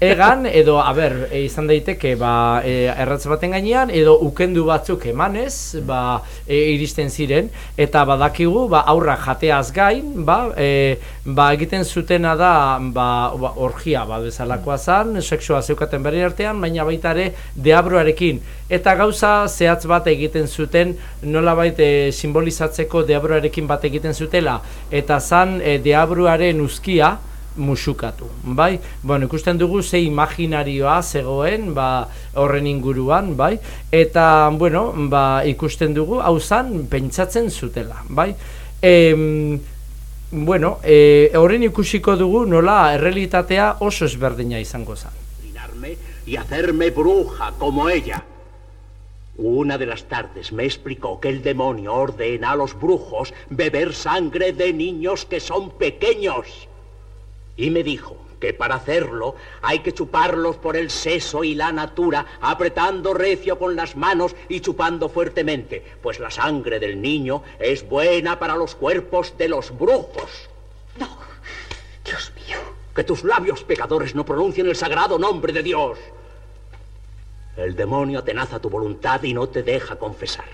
egan edo, a ber, izan daiteke, ba, erratz baten gainean, edo ukendu batzuk emanez, ba, e, iristen ziren, eta badakigu, ba, aurra jateaz gain, ba, e, ba, egiten zutena da, ba, ba, orgia, ba, bezalakoa zan, sexua zeukaten berri artean, baina baita ere, deabroarekin, eta gauza zehatz bat egiten zuten, nolabait e, simbolizatzeko deabroarekin bat egiten zutela, eta zan e, deabruaren uzkia, musukatu, bai? Bueno, ikusten dugu ze imaginarioa zegoen, ba, horren inguruan, bai? Eta, bueno, ba, ikusten dugu, hau zan, pentsatzen zutela, bai? Em, bueno, e, horren ikusiko dugu nola errealitatea oso ezberdina izango zan. Y hacerme bruja como ella. Una de las tardes me explicó que el demonio ordena a los brujos beber sangre de niños que son pequeños. Y me dijo que para hacerlo hay que chuparlos por el seso y la natura, apretando recio con las manos y chupando fuertemente, pues la sangre del niño es buena para los cuerpos de los brujos. No, Dios mío. Que tus labios pecadores no pronuncien el sagrado nombre de Dios. El demonio atenaza tu voluntad y no te deja confesar.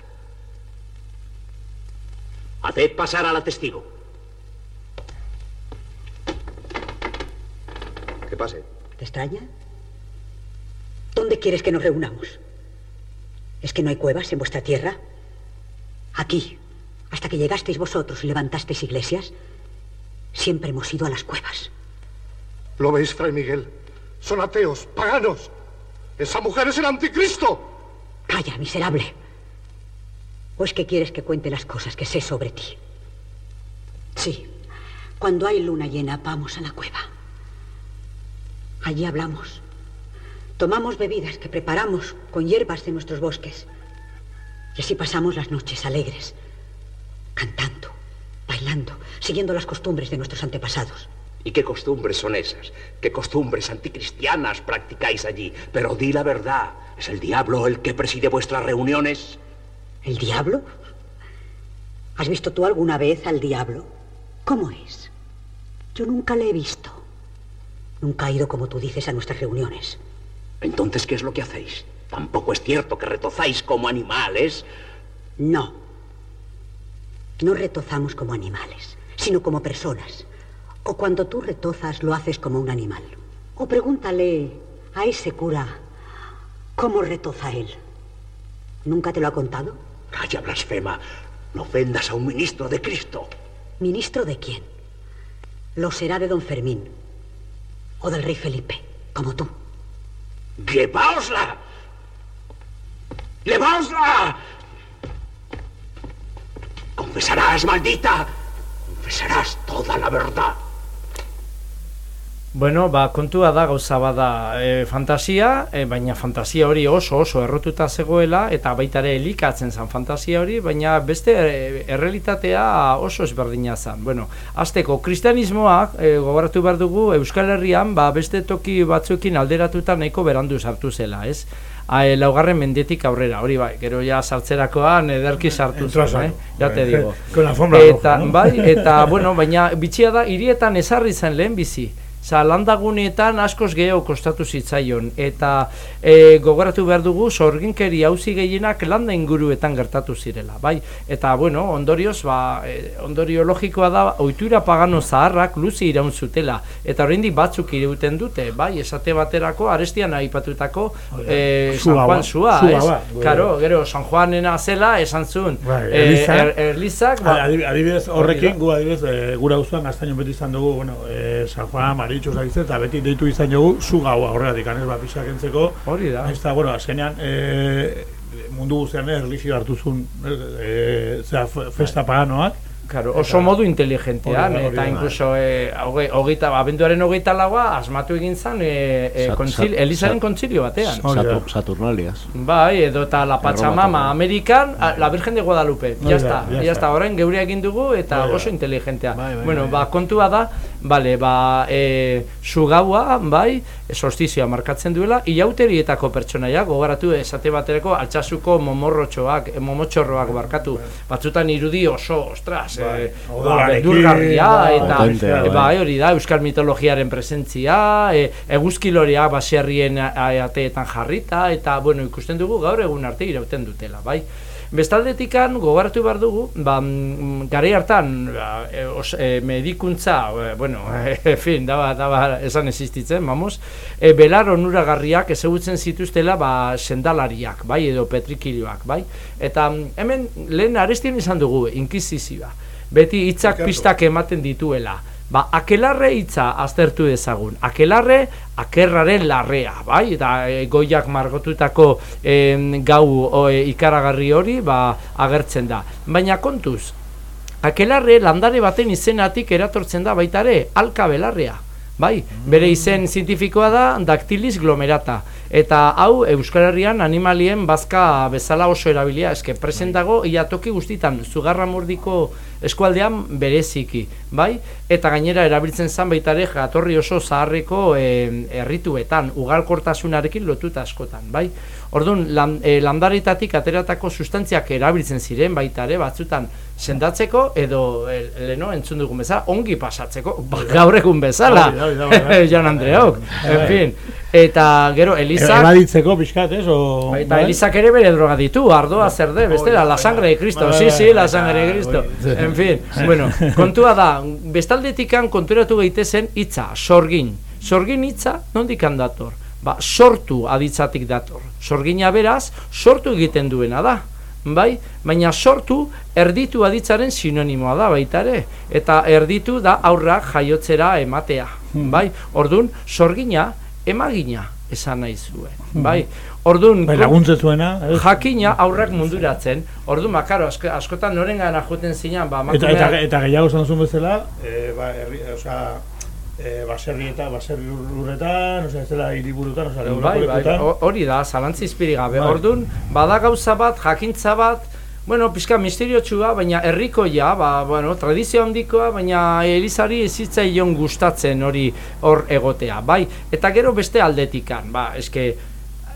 Haced pasar a la testigo. Que pase. ¿Te extraña? ¿Dónde quieres que nos reunamos? ¿Es que no hay cuevas en vuestra tierra? Aquí, hasta que llegasteis vosotros y levantasteis iglesias, siempre hemos ido a las cuevas. ¿Lo veis, Fray Miguel? Son ateos, paganos. Esa mujer es el anticristo. Calla, miserable. ¿O es que quieres que cuente las cosas que sé sobre ti? Sí. Cuando hay luna llena, vamos a la cueva. Allí hablamos. Tomamos bebidas que preparamos con hierbas de nuestros bosques. Y así pasamos las noches alegres, cantando, bailando, siguiendo las costumbres de nuestros antepasados. ¿Y qué costumbres son esas? ¿Qué costumbres anticristianas practicáis allí? Pero di la verdad, ¿es el diablo el que preside vuestras reuniones? ¿El diablo? ¿Has visto tú alguna vez al diablo? ¿Cómo es? Yo nunca le he visto. Nunca ha ido, como tú dices, a nuestras reuniones. Entonces, ¿qué es lo que hacéis? Tampoco es cierto que retozáis como animales. No. No retozamos como animales, sino como personas. O cuando tú retozas, lo haces como un animal. O pregúntale a ese cura cómo retoza él. ¿Nunca te lo ha contado? Calla, blasfema. No ofendas a un ministro de Cristo. ¿Ministro de quién? Lo será de don Fermín. O del rey Felipe, como tú. ¡Llevaosla! ¡Llevaosla! Confesarás, maldita. Confesarás toda la verdad. Bueno, ba, kontua da gauza bada e, fantasia, e, baina fantasia hori oso oso errotuta zegoela eta baita ere elikatzen zen fantasia hori, baina beste e, errealitatea oso ezberdina zen. Bueno, azteko, kristianismoak e, gogoratu behar dugu Euskal Herrian ba, beste toki batzuekin alderatuta nahiko berandu sartu zela, ez? A, e, laugarren mendetik aurrera, hori bai, gero ja sartzerakoan ederki sartu zen, eh? Ja te digo. Con la eta, roja, no? bai, eta, bueno, baina bitxia da, hirietan ezarri zen lehen bizi. Za, landaguneetan askoz geho kostatu zitzaion, eta e, gogoratu behar dugu, sorginkeri hauzi gehienak landa inguruetan gertatu zirela, bai? Eta, bueno, ondorioz, ba, e, ondorio logikoa da, ohitura pagano zaharrak luzi iraun zutela, eta oraindik batzuk irauten dute, bai? Esate baterako, arestian aipatutako e, San Juan ba. Sua, ez? ba. Karo, gero, San Juanena zela, esan zuen, Bai, e, Eliza. er, erlizak, ba, Adib- adibidez, horrekin, gu adibidez, e, gura auzoan gaztaino beti izan dugu, bueno, e, San Juan, Maritxu, zakitzen, eta beti deitu izan dugu, zu gaua horregatik, anez, ba, pixak entzeko. Hori da. Eta, bueno, azkenean, e, mundu guztian eh, erlijio hartuzun, e, zera, fe- festa paganoak. Claro, oso modu inteligentean, da, eta da. incluso eh, hoge, hogeita, abenduaren hogeita laua asmatu egin zen eh, eh, Sat- kontzil, sat- Elizaren sat- kontzilio batean. Satur, Saturnalias. Bai, edo eta la Pachamama. Amerikan, a, la Virgen de Guadalupe. Hori Ya da, está, ya ya está. está. Orain geurea egin dugu eta Bai, bai. oso inteligentea. bai, bueno, bai. ba, kontua da, vale, ba, e, sugaua, bai, solstizioa markatzen duela, ilauterietako pertsonaia, gogoratu esate baterako altxasuko momorrotxoak, eh, momotxorroak barkatu, batzutan irudi oso, ostras, Bai, ba, bai, eta, e, bai. bai, hori da, euskal mitologiaren presentzia, e, eguzkilorea baserrien ateetan jarrita, eta, bueno, ikusten dugu gaur egun arte irauten dutela, bai. Bestaldetikan gogoratu behar dugu, ba, mm, garai hartan ba, e, os, e, medikuntza, e, bueno, en fin, daba, daba esan existitzen, vamos, e, belar onuragarriak ezagutzen zituztela ba, sendalariak, bai, edo petrikilioak, bai, eta mm, hemen lehen arestien izan dugu, inkizizioa, beti hitzak pistak ematen dituela, Ba, akelarre hitza aztertu dezagun. Akelarre, akerraren larrea, bai? Eta e, goiak margotutako em, gau o, e, ikaragarri hori, ba, agertzen da. Baina kontuz, akelarre landare baten izenatik eratortzen da baita ere, alkabelarrea. Bai, bere izen zientifikoa da Dactylis glomerata. Eta hau Euskal Herrian animalien bazka bezala oso erabilia, eske present dago ia toki guztitan zugarra murdiko eskualdean bereziki, bai? Eta gainera erabiltzen zan baita ere jatorri oso zaharreko eh, errituetan, ugalkortasunarekin lotuta askotan, bai? Orduan, lan, e, landaretatik ateratako sustantziak erabiltzen ziren baita ere batzutan sendatzeko edo e, leno entzun dugun bezala ongi pasatzeko, ba, gaur egun bezala. Jan Andreok, Bai, en bai. fin. Eta gero Elizak Ebaditzeko pixkat, ez? O, Eta bai? Elizak ere bere droga ditu, ardoa zer de, bestela, la sangre de Cristo, Bai, sí, bai, sí, la bai, sangre de bai, Cristo. bai. En fin, bueno, kontua da, bestaldetikan konturatu gaitezen hitza, sorgin. Sorgin hitza, nondik dator? Ba, sortu aditzatik dator. Sorgina beraz, sortu egiten duena da. Bai, baina sortu erditu aditzaren sinonimoa da baita ere eta erditu da aurrak jaiotzera ematea, bai? Ordun sorgina emagina esan nahi zuen, bai? Ordun Bai, zuena, ez? jakina aurrak munduratzen. Ordun makaro asko, askotan norengana joeten zinan, ba Eta, eta, emakumea- eta gehiago esan zuen bezala, e, ba, herri, e, baserri eta baserri lurretan, osea, ez dela hiriburutan, osea, Bai, bai, hori da, zalantzi izpiri gabe. Bai. Ordun, bada gauza bat, jakintza bat, bueno, pizka misteriotsua, baina herrikoia, ba, bueno, tradizio handikoa, baina Elizari ez zitzaion gustatzen hori hor egotea, bai? Eta gero beste aldetikan, ba, eske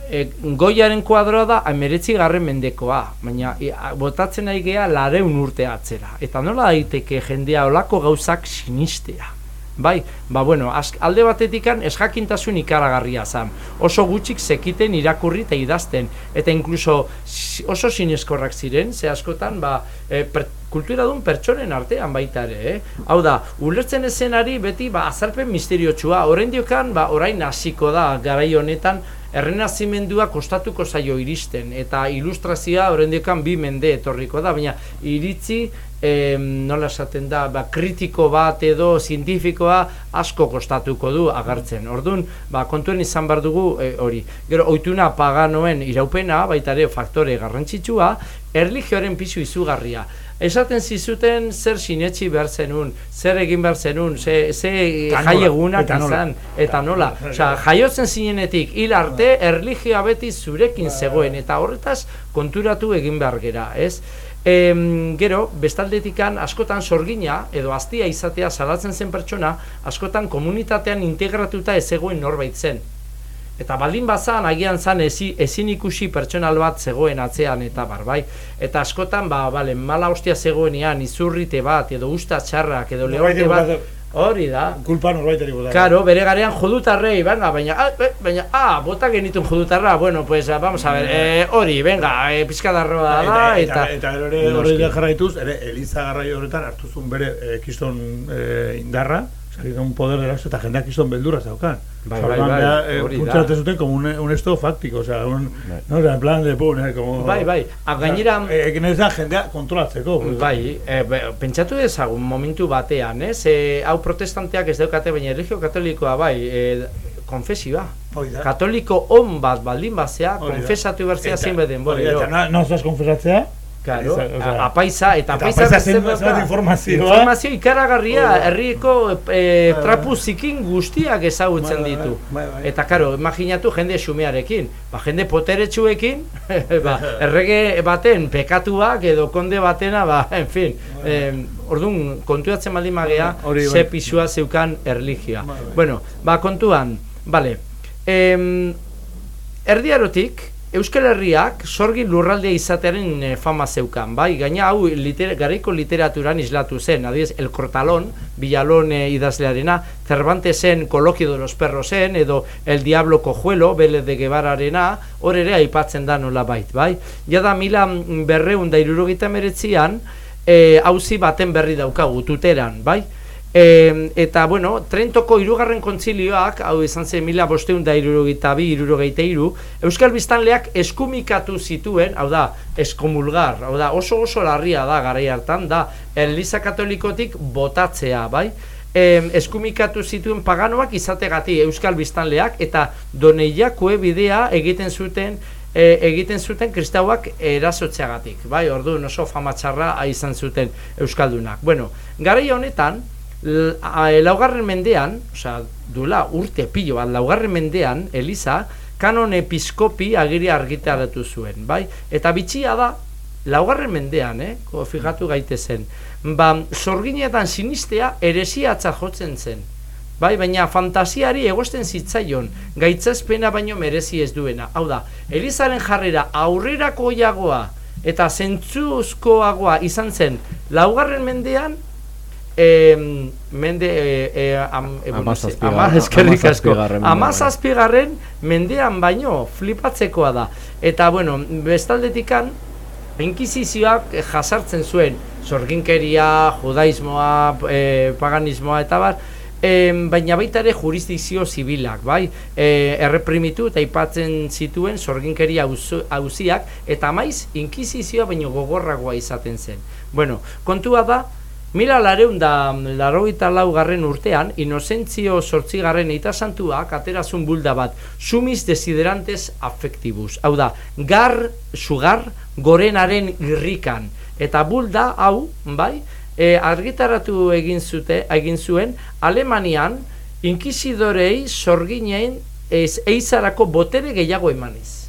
e, goiaren kuadroa da emeretzi garren mendekoa, baina e, botatzen ari gea lareun urte atzera. Eta nola daiteke jendea olako gauzak sinistea? Bai, ba bueno, alde batetikan esjakintasun ikaragarria zan. Oso gutxik zekiten irakurri eta idazten. Eta inkluso oso sineskorrak ziren, ze askotan, ba, e, per, kulturadun pertsonen artean baita ere, eh? Hau da, ulertzen ezenari beti ba, azalpen misteriotsua. Orain diokan, ba, orain hasiko da garai honetan, errenazimendua kostatuko zaio iristen, eta ilustrazioa orain bi mende etorriko da, baina iritzi em, nola esaten da, ba, kritiko bat edo zientifikoa asko kostatuko du agertzen. Ordun, ba, kontuen izan behar dugu e, hori. Gero, oituna paganoen iraupena, baita ere faktore garrantzitsua, erlijioaren pisu izugarria. esaten zizuten zer sinetxi behar zenun, zer egin behar zenun, ze, ze jaiegunak eta nola. izan, eta nola. Osea, jaiotzen zinenetik hil arte erlijioa beti zurekin zegoen, eta horretaz konturatu egin behar gera, ez? Em, gero, bestaldetikan askotan sorgina edo aztia izatea salatzen zen pertsona, askotan komunitatean integratuta ez zegoen norbait zen. Eta baldin bazan, agian zan ezi, ezin ikusi pertsonal bat zegoen atzean eta bar, bai. Eta askotan, ba, bale, mala hostia zegoenean, izurrite bat, edo usta txarrak, edo lehote bat, hori da. Kulpa norbaiteri bota. Karo, bere garean jodutarrei, venga, baina, ah, eh, baina, ah, bota genitun jodutarra, bueno, pues, ah, vamos a ver, eh, hori, venga, eh, pizkadarroa da, eta, eta... eta ere horri jarraituz, ere Eliza garraio horretan hartuzun bere eh, kiston eh, indarra, un poder de las eta jendeak kiston beldurra zaukan. Bai, bai, bai, eh, hori da. funtzionatzen zuten como un, un esto fáctico, o sea, un, no, o sea, en plan de pun, eh, como... Bai, bai, a gainera... Eh, eh, da jendea kontrolatzeko. pues. Bai, e, be, pentsatu dezagun momentu batean, ez? E, hau protestanteak ez daukate, baina erlijio katolikoa bai, e, konfesioa. Hori da. Katoliko on bat baldin bazea, konfesatu berzea zein beden hori da, eta no zaz konfesatzea? Claro, Eza- apaisa, eta apaisa zenbat da. informazioa. Informazio ikaragarria, herriko e, trapu zikin guztiak ezagutzen Bai, bai, ditu. bai, bai. Eta karo, imaginatu jende xumearekin, ba, jende poteretsuekin, ba, errege baten pekatuak edo konde batena, ba, en fin, eh, orduan kontuatzen baldin magea, bai. ze pisua zeukan erlijioa. Bueno, ba, kontuan, bale, em, erdiarotik, Euskal Herriak sorgi lurraldea izatearen eh, fama zeukan, bai? Gaina hau liter, garaiko literaturan islatu zen, adibidez, El Cortalón, Villalón eh, idazlearena, Cervantesen Coloquio de los Perrosen, edo El Diablo Cojuelo, Vélez de Guevararena, hor ere aipatzen da nola bait, bai? Jada mila mm, berreun da irurogeita meretzian, eh, hauzi baten berri daukagu, tuteran, bai? E, eta, bueno, Trentoko irugarren kontzilioak, hau izan zen mila bosteun da irurogeita bi, irurogeita iru, Euskal Biztanleak eskumikatu zituen, hau da, eskomulgar, hau da, oso oso larria da garai hartan, da, Eliza Katolikotik botatzea, bai? E, eskumikatu zituen paganoak izategati Euskal Biztanleak, eta doneiakue bidea egiten zuten e, egiten zuten kristauak erasotzeagatik, bai, orduan oso fama txarra izan zuten euskaldunak. Bueno, garaia honetan, laugarren mendean, osea, dula urte pilo bat, laugarren mendean, Eliza, kanon episkopi agiri argitaratu zuen, bai? Eta bitxia da, laugarren mendean, eh? Ko, fijatu gaitezen, ba, sorginetan sinistea eresiatza jotzen zen. Bai, baina fantasiari egosten zitzaion, gaitzazpena baino merezi ez duena. Hau da, Elizaren jarrera aurrerakoiagoa eta zentzuzkoagoa izan zen laugarren mendean, em, mende e, e, am, e, bueno, ze- Hamazazpigarren- ama- eskerrik asko. hamazazpigarren mendean. Baino flipatzekoa da. Eta bueno, bestaldetikan Inkisizioak eh, jasartzen zuen sorginkeria, judaismoa, e, paganismoa eta bar, em, baina baita ere jurisdikzio zibilak, bai? E, erreprimitu eta aipatzen zituen sorginkeria auziak eta maiz inkisizioa baino gogorragoa izaten zen. Bueno, kontua da, Mila lareun da larogeita laugarren urtean, inozentzio sortzigarren eita santuak aterazun bulda bat, sumis desiderantes afektibus. Hau da, gar, sugar, gorenaren irrikan. Eta bulda, hau, bai, e, argitaratu egin, zute, egin zuen, Alemanian, inkizidorei sorginen ez, eizarako botere gehiago emaniz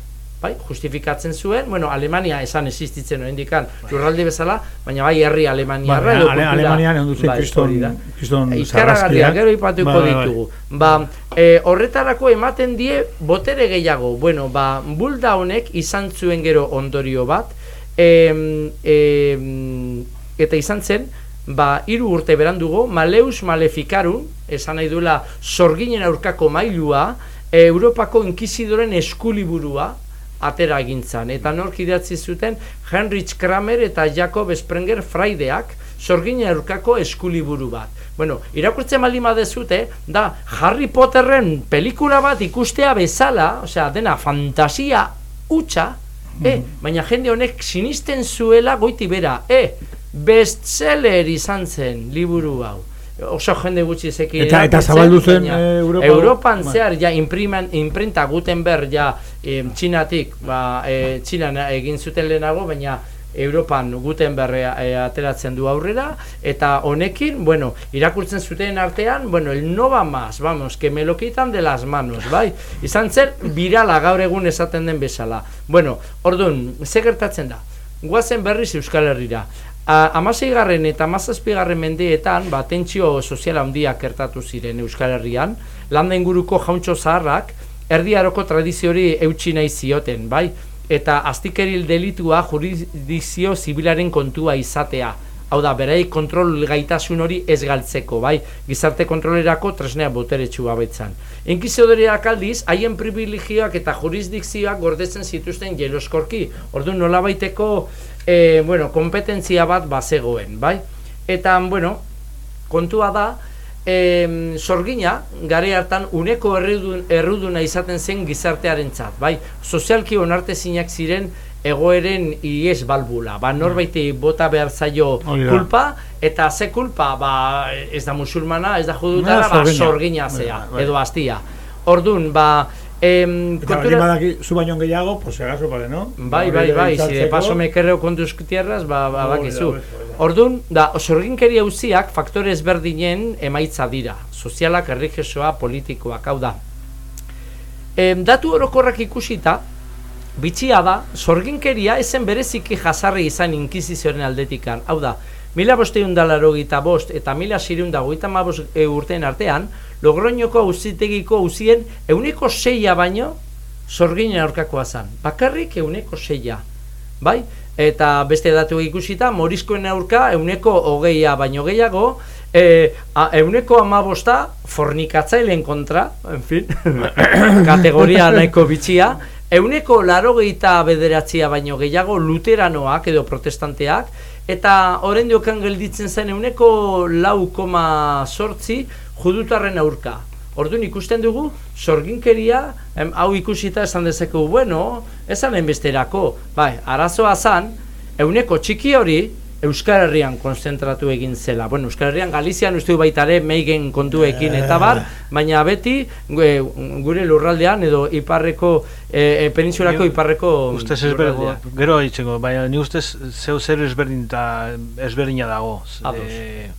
bai, justifikatzen zuen, bueno, Alemania esan existitzen oendikan lurralde bezala, baina bai herri Alemaniarra Bai, edo kultura- Alemanian egon duzen bai, kriston- kriston Ikaragarria, sarraskiak. gero ipatuko Bai, bai, bai. ditugu. Ba, e, horretarako ematen die botere gehiago. Bueno, ba, bulda honek izan zuen gero ondorio bat, em, em, eta izan zen, ba, hiru urte berandugo, Maleus Maleficarum, esan nahi duela sorginen aurkako mailua, Europako inkizidoren eskuliburua, atera egintzan. Eta nork idatzi zuten Heinrich Kramer eta Jacob Sprenger fraideak sorginen aurkako eskuliburu bat. Bueno, irakurtzen baldin badezute, da Harry Potterren pelikula bat ikustea bezala, osea, dena fantasia hutsa, eh, baina jende honek sinisten zuela goiti bera, eh, bestseller izan zen liburu hau. Oso jende gutxi zekin Eta- eta zabaldu zen, eh, Europa- Europan Bai. zehar ja impriman, imprenta Gutenberg ja em, Txinatik, ba, e, Txinan egin zuten lehenago, baina Europan Gutenberg e, ateratzen du aurrera eta honekin, bueno, irakurtzen zuten artean, bueno, el no va más, vamos, que me lo quitan de las manos, bai? Izan zer birala gaur egun esaten den bezala. Bueno, orduan, ze gertatzen da? Guazen berriz Euskal Herrira. Amaseigarren eta amazazpigarren mendeetan, ba, tentsio sozial handiak gertatu ziren Euskal Herrian, landa inguruko jauntxo zaharrak, erdiaroko tradiziori eutxi nahi zioten, bai? Eta aztikeril delitua juridizio zibilaren kontua izatea. Hau da, berai kontrol gaitasun hori ez galtzeko, bai? Gizarte kontrolerako tresnea boteretsu babetzan. Enkizodoreak aldiz, haien privilegioak eta jurisdikzioak gordetzen zituzten jeloskorki. Ordu nola baiteko, e, bueno, kompetentzia bat bazegoen, bai? Eta, bueno, kontua da, e, sorgina, gare hartan, uneko errudun, erruduna izaten zen gizartearen txat, bai? Sozialki onarte zinak ziren egoeren ies balbula, ba, norbaiti bota behar zaio kulpa, eta ze kulpa, ba, ez da musulmana, ez da judutara, ba, sorgina zea, edo hastia. Ordun, ba, Em, eta kultura... badaki zu baino gehiago, pues segaso pare, no? Bai, bai, bai, si de paso me kerreo con tus tierras, ba, ba, bakizu. Ordun, da, sorginkeria uziak faktore ezberdinen emaitza dira. Sozialak, erregesoa, politikoak, hau da. Em, datu orokorrak ikusita, bitxia da, sorginkeria esen bereziki jasarri izan inkizizioaren aldetikan. Hau da, mila bosteun dalaro gita bost eta mila siriun dago eta e, urtean artean, Logroñoko auzitegiko auzien euneko seia baino sorginen aurkakoa zan. Bakarrik euneko seia. Bai? Eta beste datu ikusita, morizkoen aurka euneko hogeia baino gehiago, e, a, euneko amabosta fornikatzailen kontra, en fin, kategoria nahiko bitxia, euneko larogeita bederatzia baino gehiago luteranoak edo protestanteak, eta horren diokan gelditzen zen euneko lau koma sortzi judutarren aurka. Orduan ikusten dugu, sorginkeria, em, hau ikusita esan dezeko, bueno, esan enbesterako, bai, arazoa zan, euneko txiki hori, Euskal Herrian konzentratu egin zela. Bueno, Euskal Herrian Galizian uste baitare meigen kontuekin eta bar, baina beti gure lurraldean edo iparreko, e, e, peninsulako iparreko Ustez ezberdin, gero haitzeko, baina ni ustez zeu zer ezberdin ezberdina dago. E,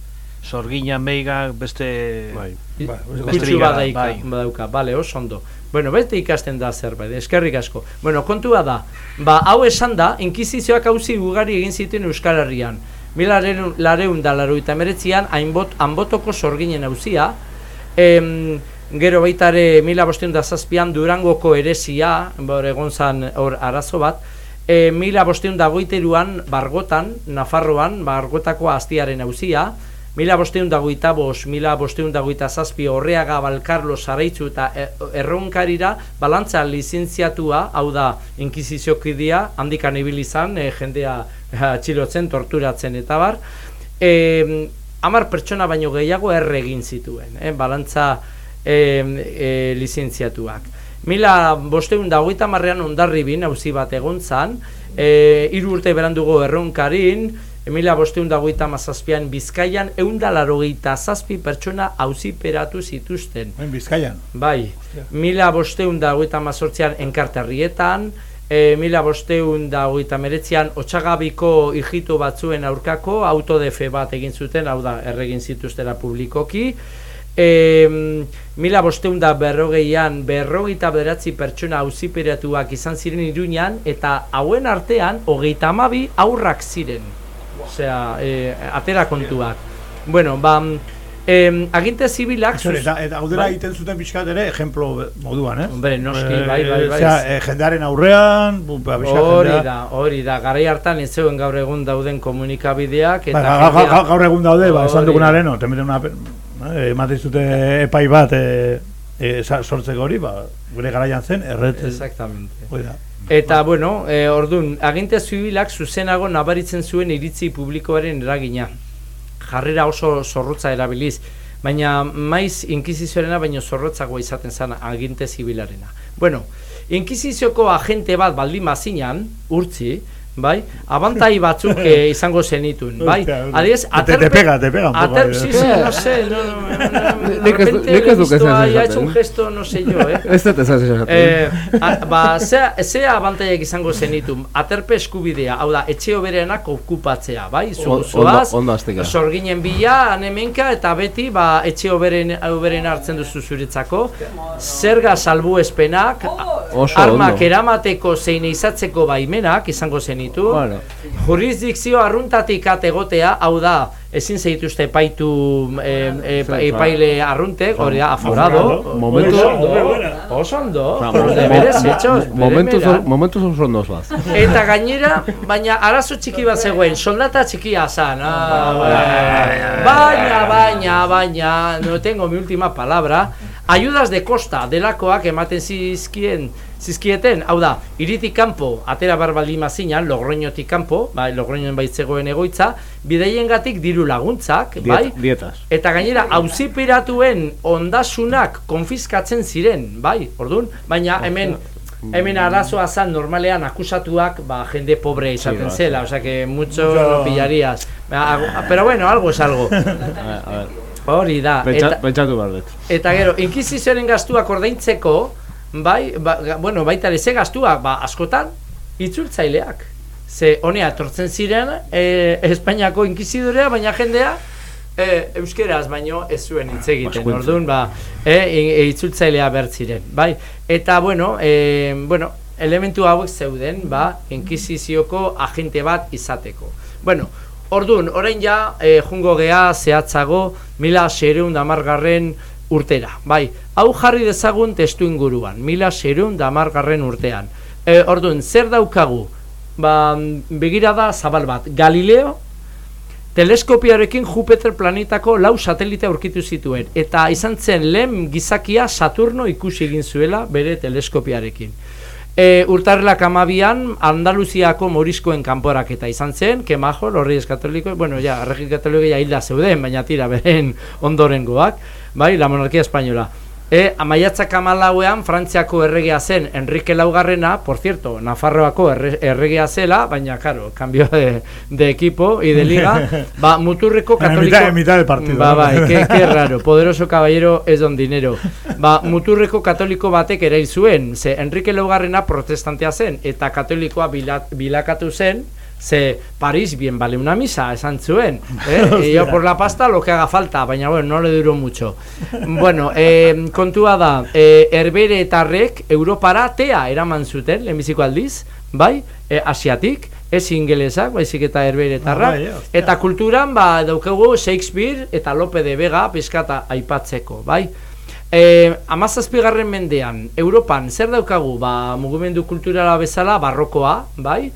sorgina meiga beste bai. Ba, beste badaika, bai. badauka, vale, oso ondo. Bueno, beste ikasten da zerbait, eskerrik asko. Bueno, kontua da, ba, hau esan da, inkizizioak hauzi ugari egin zituen Euskal Herrian. Mila lareun da laro eta meretzian, hainbot, hanbotoko sorginen hauzia, em, gero baitare mila bosteun da zazpian durangoko erezia, bor, egon zan hor arazo bat, e, mila bosteun da goiteruan, bargotan, Nafarroan, bargotako hastiaren hauzia, Mila bosteun dagoita bos, mila bosteun dagoita zazpi horreaga balkarlo zaraitzu eta e, erronkarira balantza lizentziatua, hau da, inkiziziokidia, handikan ibilizan, e, jendea atxilotzen, torturatzen eta bar, e, amar pertsona baino gehiago erre egin zituen, e, balantza e, e, lizentziatuak. Mila bosteun dagoita marrean ondarri bin, hauzi bat egon zan, e, iru urte berandugo erronkarin, Emilia bosteun dagoita mazazpian Bizkaian eunda larogeita zazpi pertsona auziperatu zituzten. En Bizkaian? Bai. Mila bosteun dagoita mazortzian enkarterrietan, e, mila bosteun dagoita meretzian otxagabiko hijitu batzuen aurkako autodefe bat egin zuten, hau da, erregin zituztera publikoki. E, mila bosteun da berrogeian berrogeita beratzi pertsona auziperatuak izan ziren iruñan eta hauen artean hogeita amabi aurrak ziren osea, e, atera kontuak. Bueno, ba, eh, aginte zibilak... Zure, eta, eta hau dela bai? egiten zuten pixkat ere, ejemplo moduan, eh? Hombre, noski, bai, bai, bai. Osea, e, jendearen aurrean, ba, hori da, hori da, garai hartan ez zeuen gaur egun dauden komunikabideak, eta... Ba, ga, ga, gaur egun daude, ba, esan duguna leno, temeten una... Ematen zute epai bat, e, e, sortzeko hori, ba, gure garaian zen, erret... Exactamente. Eta, bueno, e, orduan, aginte zibilak zuzenago nabaritzen zuen iritzi publikoaren eragina. Jarrera oso zorrotza erabiliz, baina maiz inkizizioarena baino zorrotzagoa izaten zen aginte zibilarena. Bueno, inkizizioko agente bat baldin mazinan, urtzi, bai? Abantai batzuk eh, izango zenitun, bai? Adiez, Te- te pega, te pega un poco ater, ahí, sí, eh. sí, no sé, no, no, no, no, de repente le visto ahí, ha hecho un gesto, no sé yo, eh? Ez dut ezer esaten. Eh, a- ba, zea, zea abantaiak izango zenitun, aterpe eskubidea, hau da, etxe oberenak okupatzea, bai? Zu, On- zoaz, ondo- ondo hastika. sorginen bila, anemenka, eta beti, ba, etxe oberen, oberen hartzen duzu zuretzako, zerga salbuespenak, Oso armak eramateko zein izatzeko baimenak izango zenitu, Bueno. jurisdikzio arruntatik ategotea, hau da, ezin zeituzte epaitu eh, eh, Zer, epaile arruntek, hori da, aforado, Momentu- oso ondo, Momentuz beremeran. momentuz oso ondo zoaz. Eta gainera, baina arazo txiki bat zegoen, soldata txikia zan. Ah, baina, baina, baina, no tengo mi última palabra. Ayudas de costa delakoak ematen zizkien, zizkieten, hau da, iritik kanpo, atera bar baldin mazinan, logroñotik kanpo, bai, logroñoen baitzegoen egoitza, bideiengatik diru laguntzak, bai, Dietas. Eta gainera, auziperatuen ondasunak konfiskatzen ziren, bai, ordun, baina hemen hemen arazoa zan normalean akusatuak ba, jende pobre izaten Sí, zela, osea que mucho Mucho- no pillarías. Ba, Pero bueno, algo es algo. A ver, a ver. Hori da. Pentsatu behar dut. eta gero, inkisizioaren gastuak ordaintzeko, bai, ba, bueno, baita ere gastuak, ba, askotan, itzultzaileak. Ze honea etortzen ziren e, Espainiako inkizidorea, baina jendea e, euskeraz baino ez zuen hitz egiten. Baskuntza. Orduan, ba, e, e, itzultzailea bertziren, bai? Eta bueno, e, bueno, elementu hauek zeuden, ba, inkizizioko agente bat izateko. Bueno, Orduan, orain ja, e, jungo gea zehatzago mila sereun damargarren urtera. Bai, hau jarri dezagun testu inguruan, mila sereun damargarren urtean. E, orduan, zer daukagu? Ba, begirada zabal bat. Galileo, teleskopiarekin Jupiter planetako lau satelite aurkitu zituen. Eta izan zen lehen gizakia Saturno ikusi egin zuela bere teleskopiarekin. E, urtarrelak amabian, Andaluziako morizkoen kanporaketa izan zen, kemajo, lorriez katoliko, bueno, ja, regi katoliko ja hilda zeuden, baina tira beren ondorengoak, bai, la monarquia espainola. E, amaiatzak amalauean, Frantziako erregea zen Enrique Laugarrena, por cierto, Nafarroako erre, erregea zela, baina, claro, cambio de, de equipo y de liga, ba, muturreko En katoliko... mitad- en mitad del partido, Ba, qué, qué raro, poderoso caballero es don dinero. Ba, muturreko katoliko batek erail zuen, ze Enrique Laugarrena protestantea zen, eta katolikoa bila, bilakatu zen, ze París bien vale una misa, esan zuen. Eh? Yo por la pasta lo que haga falta, baina bueno, no le duró mucho. Bueno, eh, kontua da, eh, erberetarrek Europara tea eraman zuten, lehenbiziko aldiz, bai, eh, asiatik, ez ingelesak, baizik eta erberetarrak, Ah, bai, eta kulturan ba, daukagu Shakespeare eta Lope de Vega pizkata aipatzeko, bai? E, amazazpigarren mendean, Europan, zer daukagu? Ba, mugimendu kulturala bezala, barrokoa, bai?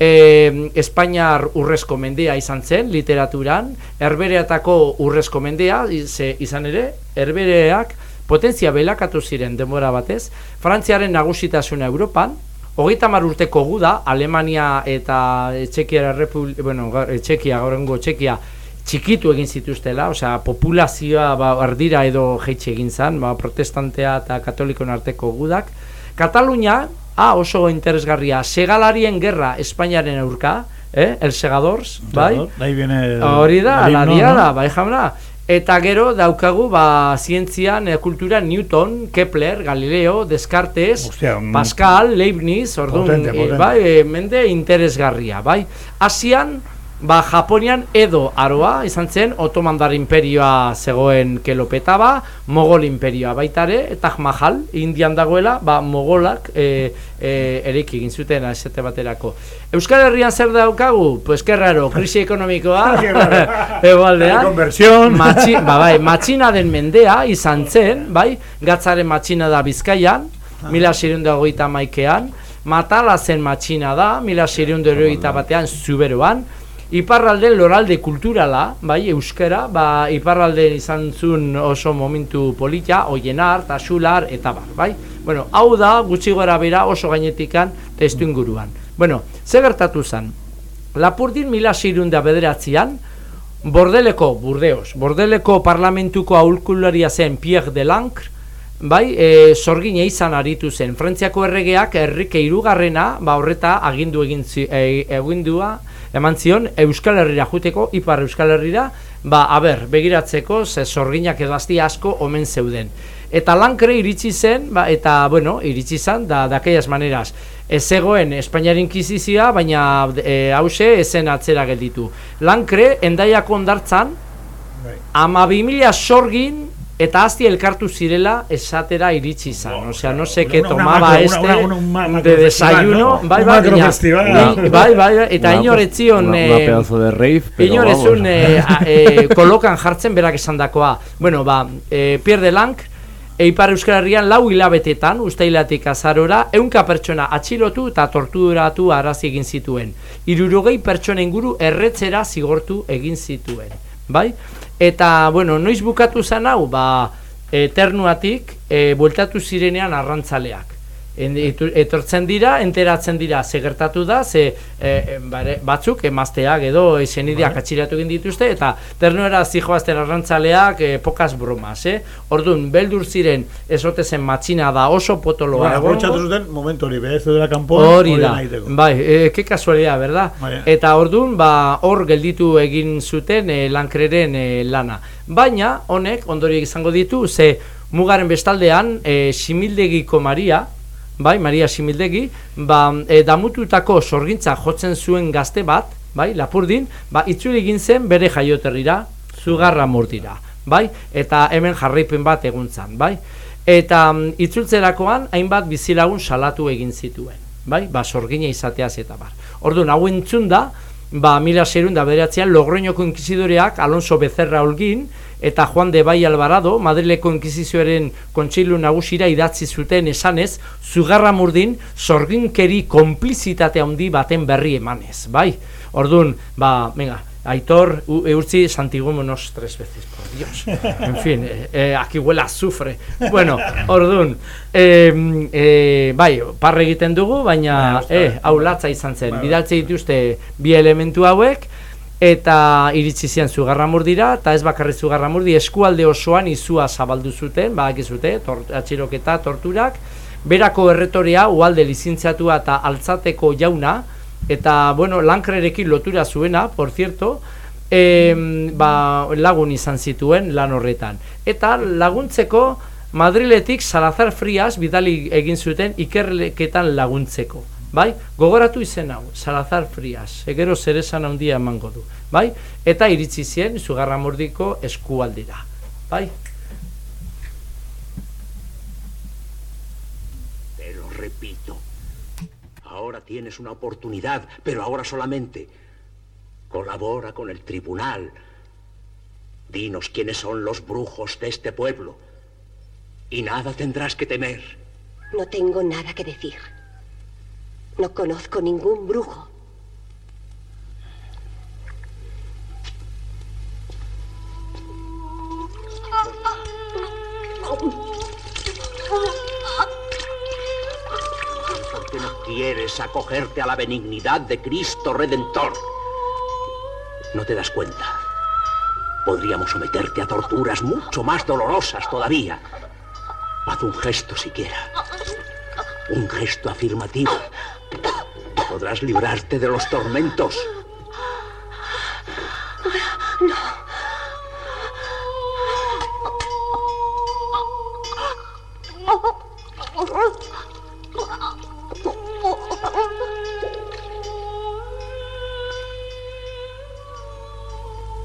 E, Espainiar urrezko mendea izan zen, literaturan, herbereatako urrezko mendea, i- ze, izan ere, herbereak potentzia belakatu ziren denbora batez, Frantziaren nagusitasuna Europan, hogeita mar urteko guda, Alemania eta Txekia Republi, bueno, Txekia, gaurrengo Txekia, txikitu egin zituztela, osea, populazioa ba, ardira edo jeitxe egin zan, ba, protestantea eta katolikon arteko gudak. Katalunia, ah, oso interesgarria, segalarien gerra Espainiaren aurka, eh, el segadors, bai? Hori da, la diada, ¿no? bai jauna. Eta gero daukagu ba zientzian e, kultura Newton, Kepler, Galileo, Descartes, Hostia, un- Pascal, Leibniz, ordun Potente, eh, bai, e, mende interesgarria, bai. Asian Ba, Japonian edo aroa izan zen, Otomandar imperioa zegoen kelopetaba, Mogol imperioa baitare, Taj Mahal, Indian dagoela, ba, Mogolak e, e, ereki egin zuten esate baterako. Euskal Herrian zer daukagu? Pues que raro, krisi ekonomikoa, egualdean, matxi, ba, bai, matxina den mendea izan zen, bai, gatzaren matxina da Bizkaian, mila sirunda hogeita maikean, matala zen matxina da, mila sirunda hogeita batean, zuberoan, Iparralde loralde kulturala, bai, euskara, ba, iparralde izan zuen oso momentu polita, oienar, tasular, eta bar, bai? Bueno, hau da, gutxi gora bera oso gainetikan testu inguruan. Bueno, ze gertatu zen? Lapurdin mila sirunda bederatzean, Bordeleko, Burdeos, Bordeleko parlamentuko aulkularia zen Pierre de Lancre, bai, e, sorgina izan aritu zen. Frantziako erregeak errike irugarrena, ba horreta agindu egin e, egindua eman zion Euskal Herrira juteko, Ipar Euskal Herrira, ba, a ber, begiratzeko, ze sorginak edo asti asko omen zeuden. Eta lankre iritsi zen, ba, eta, bueno, iritsi zen, da, da aquellas maneras. Ez zegoen Espainiar Inkisizioa, baina e, hause ezen atzera gelditu. Lankre, endaiako ondartzan, ama bi mila sorgin, eta azti elkartu zirela esatera iritsi izan. Osea, no sé qué tomaba este de desayuno. ¿no? Bai, bai, bai, bai, bai, eta inoretzion... una- una pedazo de rave, pero Inorezun eh, eh, kolokan jartzen berak esandakoa. Bueno, ba, eh, Pierre de Lank, Eipar Euskal Herrian lau hilabetetan, ustailatik azarora, eunka pertsona atxilotu eta torturatu arazi egin zituen. Irurogei pertsona inguru erretzera zigortu egin zituen. Bai? Eta, bueno, noiz bukatu zen hau, ba, eternuatik, e, bueltatu zirenean arrantzaleak. Etortzen dira, enteratzen dira, ze gertatu da, ze e, bare, batzuk emazteak edo esenideak atxilatu egin dituzte, eta ternuera zijoazten arrantzaleak e, pokas bromas, eh? Orduan, beldur ziren esote zen matxina da oso potoloa egongo. zuten momentu hori, bez dela kanpon, Hori da, bai, e, ke kasualidad, verdad? Bai. Eta orduan, ba, hor gelditu egin zuten e, lankreren e, lana. Baina, honek, ondori izango ditu, ze mugaren bestaldean, e, Simildegiko Maria, bai, Maria Simildegi, ba, e, damututako sorgintza jotzen zuen gazte bat, bai, lapurdin, ba, itzuli egin zen bere jaioterrira, zugarra murtira, bai, eta hemen jarraipen bat eguntzan, bai, eta mm, itzultzerakoan hainbat bizilagun salatu egin zituen, bai, ba, sorgina izateaz eta bar. Orduan, hau entzun da, ba, mila zerun bederatzean, Logroñoko inkizidoreak Alonso Becerra Olgin, eta Juan de Bai Alvarado, Madrileko Inkizizioaren kontseilu nagusira idatzi zuten esanez, zugarra murdin sorginkeri konplizitate handi baten berri emanez, bai? Orduan, ba, venga, Aitor, eurtzi santigumonos tres veces, por Dios. En fin, eh, eh, aquí huele a azufre. Bueno, orduan, eh, eh, bai, parre egiten dugu, baina, eh, hau latza izan zen. Bidaltze dituzte bi elementu hauek, eta iritsi zian zugarramurdira, eta ez bakarri zugarramurdi, eskualde osoan izua zabaldu zuten, badakizute, tor, atxiroketa, torturak, berako erretorea, ualde lizintziatua eta altzateko jauna, eta, bueno, lankrerekin lotura zuena, por cierto, em, ba, lagun izan zituen lan horretan. Eta laguntzeko, Madriletik Salazar Frias bidali egin zuten ikerketan laguntzeko. Bai? Gogoratu izen hau, Salazar Frias, egero zeresan handia emango du. Bai? Eta iritsi zien Zugarramurdiko eskualdira. Bai? Te lo repito. Ahora tienes una oportunidad, pero ahora solamente. Colabora con el tribunal. Dinos quiénes son los brujos de este pueblo. Y nada tendrás que temer. No tengo nada que decir. No conozco ningún brujo. ¿Por qué no quieres acogerte a la benignidad de Cristo Redentor? ¿No te das cuenta? Podríamos someterte a torturas mucho más dolorosas todavía. Haz un gesto siquiera. Un gesto afirmativo. Podrás librarte de los tormentos.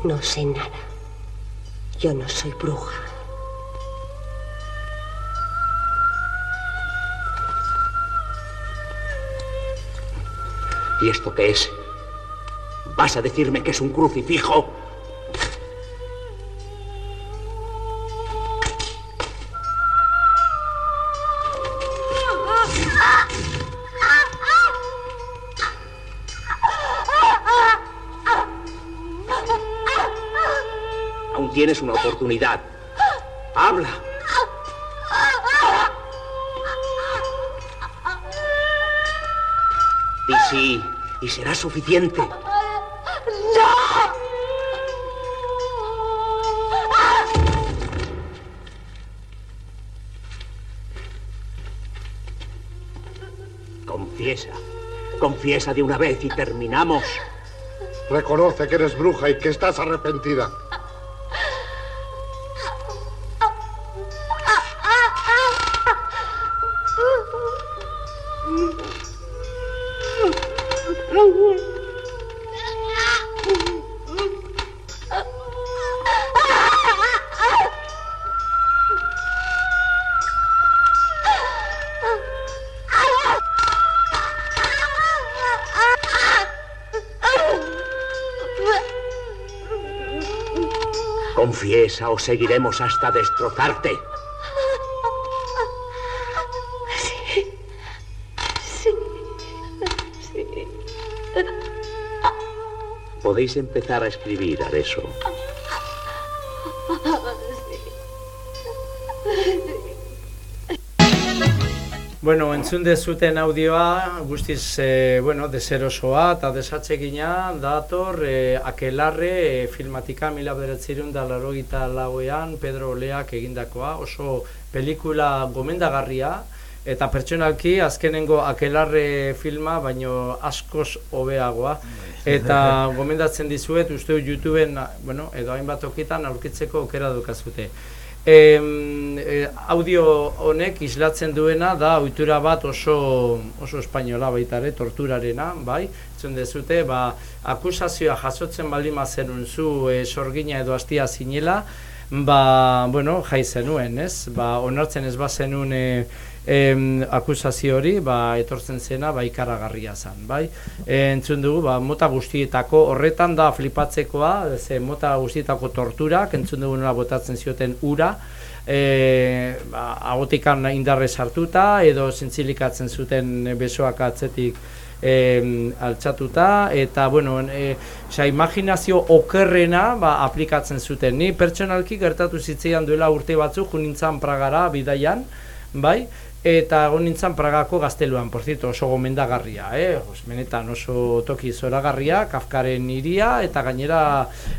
No sé nada. Yo no soy bruja. ¿Y esto qué es? ¿Vas a decirme que es un crucifijo? Aún tienes una oportunidad. Habla. Sí, y será suficiente. ¡No! Confiesa, confiesa de una vez y terminamos. Reconoce que eres bruja y que estás arrepentida. O seguiremos hasta destrozarte. Sí. Sí. Podéis empezar a escribir, Areso. Bueno, entzun dezuten audioa, guztiz, e, bueno, deserosoa eta desatzegina dator e, akelarre e, filmatika mila bederatzerun da larogita lauean Pedro Oleak egindakoa, oso pelikula gomendagarria, eta pertsonalki azkenengo akelarre filma, baino askoz hobeagoa. Eta gomendatzen dizuet, uste YouTubeen, bueno, edo hainbat okitan aurkitzeko aukera dukazute. E, audio honek islatzen duena da ohitura bat oso oso espainola baita ere torturarena, bai? Entzun dezute, ba, akusazioa jasotzen baldin zenun zu e, sorgina edo astia zinela, ba, bueno, jai zenuen, ez? Ba, onartzen ez bazenun e, em, akusazio hori, ba, etortzen zena, ba, ikaragarria zen, bai? E, entzun dugu, ba, mota guztietako, horretan da flipatzekoa, ze mota guztietako torturak, entzun dugu nola botatzen zioten ura, e, ba, agotikan indarre sartuta, edo zentzilikatzen zuten besoak atzetik e, altxatuta, eta, bueno, e, oza, imaginazio okerrena ba, aplikatzen zuten. Ni pertsonalki gertatu zitzaidan duela urte batzuk, junintzan Pragara bidaian, bai, eta egon nintzen Pragako gazteluan, por cierto, oso gomendagarria, eh? Os, benetan oso toki zoragarria, Kafkaren iria, eta gainera,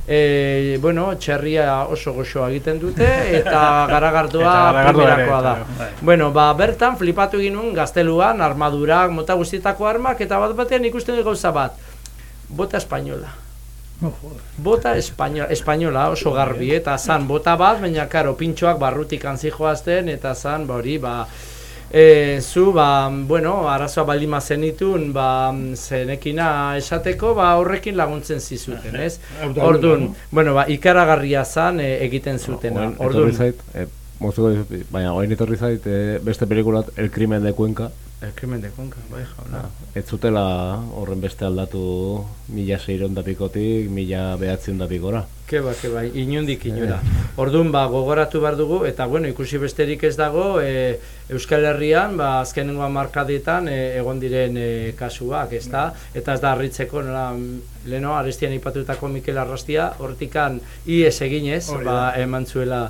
e, bueno, txerria oso goxoa egiten dute, eta garagardoa primerakoa da. eta, bai. Bueno, ba, bertan flipatu egin nuen gazteluan, armadurak, mota guztietako armak, eta bat batean ikusten dut gauza bat, bota espainola. Bota espainola, espainola oso garbi, eta zan bota bat, baina karo, pintxoak barrutik antzi joazten, eta zan, ba hori, ba, e, zu, ba, bueno, arazoa baldima zenitun, ba, zenekina esateko, ba, horrekin laguntzen zizuten, ez? Ordun, bueno, ba, ikaragarria zan e, egiten zutena. Zait, eh, moztuko dizut, baina orain etorri zait eh, beste pelikulat El crimen de Cuenca. El crimen de Cuenca, bai, jauna. Ez zutela horren beste aldatu mila seiron da pikotik, mila behatzen da pikora. Ke ba, ke ba, inundik inura. Orduan, ba, gogoratu behar dugu, eta bueno, ikusi besterik ez dago, e, Euskal Herrian, ba, azkenengo hamarkadetan e, egon diren e, kasuak, ez da? Eta ez da harritzeko, nola, leno, arestian ipatutako Mikel Arrastia, hortikan ies eginez, ba, eman zuela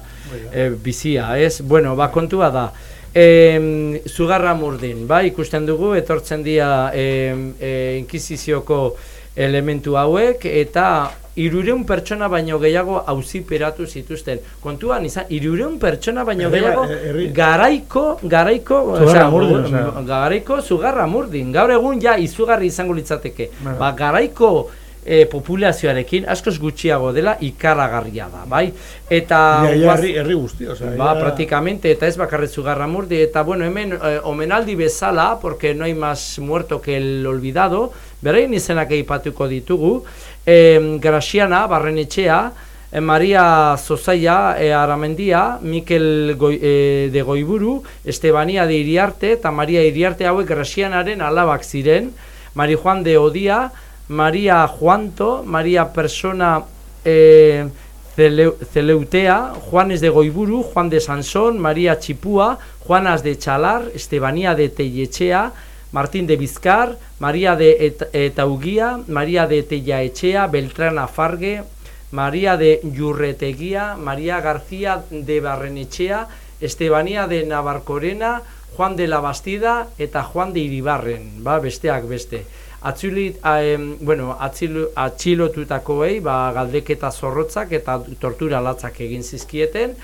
e, bizia, ez? Bueno, ba, kontua da, E, zugarra murdin, bai, ikusten dugu, etortzen dira e, e, inkizizioko elementu hauek, eta irureun pertsona baino gehiago auziperatu zituzten. Kontuan izan, irureun pertsona baino Herria- gehiago herri- garaiko, garaiko, Zugarra osea, murdin, osea. garaiko zugarra murdin. Gaur egun ja izugarri izango litzateke. Ba, garaiko e, populazioarekin askoz gutxiago dela ikaragarria da, bai? Eta herri, herri guzti, osea, ba, ia- praktikamente, eta ez bakarret zugarra murdi, eta bueno, hemen eh, omenaldi bezala, porque no hay más muerto que el olvidado, berain izenak eipatuko ditugu, eh, Graxiana, Barrenetxea, eh, Maria Zozaia eh, Aramendia, Mikel Goi, eh, de Goiburu, Estebania de Iriarte, eta Maria Iriarte hauek Graxianaren alabak ziren, Mari Juan de Odia, Maria Juanto, Maria Persona eh, Celeu- Celeutea, Juanes de Goiburu, Juan de Sansón, María Chipúa, Juanas de Chalar, Estebanía de Tellechea, Martín de Vizcar, María de Et- Etauguía, María de Tellaechea, Beltrana Fargue, María de Yurreteguía, María García de Barrenechea, Estebanía de Navarcorena, Juan de la Bastida eta Juan de Iribarren, ba, besteak beste. Atzuli, em, bueno, atzilu, atxilotutakoei ba, galdeketa zorrotzak eta tortura latzak egin zizkieten,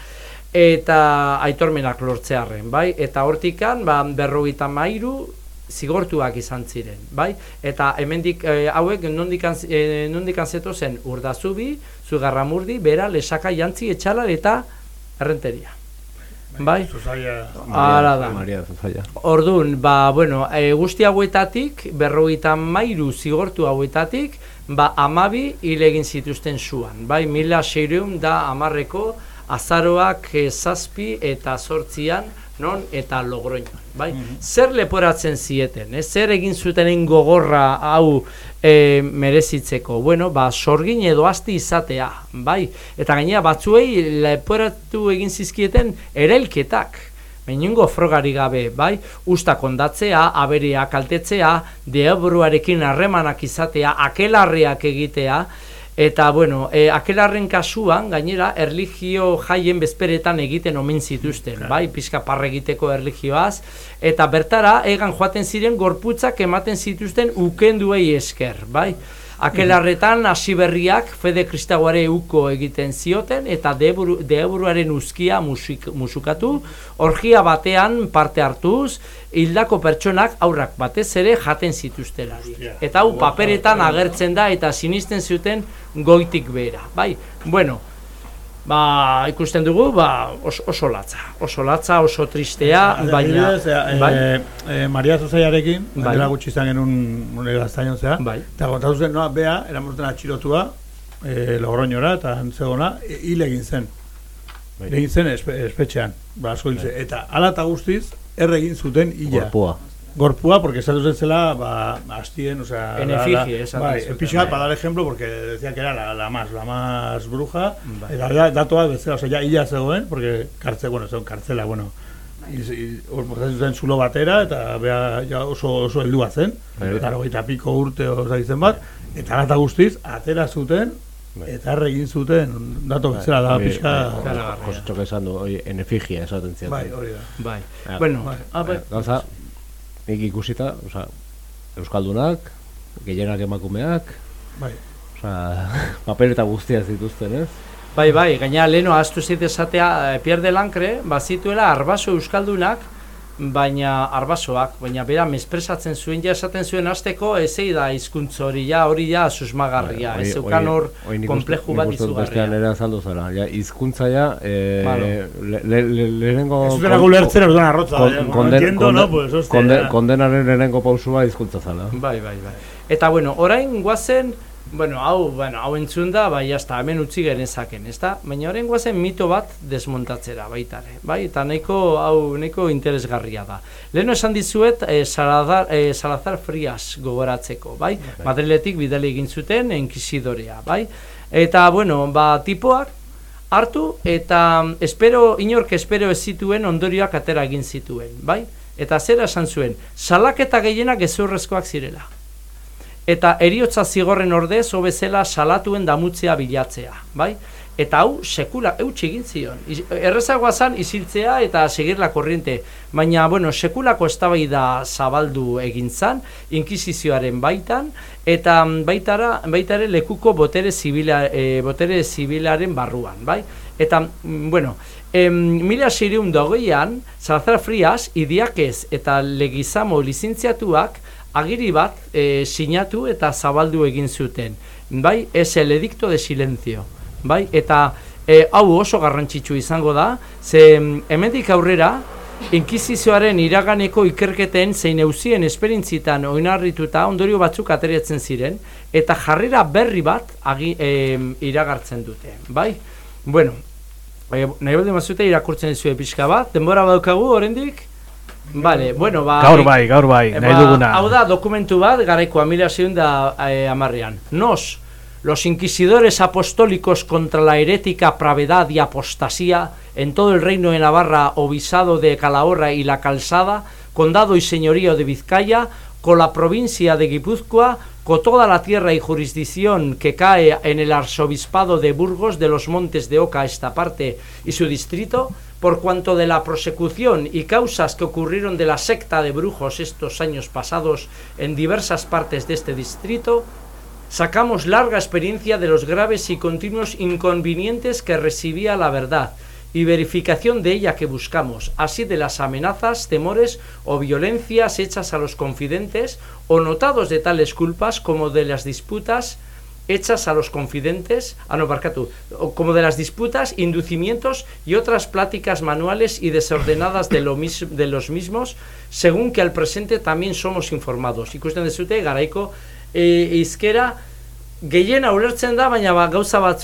eta aitormenak lortzearren, bai? Eta hortikan, ba, berrogeita mairu zigortuak izan ziren, bai? Eta hemendik eh, hauek nondikan eh, nondikan zeto zen Urdazubi, Zugarramurdi, Bera, Lesaka, Jantzi, Etxalar eta Errenteria. Bai? Zuzaia. Hala da. Maria Zuzaia. Orduan, ba, bueno, e, guzti hauetatik, berrogeita mairu zigortu hauetatik, ba, amabi hil egin zituzten zuan. Bai, mila seireun da amarreko azaroak e, zazpi eta sortzian, non, eta logroñoan. Bai? Zer leporatzen zieten, eh? zer egin zutenen gogorra hau e, merezitzeko, bueno, ba, sorgin edo asti izatea, bai? Eta gainera batzuei leporatu egin zizkieten erailketak, Bainungo frogari gabe, bai, usta kondatzea, aberea kaltetzea, deabruarekin harremanak izatea, akelarriak egitea, eta, bueno, e, akelarren kasuan, gainera, erligio jaien bezperetan egiten omen zituzten, bai, pixka parre egiteko erligioaz, eta bertara, egan joaten ziren gorputzak ematen zituzten ukenduei esker, bai, Akelarretan hasi berriak fede kristagoare uko egiten zioten eta deburu, deburuaren uzkia musik, musukatu, orgia batean parte hartuz, hildako pertsonak aurrak batez ere jaten zituztelari. Eta hau paperetan agertzen da eta sinisten zuten goitik bera. Bai, bueno, ba, ikusten dugu, ba, oso, oso latza. Oso latza, oso tristea, baina... Adibidez, eh, bai? eh, Maria Zuzaiarekin, Bai. dela gutxi izan genuen gaztainon zea, Bai. eta kontatu zen, noa, bea, eramorten atxilotua, eh, logroñora, eta antzegona, e, hil egin zen. Bai. Egin zen espe, espetxean, ba, asko zen. Eta ala eta guztiz, erre egin zuten ila. Gorpua. Gorpua, porque esatu zen zela, ba, hastien, o sea... En efigie, esaten Bai, pixka bai. para dar ejemplo, porque decía que era la, la más, la más bruja, Bai. eta da, datoa bezala, o sea, ya illa zegoen, porque kartze, bueno, zegoen kartzela, bueno, hor portatzen zuten zulo batera, eta bea ja oso, oso heldua zen, Bai. eta hogeita piko urte osa izen bat, eta gata guztiz, atera zuten, eta erre egin zuten, dato bezala da, pixka... bai, Jositxok esan du, hori, en efigia esaten ziaten. Bai, hori da. Bai. Bueno, bai, ah, bai. Gauza, nik ikusita, oza, Euskaldunak, gehienak emakumeak, Bai. oza, paper eta guztia zituzten, ez? Bai, bai, gaina leno astu zit esatea eh, Pierre de Lancre, bazituela arbaso euskaldunak, baina arbasoak, baina bera mespresatzen zuen ja esaten zuen hasteko ezei da hizkuntz hori ja hori ja susmagarria, Bai, ez zeukan hor uste- bat izugarria. Bestean ere azaldu zara, ja, hizkuntza ja, eh, Claro. le, le, le, lehenengo... Ez zutela ulertzen orduan arrotza, eh, kondenaren lehenengo pausua hizkuntza zala. Bai, bai, bai. Eta bueno, orain guazen, bueno, hau, bueno, hau entzun da, bai, hasta hemen utzi genezaken, ezta? Baina orain guazen mito bat desmontatzera baita ere, bai? Eta nahiko, hau, nahiko interesgarria da. Leheno esan dizuet, eh, Salazar, eh, Salazar Frias gogoratzeko, bai? Madriletik bidali egin zuten enkisidorea, bai? Eta, bueno, ba, tipoak, hartu eta mm, espero inork espero ez zituen ondorioak atera egin zituen, bai? Eta zera esan zuen, salaketa gehienak gezurrezkoak zirela. Eta eriotza zigorren ordez hobezela salatuen damutzea bilatzea, bai? Eta hau sekula eutsi egin zion. Errezagoa zan isiltzea eta seguir la korriente, baina bueno, sekulako eztabaida zabaldu egin zan inkisizioaren baitan eta mm, baitara baitare lekuko botere zibila e, botere zibilaren barruan, bai? Eta mm, bueno, em, mila seireun dogeian, Salazar Frias, Idiakez eta Legizamo lizintziatuak agiri bat e, sinatu eta zabaldu egin zuten. Bai, es el edicto de silencio. Bai, eta e, hau oso garrantzitsu izango da, ze mm, hemendik aurrera, Inkisizioaren iraganeko ikerketen zein eusien esperintzitan oinarrituta ondorio batzuk ateratzen ziren, eta jarrera berri bat agi, em, iragartzen dute, bai? Bueno, e, nahi baldin irakurtzen dizue pixka bat, denbora badaukagu oraindik? Vale, bueno, ba... Gaur bai, gaur bai, eh, nahi duguna. Hau da dokumentu bat, garaikoa mila da eh, amarrean. Nos, los inquisidores apostólicos contra la herética pravedad y apostasía en todo el reino de Navarra, obispado de Calahorra y la Calzada, condado y señorío de Vizcaya, con la provincia de Guipúzcoa, con toda la tierra y jurisdicción que cae en el arzobispado de Burgos de los Montes de Oca, esta parte y su distrito, por cuanto de la prosecución y causas que ocurrieron de la secta de brujos estos años pasados en diversas partes de este distrito, sacamos larga experiencia de los graves y continuos inconvenientes que recibía la verdad, y verificación de ella que buscamos, así de las amenazas, temores o violencias hechas a los confidentes o notados de tales culpas como de las disputas hechas a los confidentes, ah no, como de las disputas, inducimientos y otras pláticas manuales y desordenadas de, los mismos, según que al presente también somos informados. Ikusten dezute, garaiko e, izkera, gehiena ulertzen da, baina ba, gauza ba?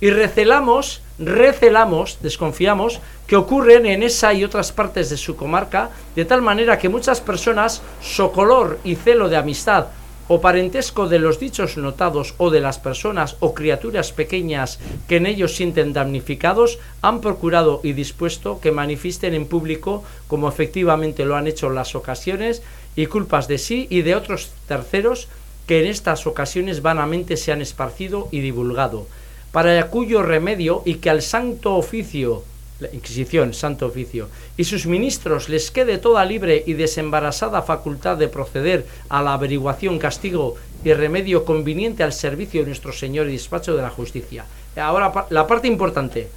Y recelamos, recelamos, desconfiamos, que ocurren en esa y otras partes de su comarca, de tal manera que muchas personas, socolor y celo de amistad, o parentesco de los dichos notados o de las personas o criaturas pequeñas que en ellos sienten damnificados, han procurado y dispuesto que manifiesten en público, como efectivamente lo han hecho en las ocasiones, y culpas de sí y de otros terceros que en estas ocasiones vanamente se han esparcido y divulgado, para cuyo remedio y que al santo oficio la Inquisición, Santo Oficio, y sus ministros les quede toda libre y desembarazada facultad de proceder a la averiguación, castigo y remedio conveniente al servicio de nuestro Señor y despacho de la justicia. Ahora la parte importante.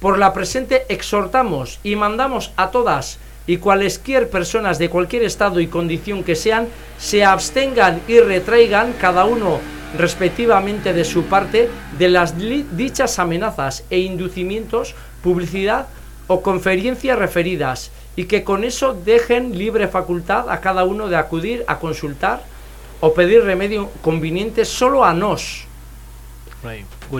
Por la presente exhortamos y mandamos a todas y cualesquier personas de cualquier estado y condición que sean, se abstengan y retraigan cada uno respectivamente de su parte de las dichas amenazas e inducimientos, publicidad o conferencias referidas y que con eso dejen libre facultad a cada uno de acudir a consultar o pedir remedio conveniente solo a nos.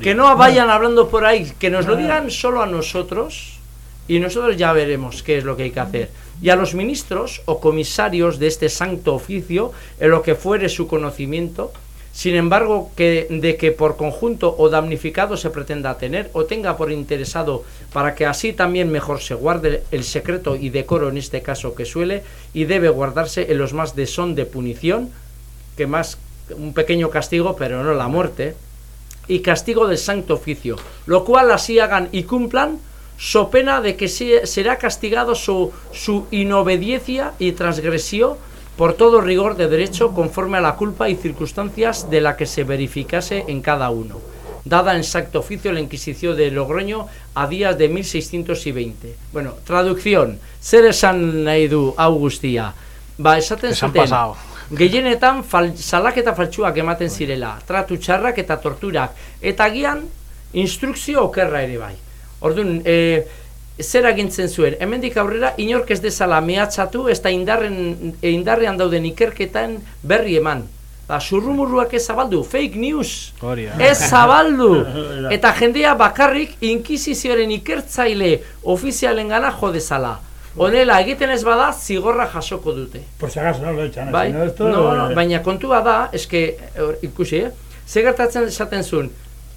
Que no vayan hablando por ahí, que nos lo digan solo a nosotros y nosotros ya veremos qué es lo que hay que hacer. Y a los ministros o comisarios de este santo oficio, en lo que fuere su conocimiento, sin embargo, que, de que por conjunto o damnificado se pretenda tener o tenga por interesado para que así también mejor se guarde el secreto y decoro en este caso que suele y debe guardarse en los más de son de punición, que más un pequeño castigo, pero no la muerte, y castigo del santo oficio, lo cual así hagan y cumplan, so pena de que se- será castigado su, su inobediencia y transgresión por todo rigor de derecho conforme a la culpa y circunstancias de la que se verificase en cada uno. Dada en santo oficio la Inquisición de Logroño a días de 1620. Bueno, traducción. Zer esan nahi du hau guztia? Ba, esaten zuten. Gehienetan fal, salaketa faltsuak ematen zirela, tratu txarrak eta torturak, eta gian instrukzio okerra ere bai. Orduan, e, zer agintzen zuen, hemendik aurrera inork ez dezala mehatxatu ez da indarren, indarrean dauden ikerketan berri eman. Ba, surrumurruak ez zabaldu, fake news, Hori da. ez zabaldu. Eta jendea bakarrik inkisizioaren ikertzaile ofizialen gana jo dezala. Honela, egiten ez bada, zigorra jasoko dute. Por si acaso, no lo echan. Bai, si no, esto, no, no, eh, baina kontua da, eske, hor, ikusi, eh? Ze gertatzen esaten zuen,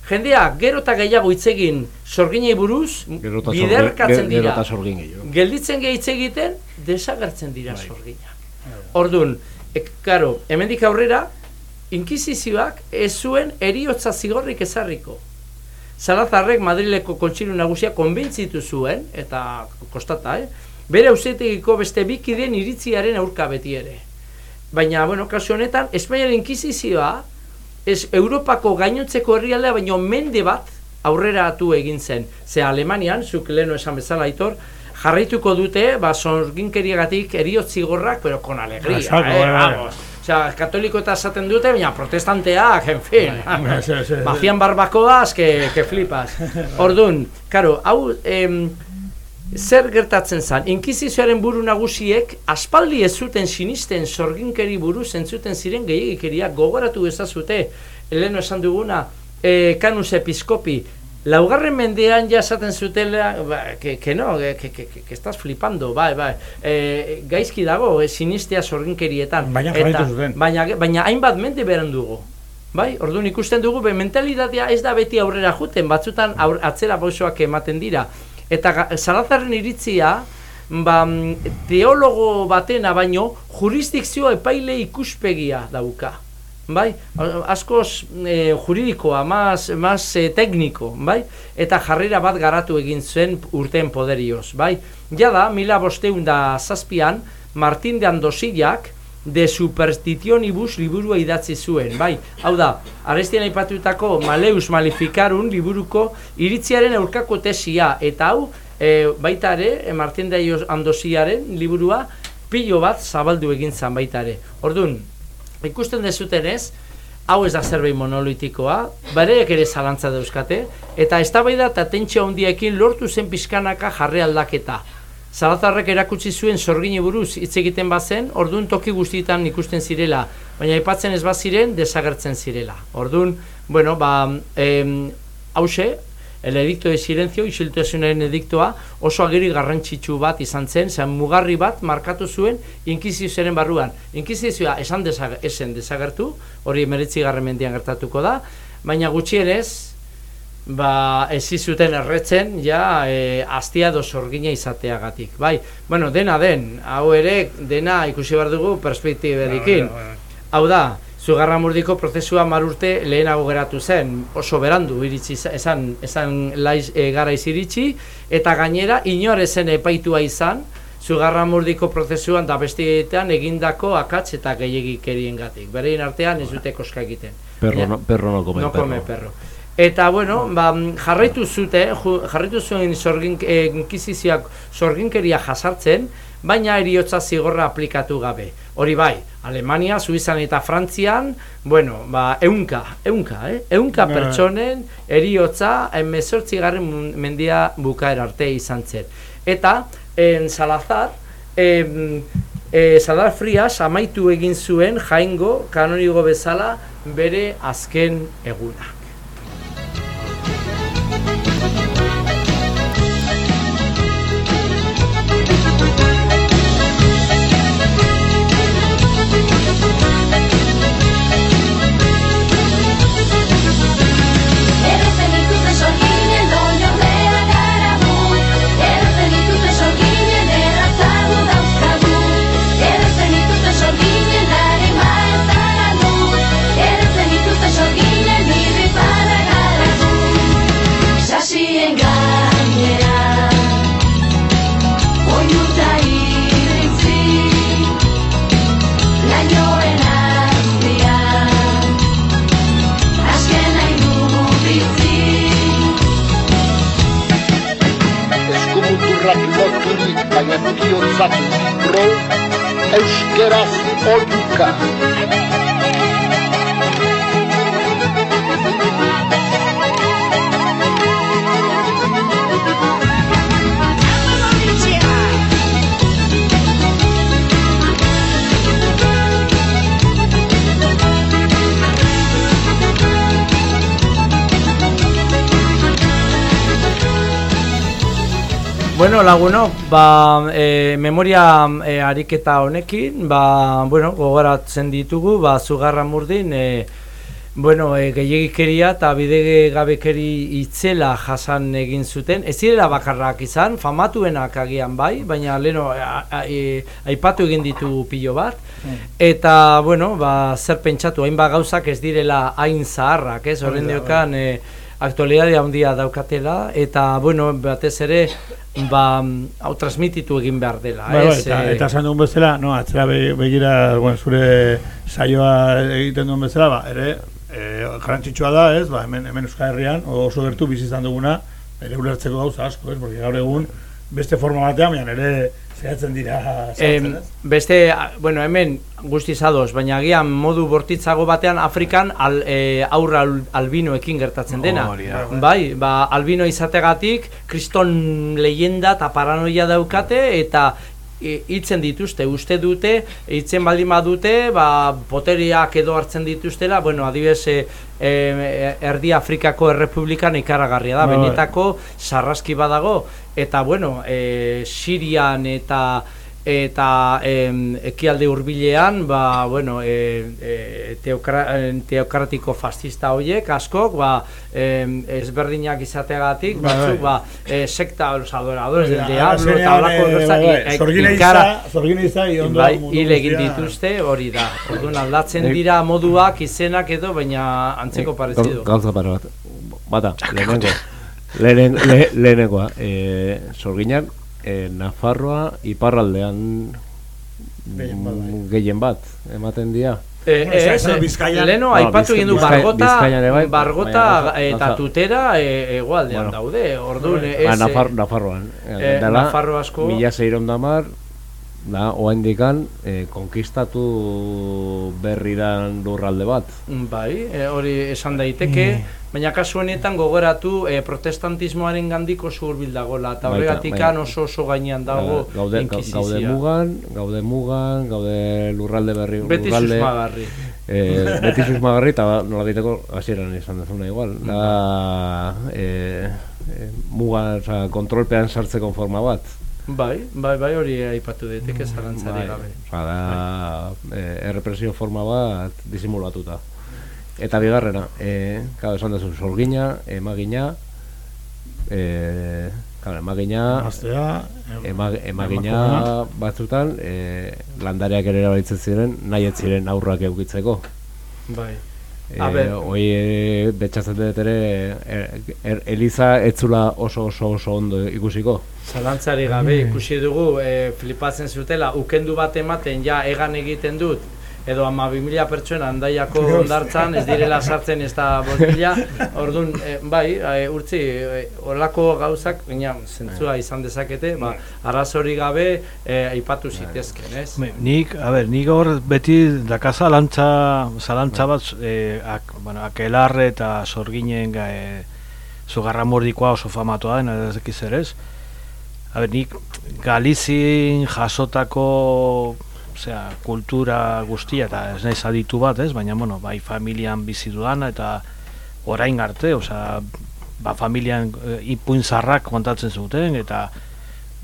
jendea gero eta gehiago hitz egin sorginei buruz, Gero eta biderkatzen dira. gehiago. Gelditzen gehi hitz egiten, desagertzen dira sorgina. Orduan, e, karo, hemendik aurrera, inkisizioak ez zuen eriotza zigorrik ezarriko. Salazarrek Madrileko kontsilu nagusia konbentzitu zuen, eta kostata, eh? bere ausetegiko beste bikideen iritziaren aurka beti ere. Baina, bueno, kasu honetan, Espainiaren inkisizioa, ez Europako gainotzeko herrialdea, baino mende bat aurrera atu egin zen. Ze Alemanian, zuk leheno esan bezala aitor, jarraituko dute, ba, sorginkeriagatik eriotz zigorrak, pero con alegría, Exacto, eh, vamos. Osea, katoliko eta esaten dute, baina protestanteak, en fin. Bajian barbakoaz, que, que flipas. Orduan, karo, hau, em, zer gertatzen zen? Inkizizioaren buru nagusiek aspaldi ez zuten sinisten sorginkeri buruz entzuten ziren gehiagikeriak gogoratu ezazute, Eleno esan duguna, e, kanus episkopi, laugarren mendean ja esaten zutela, ba, que, que no, que, que, que, que estás flipando, bai, bai, e, gaizki dago, e, sinistea sorginkerietan. Baina jarraitu zuten. Baina, baina hainbat mende beran dugu. Bai, orduan ikusten dugu, be, mentalitatea ez da beti aurrera juten, batzutan aur, atzera pausoak ematen dira. Eta Salazarren iritzia, ba, mm, teologo batena baino, jurisdikzio epaile ikuspegia dauka. Bai, askoz e, juridikoa, más, más e, tekniko, bai? Eta jarrera bat garatu egin zuen urteen poderioz, bai? Jada, mila bosteun da zazpian, Martin de Andosillak, de superstitionibus liburua idatzi zuen, bai, hau da, arestian aipatutako Maleus Maleficarum liburuko iritziaren aurkako tesia, eta hau, e, baita ere, e, Martin de Andosiaren liburua, pilo bat zabaldu egin zan baita ere. Orduan, ikusten dezuten ez, hau ez da zerbait monolitikoa, bareak ere zalantza dauzkate, eta eztabaida eta tentsio handiekin lortu zen pizkanaka jarre aldaketa. Zalatarrek erakutsi zuen sorgini buruz hitz egiten bazen, ordun toki guztietan ikusten zirela, baina aipatzen ez baziren desagertzen zirela. Ordun, bueno, ba, em, hause, el edicto de silencio, isiltasunaren ediktoa, oso agiri garrantzitsu bat izan zen, zen mugarri bat markatu zuen inkizizioaren barruan. Inkizizioa esan desag esen desagertu, hori emeritzi mendian gertatuko da, baina gutxienez, ba, ezi zuten erretzen, ja, e, astia do sorgina izateagatik. Bai, bueno, dena den, hau ere, dena ikusi behar dugu perspektiberikin. Hau da, Zugarramurdiko prozesua mar urte lehenago geratu zen, oso berandu iritsi esan, esan laiz, e, garaiz iritsi, eta gainera inor ezen epaitua izan, Zugarramurdiko prozesuan da bestietan egindako akats eta gehiagikerien gatik. Berein artean ez dute koska egiten. Perro Ja. no- perro no come no come perro. perro. Eta bueno, ba, jarraitu zute, jarraitu zuen sorgin, eh, inkizizioak sorginkeria jasartzen, baina eriotza zigorra aplikatu gabe. Hori bai, Alemania, Suizan eta Frantzian, bueno, ba, eunka, eunka, eh? Eunka Bai. pertsonen eriotza emezortzigarren mendia bukaer arte izan zen. Eta, en Salazar, em, e, Salazar Frias amaitu egin zuen jaingo kanonigo bezala bere azken eguna. Kiyosaki, Pro, Euskaraz Oduka. Bueno, lagunok, ba, e, memoria e, ariketa honekin, ba, bueno, gogoratzen ditugu, ba, zugarra murdin, e, bueno, e, gehiagikeria eta bide gabekeri itzela jasan egin zuten. Ez zirela bakarrak izan, famatuenak agian bai, baina leno a, a, e, aipatu egin ditu pilo bat. Eta, bueno, ba, zer pentsatu, hainbat gauzak ez direla hain zaharrak, ez? Horren diokan, e, aktualidade handia daukatela, eta, bueno, batez ere, ba, hau transmititu egin behar dela, bai, ez? eta, Eh, eta esan duen bezala, no, atzera be- begira, bueno, zure saioa egiten duen bezala, ba, ere, e, garrantzitsua da, ez, ba, hemen, hemen Euskal Herrian, oso gertu bizi izan duguna, ere ulertzeko gauza asko, ez, porque gaur egun, beste forma batean, baina ere zehatzen dira, Em, sartzen, ez? beste, bueno, hemen guztiz ados, baina agian modu bortitzago batean Afrikan al, e, aurra al, albinoekin gertatzen dena. Da. Bai, ba, albino izategatik, kriston leyenda eta paranoia daukate eta e, hitzen dituzte, uste dute, hitzen baldin badute, ba, poteriak edo hartzen dituztela, bueno, adibidez, e, erdi Afrikako errepublikan ikaragarria da, bai. benetako sarraski badago, eta bueno, e, Sirian eta eta em, ekialde hurbilean ba, bueno, e, e, teokra, teokratiko fascista horiek askok ba, em, ezberdinak izateagatik Bai, batzuk bai. ba, e, sekta los adoradores del Bai, diablo eta holako eh, gauza, hil egin dituzte hori da orduan aldatzen Nik- dira moduak izenak edo baina antzeko parezido Gauza pare bat. Bata, lehenengo. Lehen, le, lehenengoa. E, sorginak, e, Nafarroa iparraldean Gehien bat, bai. gehien bat, ematen dira. Eh, Bueno, ez, eh, Bizkaian- aipatu egin du Bargota, bai, Bargota eta Tutera e, egualdean Bueno. daude. Orduan Ba, ez Nafar, eh, Nafarroan. eh, Nafarro asko Mila zeiron damar, da, oaindikan, eh, konkistatu berriran lurralde bat. Bai, e, hori esan daiteke, baina kasu honetan gogoratu e, protestantismoaren gandik oso hurbil eta horregatik oso oso gainean dago Ba, gaude, ga- inkisizioa. gaude mugan, gaude mugan, gaude lurralde berri Beti lurralde, susmagarri. Eh, beti susmagarri eta nola diteko hasieran izan dezuna igual. Da, eh, eh, muga, oza, kontrolpean sartzeko forma bat. Bai, bai, bai hori aipatu daiteke zalantzari Bai, gabe. oza, da, eh, errepresio forma bat disimulatuta. Eta bigarrena, eh, claro, esan duzu, sorgina, emagina, eh, claro, emagina, Emaztea, em- ema, emagina emakumea. batzutan, eh, landareak ere erabiltzen ziren, nahi ez ziren aurrak eukitzeko. Bai. E, A ber, hoi e, betxatzen dut ere er, er, Eliza etzula oso oso oso ondo ikusiko. Zalantzari gabe ikusi dugu e, flipatzen zutela ukendu bat ematen ja egan egiten dut edo ama mila pertsona handaiako ondartzan ez direla sartzen ez da botila orduan e, bai e, urtzi e, olako gauzak baina zentzua izan dezakete ba, arrazori gabe e, aipatu zitezken ez? Nik, a ber, nik hor beti daka zalantza, zalantza bat, eh, ak, bueno, akelarre eta sorginen eh, zugarra mordikoa oso famatoa dena, ez dakiz ere ez. A ber, nik Galizin jasotako osea, kultura guztia eta ez naiz aditu bat, ez? Baina, bueno, bai familian bizi dudana eta orain arte, osea, ba familian e, ipuin zarrak kontatzen zuten eta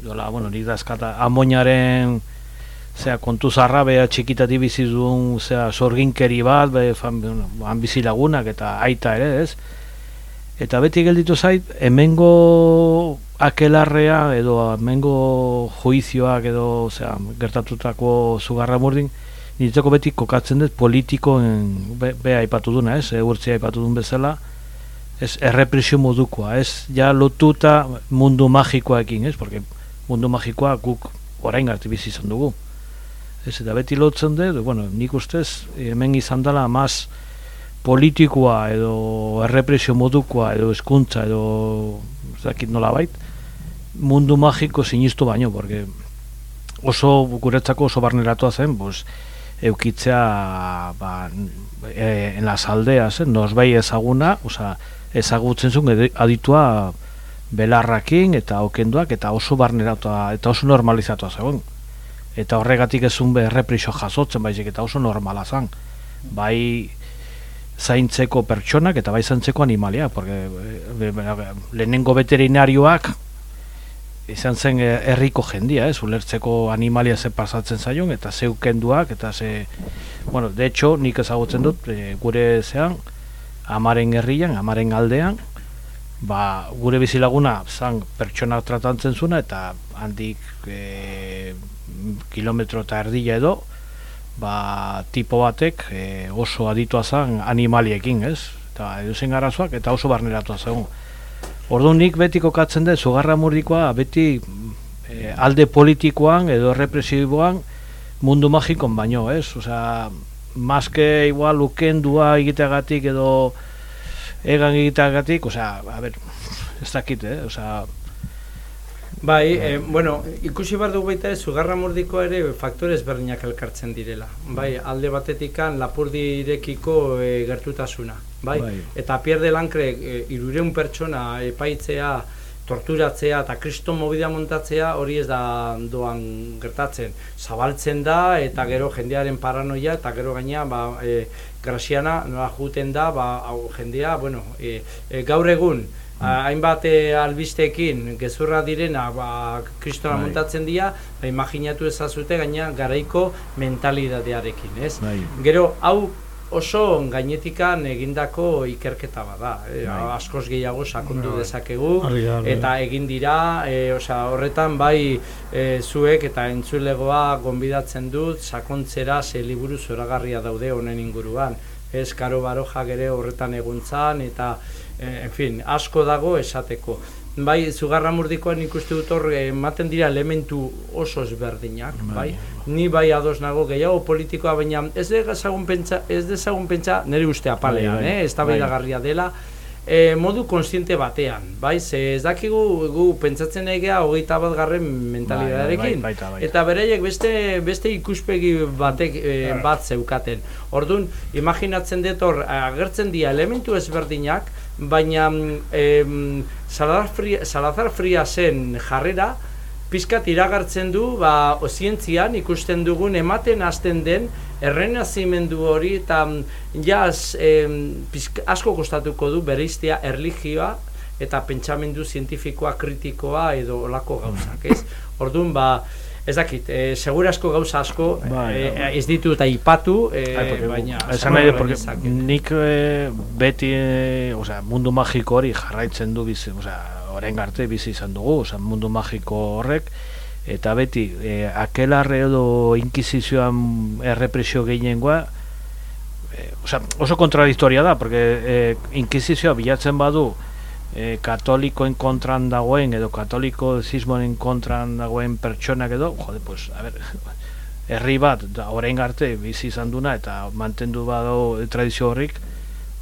dola, bueno, nik dazkata amoinaren Zea, kontu zarra, beha txikitati bizi duen, zea, sorginkeri bat, be, fan, han bizi lagunak eta aita ere, ez? Eta beti gelditu zait, hemengo akelarrea edo hemengo juizioak edo, zea, gertatutako zugarra murdin, niretzako beti kokatzen dut politikoen, be, be aipatu duna, ez? Eurtzia aipatu duen bezala, ez errepresio modukoa, ez? Ja lotuta mundu magikoaekin, ez? Porque mundu magikoa guk orain arte bizi izan dugu. Ez, eta beti lotzen dut, bueno, nik ustez, hemen izan dela maz politikoa edo errepresio modukoa edo eskuntza edo ez dakit nola bait, mundu magiko sinistu baino, porque oso guretzako oso barneratua zen, pues, eukitzea ba, e, en las aldeas, eh, nos bai ezaguna, osea, ezagutzen zuen aditua belarrakin eta okenduak eta oso barneratua eta oso normalizatua zegoen. Eta horregatik ezun be errepresio jasotzen baizik eta oso normala zan bai zaintzeko pertsonak eta bai zaintzeko animaliak porque eh, lehenengo veterinarioak izan zen eh, herriko jendia, ez, ulertzeko animalia ze pasatzen zaion, eta ze ukenduak, eta ze, bueno, de hecho, nik ezagutzen dut, eh, gure zean, amaren herrian, amaren aldean, ba, gure bizilaguna zan pertsona tratantzen zuna, eta handik e, kilometro eta erdila edo, ba, tipo batek e, oso aditua zan animaliekin, ez? Eta edozen arazoak, eta oso barneratua zegoen. Orduan nik beti kokatzen dut, zugarra murdikoa beti e, alde politikoan edo represiboan mundu magikon baino, ez? Osea, maske igual ukendua egiteagatik edo egan egiteagatik, osea, a ber, ez dakit, eh? Osea, Bai, eh, bueno, ikusi behar dugu baita zugarra mordikoa ere faktore ezberdinak elkartzen direla. Bai, alde batetikan lapurdirekiko e, gertutasuna. Bai? Bai. Eta pierde lankre e, irureun pertsona epaitzea, torturatzea eta kriston mobidea montatzea hori ez da doan gertatzen. Zabaltzen da eta gero jendearen paranoia eta gero gaina ba, e, grasiana nola juten da ba, hau, jendea, bueno, e, e, gaur egun hainbat eh, albisteekin gezurra direna ba, kristona Bai. montatzen dira, ba, imaginatu ezazute gaina garaiko mentalidadearekin, ez? Bai. Gero, hau oso gainetikan egindako ikerketa bada, eh? Bai. askoz gehiago sakondu Bai. dezakegu, eta egin dira, e, osea, horretan bai e, zuek eta entzulegoa gonbidatzen dut, sakontzera ze liburu zoragarria daude honen inguruan. Ez, Karo Barojak ere horretan eguntzan, eta, e, en fin, asko dago esateko. bai, zugarramurdikoan ikuste dut hor eh, ematen dira elementu oso ezberdinak, bai. Ni bai ados nago gehiago politikoa, baina ez dezagun pentsa, ez dezagun pentsa nire uste apalean, Bai, bai. eh, ez da dela, e, modu konstiente batean, bai, ze ez dakigu gu pentsatzen egea hogeita bat garren mentalidadearekin, Bai, bai, baita. eta beraiek beste, beste ikuspegi batek e, bat zeukaten. Orduan, imaginatzen dut hor, agertzen dira elementu ezberdinak, baina mm, em, Salazar, Fria, Salazar Fria zen jarrera, pizkat iragartzen du, ba, o, zientzian ikusten dugun ematen hasten den errenazimendu hori eta mm, jaz em, pizk- asko kostatuko du bereiztea erligioa eta pentsamendu zientifikoa, kritikoa edo olako gauzak, ez? Orduan, ba, ez dakit, e, segurasko gauza asko Bai, eh, bai. ez ditut aipatu, e, Ai, baina... esan nahi porque nik eh, beti, eh, osea, mundu magiko hori jarraitzen du bizi, osea, orain arte bizi izan dugu, osea, mundu magiko horrek, eta beti, eh, akelarre edo inkizizioan errepresio gehiengoa, eh, osea, oso kontradiktoria da, porque eh, inkizizioa bilatzen badu, eh, katolikoen kontran dagoen edo katoliko zismoen kontran dagoen pertsonak edo, jode, pues, a ver, herri bat, da, orain arte bizi izan duna eta mantendu bado tradizio horrik,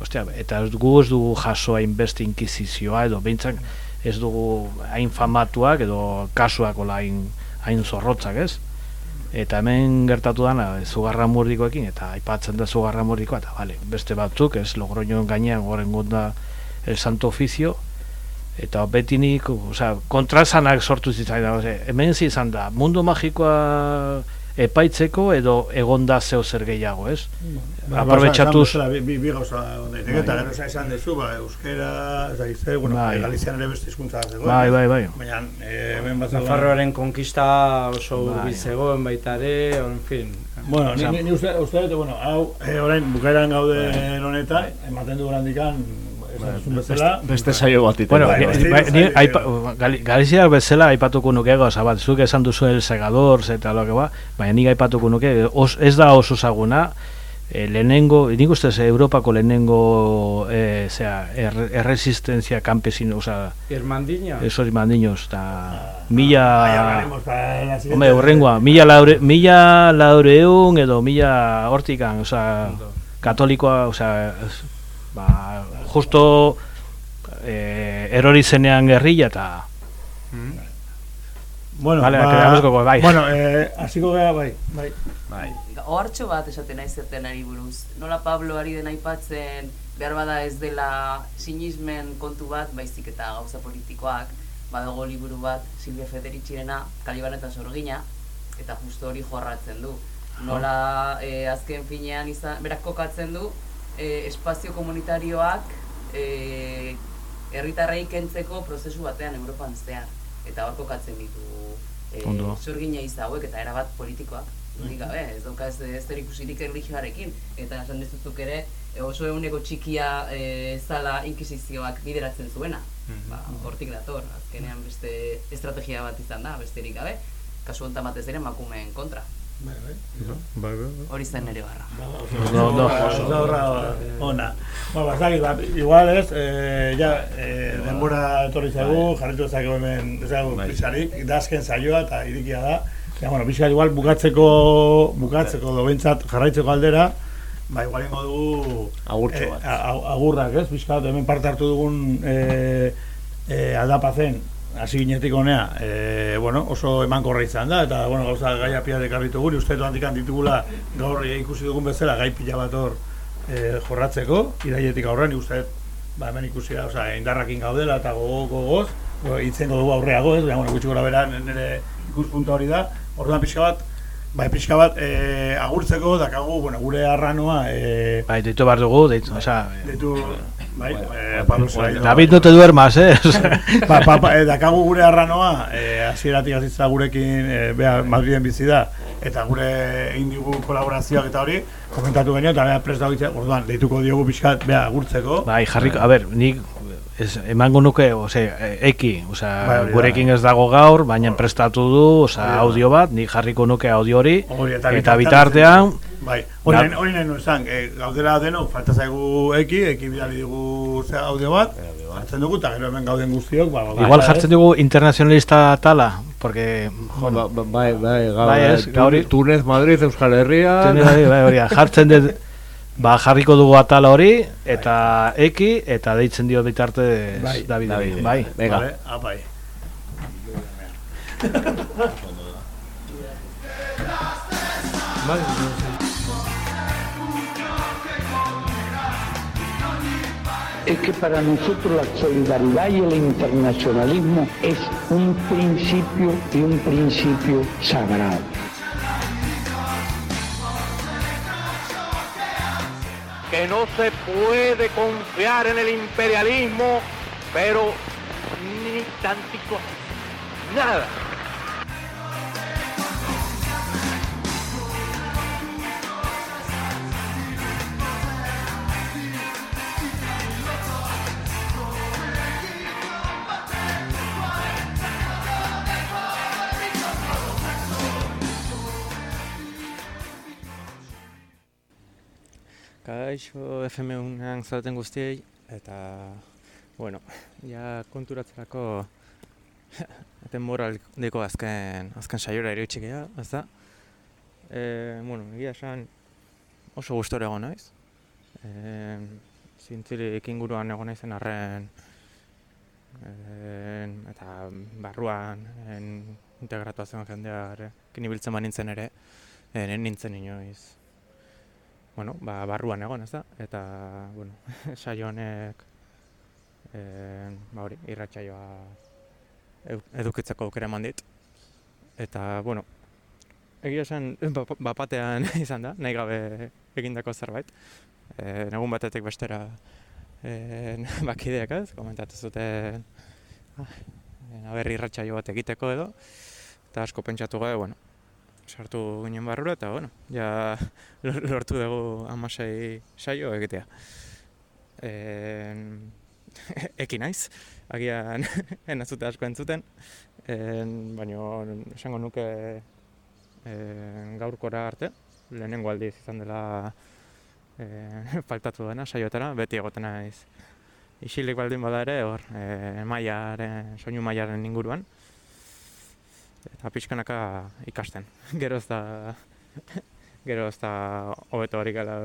ostia, eta ez gu ez dugu jaso hainbeste inkizizioa edo behintzak ez dugu hain famatuak edo kasuak ola hain, hain zorrotzak ez? Eta hemen gertatu dana zugarra murdikoekin eta aipatzen da zugarra murdikoa eta bale, beste batzuk ez logroñoen gainean goren da el santo oficio eta beti nik, osea, kontrasanak sortu zitzaidan, osea, hemen izan da, mundu magikoa epaitzeko edo egonda zeo zer gehiago, ez? Ba, Aprobetxatuz, ba, bi, bi, gauza daiteke, eta Bai. gero esan esan dezu, ba, euskera, ez da gizte, bueno, Bai. Galizian ere beste hizkuntza bat zegoen. Bai, bai, bai. Baina, eh, hemen bat Nafarroaren konkista oso Bai. hurbil zegoen baita ere, en fin. Bueno, ni, ni, ni uste, uste dut, bueno, hau, eh, orain bukaeran gauden honetan, ematen du grandikan, bezala. beste saio bat Bueno, Bai, ni- bai, ni saio- aipa, Gali- Galiziak bezala aipatuko nuke gauza bat, zuk esan duzu el segador eta lo que ba, baina nik aipatuko nuke, os, ez da oso zaguna, eh, lehenengo, nik ustez Europako lehenengo eh, zera, er, erresistenzia campesino, osea, Irmandina. esos irmandiños, eta Ahí mila, siguiente. hombre, urrengoa, mila, laure, mila laureun edo mila hortikan, osea, katolikoa, osea, ez- ba, justo eh, erori zenean gerrilla eta Bueno, Vale, ba, quedamos con- bai. Bueno, eh, hasiko gea, bai, bai. Bai. Ohartxo bat esaten naiz zertenari buruz. Nola Pablo ari den aipatzen behar bada ez dela sinismen kontu bat, baizik eta gauza politikoak, badago liburu bat Silvia Federicirena, Kaliban eta Sorgina, eta justo hori jorratzen du. Nola eh, azken finean izan, berak kokatzen du, eh, espazio komunitarioak eh, herritarrei kentzeko prozesu batean Europan zehar. Eta hor kokatzen ditu Ondo. sorgina hauek eta erabat politikoak. Dudik gabe, ez dauka ez, ez ikusirik erlijioarekin. Eta esan dizuzuk ere, e, oso eguneko txikia e, zala inkisizioak bideratzen zuena. Ba, hortik dator, azkenean beste estrategia bat izan da, besterik gabe. Kasu honetan batez ere emakumeen kontra. Bai, bai. Bai, bai, bai. Hori zen nere barra. No, no, oso horra ona. Bueno, ba, dakit, ba, igual ez, eh, ja, eh, denbora etorri zaigu, jarritu ezakegu hemen, ez dago pisarik, da azken saioa eta irikia da. Ja, bueno, pixka igual bukatzeko, bukatzeko, do behintzat jarraitzeko aldera, ba, igual ingo dugu... Agurtxo bat. eh, agurrak, ez, pixka, bat, hemen parte hartu dugun eh, eh, aldapazen, hasi ginetik honea, e, bueno, oso emankorra izan da, eta bueno, gauza gaia pila dekarritu guri, uste dut handikan ditugula gaur ikusi dugun bezala gai pila bat hor e, jorratzeko, iraietik aurrean, uste ba, hemen ikusi da, osea, indarrakin gaudela eta gogo gogoz, go, itzengo dugu aurreago, ez, bueno, gutxi gora bera nire ikuspunta hori da, orduan pixka bat, bai, pixka bat, e, agurtzeko, dakagu, bueno, gure arranoa, e, bai, deitu behar dugu, deitu, osea, ditu, bai, eh, Pablo Sainz, David no te duermas, eh? ba, ba, ba, eh, dakagu gure arranoa, eh, hasieratik hasitza gurekin, eh, bea, Madriden bizi da, eta gure egin digu kolaborazioak eta hori, komentatu genio, eta bea prest dago orduan, deituko diogu pixkat, bea, agurtzeko. Bai, jarriko, a ber, nik ez, emango nuke, ose, eki, osea, Bai, gurekin ez dago gaur, baina prestatu du, osea, audio bat, nik jarriko nuke audio hori, eta eta bitartean Bai, hori nahi- nuen esan, eh, gaudela denok, falta zaigu eki, eki bidali digu ze audio bat, jartzen dugu, eta gero hemen gauden guztiok, ba, ba, Igual ba, jartzen dugu internacionalista tala, porque... Ba, ba, bai, bai, gaur, Bai, ez, Tu- gauri- Túnez, Madrid, Euskal Herria... Tene, bai, bai, hori, jartzen dut, ba, jarriko dugu atala hori, eta eki, eta deitzen dio bitarte Bai. David. Davide. Bai, Venga. Vale, apai. es que para nosotros la solidaridad y el internacionalismo es un principio y un principio sagrado. Que no se puede confiar en el imperialismo, pero ni tantico, nada. Kaixo FM unean zaten guztiei, eta, bueno, ja konturatzerako eten moraldeko azken, azken saiora iritsi geha, ez da? E, bueno, egia esan oso gustora egon naiz. E, zintzilik inguruan egon naizen arren, e, eta barruan en, integratua zen jendea, kin ibiltzen banintzen ere, e, nintzen inoiz bueno, ba, barruan egon, ez da? Eta, bueno, saio honek e, ba hori, irratsaioa edukitzeko aukera eman dit. Eta, bueno, egia esan ba- bapatean izan da, nahi gabe egindako zerbait. E, egun batetik bestera e, bakideak ez, komentatu zuten ah, aber irratsaio bat egiteko edo, eta asko pentsatu gabe, bueno, sartu ginen barrura eta bueno, ja lor- lortu dugu amasei saio egitea. En, eki naiz, agian enazute asko entzuten, en, baina esango nuke en, gaurkora arte, lehenengo aldiz izan dela e, faltatu dena saioetara, beti egoten naiz. Isilik baldin bada ere, hor, e, mailaren, soinu mailaren inguruan, eta pixkanaka ikasten. Gero ez da, gero ez da hobeto hori gala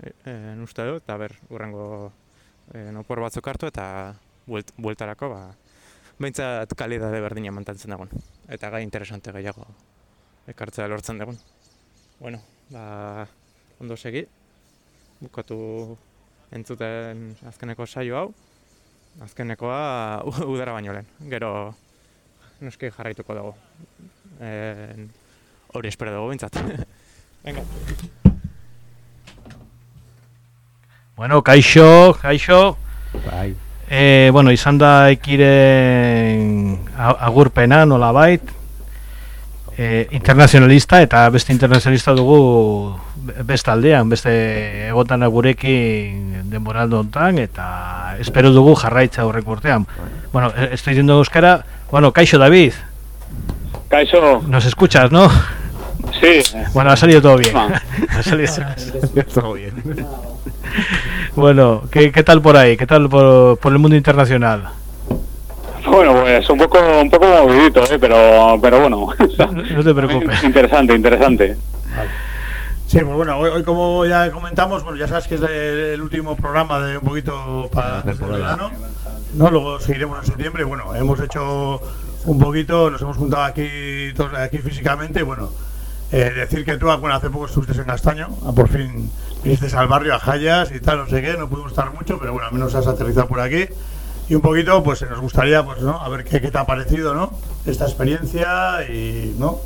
e, uste dut, eta ber, urrengo e, opor batzuk hartu eta buelt, bueltarako, ba, behintzat kalidade berdina mantentzen dagoen. Eta gai interesante gehiago ekartzea lortzen dugun. Bueno, ba, ondo segi, bukatu entzuten azkeneko saio hau, azkenekoa udara baino lehen. Gero noski jarraituko dugu. En, hori espero dugu bintzat. Venga. Bueno, kaixo, kaixo. Bai. E, bueno, izan da ekiren agurpena, nola bait. E, internazionalista eta beste internazionalista dugu be- beste aldean, beste egotan gurekin denboraldo hontan eta espero dugu jarraitza horrek urtean. Bueno, e- estoy diciendo euskara. Bueno, kaixo David, Caixo, nos escuchas, ¿no? sí. Bueno, ha salido todo bien. Ah. ha salido todo bien. Bueno, ¿qué, qué tal por ahí? ¿Qué tal por, por el mundo internacional? Bueno, pues un poco, un poco movidito, ¿eh? pero, pero bueno. No te preocupes. interesante, interesante. Sí, pues bueno, hoy, hoy como ya comentamos, bueno, ya sabes que es el, el último programa de un poquito para el verano. No, luego seguiremos en septiembre. Bueno, hemos hecho un poquito, nos hemos juntado aquí todos aquí físicamente. Bueno, eh, decir que tú, bueno, hace poco estuviste en Castaño, ah, por fin viniste al barrio, a Jayas y tal, no sé qué, no pudimos estar mucho, pero bueno, al menos has aterrizado por aquí. Y un poquito, pues nos gustaría, pues, ¿no? A ver qué, qué te ha parecido, ¿no? Esta experiencia y, ¿no?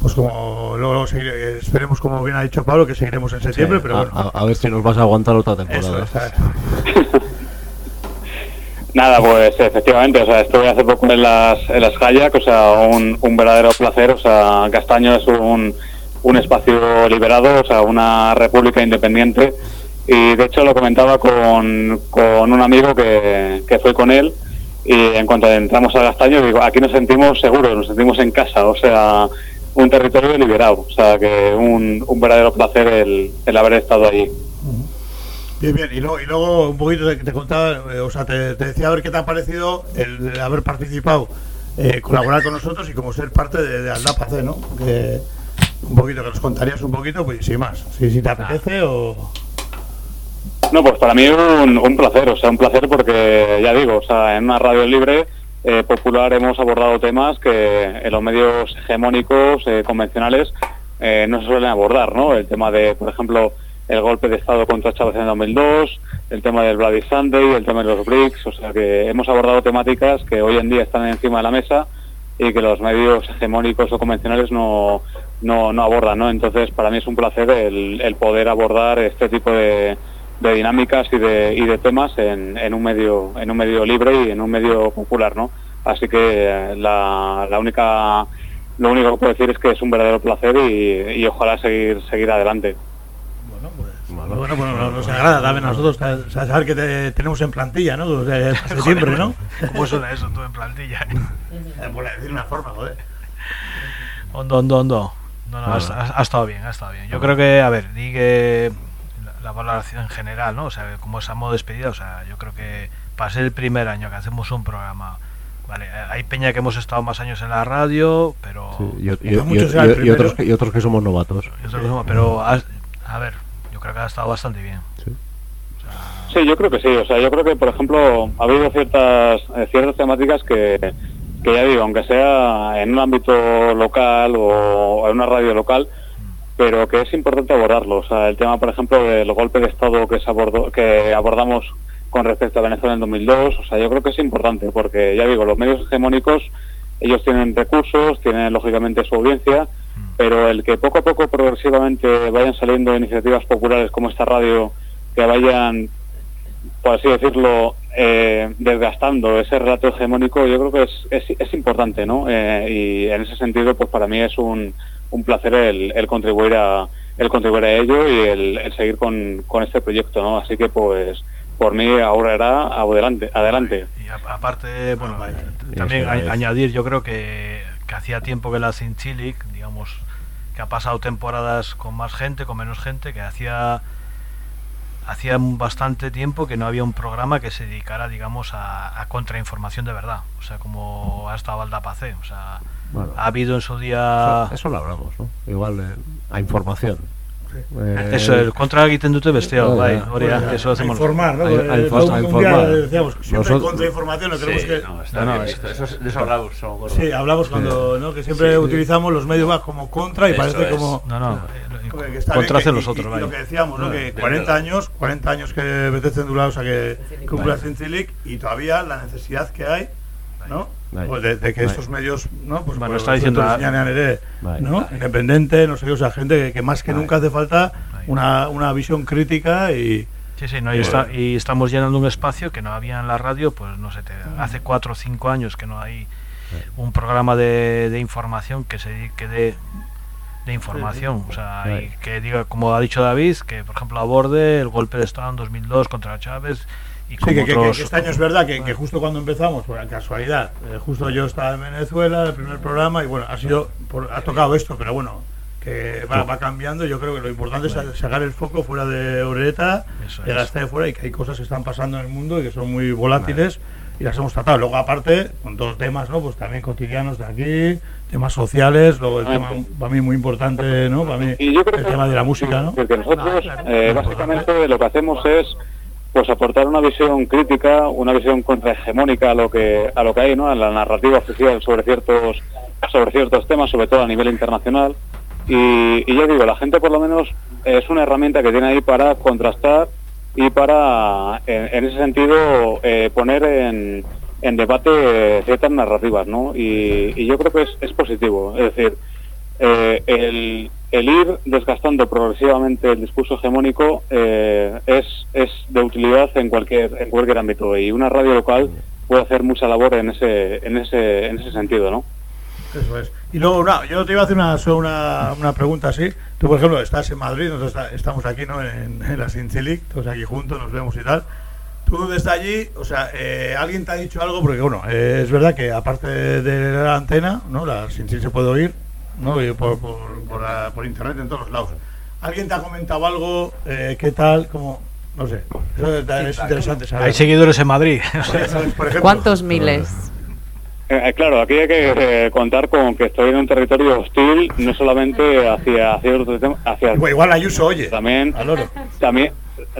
Pues como luego esperemos, como bien ha dicho Pablo, que seguiremos en septiembre, Sí, pero a, bueno. a- a ver si nos vas a aguantar otra temporada. Eso Nada, pues efectivamente, o sea, estuve hace poco en las, en las Hayak, o sea, un, un verdadero placer, o sea, Castaño es un, un espacio liberado, o sea, una república independiente, y de hecho lo comentaba con, con un amigo que, que fue con él, y en cuanto entramos a Castaño, digo, aquí nos sentimos seguros, nos sentimos en casa, o sea, un territorio liberado. O sea, que un, un verdadero placer el, el haber estado allí. Bien, bien. Y luego, y luego un poquito te, te contaba, eh, o sea, te, decía a ver qué te ha parecido el, haber participado, eh, colaborar con nosotros y como ser parte de, de Aldapa C, ¿no? Un poquito, que nos contarías un poquito, pues sin más. Si, si te apetece o... No, pues para mí un, un placer, o sea, un placer porque, ya digo, o sea, en una radio libre eh, popular hemos abordado temas que en los medios hegemónicos, eh, convencionales, no se suelen abordar, ¿no? El tema de, por ejemplo, el golpe de Estado contra Chávez en 2002, el tema del Bloody Sunday, el tema de los BRICS, o sea que hemos abordado temáticas que hoy en día están encima de la mesa y que los medios hegemónicos o convencionales no, no, no abordan, ¿no? Entonces, para mí es un placer el, poder abordar este tipo de, de dinámicas y de, y de temas en, en un medio en un medio libre y en un medio popular, ¿no? Así que eh, la, la única lo único que puedo decir es que es un verdadero placer y, y ojalá seguir seguir adelante. Bueno, bueno, nos, nos agrada también a nosotros sa- sa- saber que te tenemos en plantilla, ¿no? Desde siempre, ¿no? ¿Cómo suena eso, tú en plantilla? Por decir una forma, joder. Hondo, hondo, hondo. No, no, ha, Bueno. ha- ha estado bien, ha estado bien. Yo creo que, a ver, di que la, la valoración en general, ¿no? O sea, como es a modo despedida, o sea, yo creo que para ser el primer año que hacemos un programa, vale, eh, hay peña que hemos estado más años en la radio, pero... Sí, y, otros, que- y otros que somos novatos. y otros que somos- pero, has- a ver, yo creo que ha estado bastante bien. Sí, yo creo que sí. O sea, yo creo que, por ejemplo, ha habido ciertas eh, ciertas temáticas que, que ya digo, aunque sea en un ámbito local o en una radio local, pero que es importante abordarlo. O sea, el tema, por ejemplo, del golpe de Estado que se abordó, que abordamos con respecto a Venezuela en 2002, o sea, yo creo que es importante porque, ya digo, los medios hegemónicos, ellos tienen recursos, tienen lógicamente su audiencia, pero el que poco a poco, progresivamente, vayan saliendo iniciativas populares como esta radio, que vayan por así decirlo, eh, desgastando ese relato hegemónico, yo creo que es, es, es importante, ¿no? Eh, y en ese sentido, pues para mí es un, un placer el, el contribuir a el contribuir a ello y el, el seguir con, con este proyecto, ¿no? Así que, pues, por mí ahora era adelante, adelante. Y aparte, bueno, también a- añadir, yo creo que, que hacía tiempo que la Sinchilic, digamos, que ha pasado temporadas con más gente, con menos gente, que hacía hacía bastante tiempo que no había un programa que se dedicara, digamos, a, a contrainformación de verdad. O sea, como ha estado Aldapacé. O sea, Bueno. ha habido en su día... Eso, eso lo hablamos, ¿no? Igual eh, a información. Eh, Eso, el kontra egiten dute besteago, bai, hori da, eso a hacemos. informar, ¿no? A- a El info- Fondo a Mundial, informar. decíamos, siempre Nosotros- contra información, no tenemos Sí, que... no, está esto- eso es- de eso hablamos, somos Sí, hablamos cuando, ¿no? Que siempre Sí. utilizamos los medios más como contra y Eso parece es. como... No, no, que contra vaya. lo que decíamos, ¿no? No, Que de 40 verdad. años, 40 años que Betete Endulado, o sea, que cumple Cincilic y todavía la necesidad que hay, ¿no? Bai. Pues de, de que Bai. estos medios, ¿no? Pues Bueno, pues, está diciendo nosotros la- enseñan ere, Bai. ¿no? Independiente, no sé o sea, gente que, que más que nunca hace falta una, una visión crítica y... Sí, sí, no, y, está, y estamos llenando un espacio que no había en la radio, pues no sé, te- hace cuatro o cinco años que no hay un programa de, de información que se dedique de, de información, o sea, y que diga, como ha dicho David, que por ejemplo aborde el golpe de Estado en 2002 contra Chávez y Sí, que, que- otros... que este año es verdad que, que justo cuando empezamos, por casualidad, eh, justo yo estaba en Venezuela, el primer programa, y bueno, ha sido, por- ha tocado esto, pero bueno, que va, va cambiando. Yo creo que lo importante es sacar el foco fuera de Oreta, de la de fuera, y que hay cosas que están pasando en el mundo y que son muy volátiles. Y las hemos tratado. Luego, aparte, con dos temas, ¿no? Pues también cotidianos de aquí, temas sociales, luego el tema, para mí muy importante, ¿no? Para mí, Y yo creo el que- tema de la música, ¿no? Porque nosotros, eh, básicamente, lo que hacemos es pues aportar una visión crítica, una visión contrahegemónica a lo que a lo que hay, ¿no? A la narrativa oficial sobre ciertos sobre ciertos temas, sobre todo a nivel internacional. Y, y ya digo, la gente por lo menos es una herramienta que tiene ahí para contrastar y para, en, ese sentido, eh, poner en, en debate ciertas narrativas, ¿no? Y, y yo creo que es, es positivo. Es decir, eh, el, el ir desgastando progresivamente el discurso hegemónico eh, es, es de utilidad en cualquier, en cualquier ámbito y una radio local puede hacer mucha labor en ese, en ese, en ese sentido, ¿no? Eso es. Y luego, una, yo te iba a hacer una, una, una pregunta así. Tú, por ejemplo, estás en Madrid, nosotros estamos aquí, ¿no? En, en la Sincilic, todos aquí juntos, nos vemos y tal. Tú desde allí, o sea, eh, ¿alguien te ha dicho algo? Porque, bueno, eh, es verdad que aparte de la antena, ¿no? La Sincilic se puede oír, ¿no? Y por, por, por, la- por internet en todos lados. ¿Alguien te ha comentado algo? Eh, ¿Qué tal? ¿Cómo? No sé. Eso es, es interesante saber. Hay seguidores en Madrid. Por ejemplo, ¿Cuántos miles? Eh, eh, claro, aquí hay que eh, contar con que estoy en un territorio hostil, no solamente hacia ciertos temas, hacia Igual, igual Ayuso oye. también, al oro. también,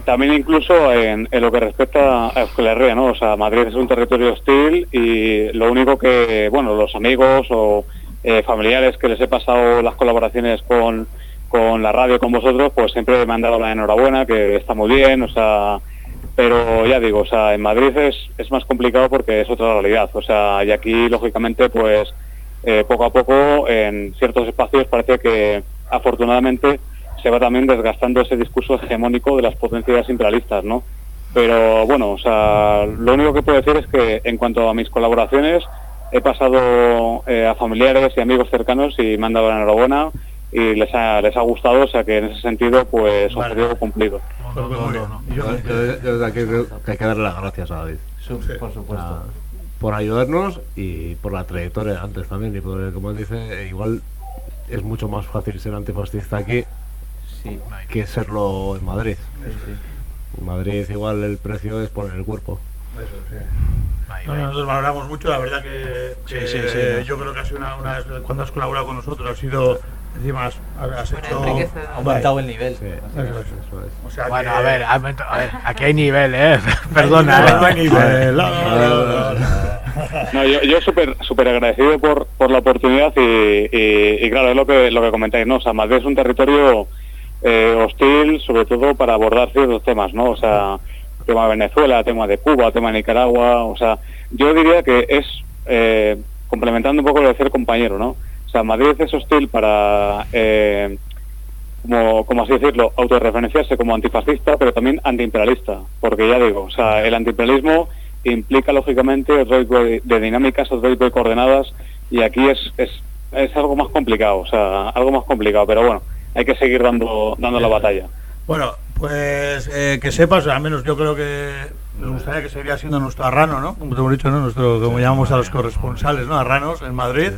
también incluso en, en lo que respecta a Euskal Herria, ¿no? O sea, Madrid es un territorio hostil y lo único que, bueno, los amigos o eh, familiares que les he pasado las colaboraciones con, con la radio, con vosotros, pues siempre me han dado la enhorabuena, que está muy bien, o sea, pero ya digo, o sea, en Madrid es, es más complicado porque es otra realidad, o sea, y aquí, lógicamente, pues eh, poco a poco en ciertos espacios parece que afortunadamente se va también desgastando ese discurso hegemónico de las potencias imperialistas, ¿no? Pero bueno, o sea, lo único que puedo decir es que en cuanto a mis colaboraciones, he pasado eh, a familiares y amigos cercanos y me han dado la enhorabuena y les ha, les ha gustado, o sea que en ese sentido, pues objetivo cumplido. Pues Yo, yo- yo desde aquí creo que hay que darle las gracias a David. por supuesto. Ah, por ayudarnos y por la trayectoria de antes también. Y por, como él dice, igual es mucho más fácil ser antifascista aquí que serlo en Madrid. En Madrid igual el precio es poner el cuerpo. No, no, nosotros valoramos mucho, la verdad que, que, Sí, sí, sí, eh, yo creo que ha sido una, una cuando has colaborado con nosotros ha sido encima has, has hecho Ha aumentado el nivel. O sea Bueno, que- a ver, a ver, a ver, aquí hay nivel, ¿eh? Perdona. No yo, yo súper súper agradecido por, por la oportunidad y, y- y claro, es lo que, lo que comentáis, ¿no? O sea, Madrid es un territorio eh, hostil, sobre todo para abordar ciertos temas, ¿no? O sea, tema de Venezuela, tema de Cuba, tema de Nicaragua, o sea, yo diría que es, eh, complementando un poco lo de ser compañero, ¿no? O sea, Madrid es hostil para, eh, como, como así decirlo, autorreferenciarse como antifascista, pero también antiimperialista, porque ya digo, o sea, el antiimperialismo implica lógicamente otro tipo de, de dinámicas, otro tipo de coordenadas, y aquí es, es, es algo más complicado, o sea, algo más complicado, pero bueno, hay que seguir dando, dando la batalla. Bueno, pues eh, que sepas, al menos yo creo que nos gustaría que seguiría siendo nuestro arrano, ¿no? Como te hemos dicho, ¿no? Nuestro, como llamamos a los corresponsales, ¿no? Arranos en Madrid.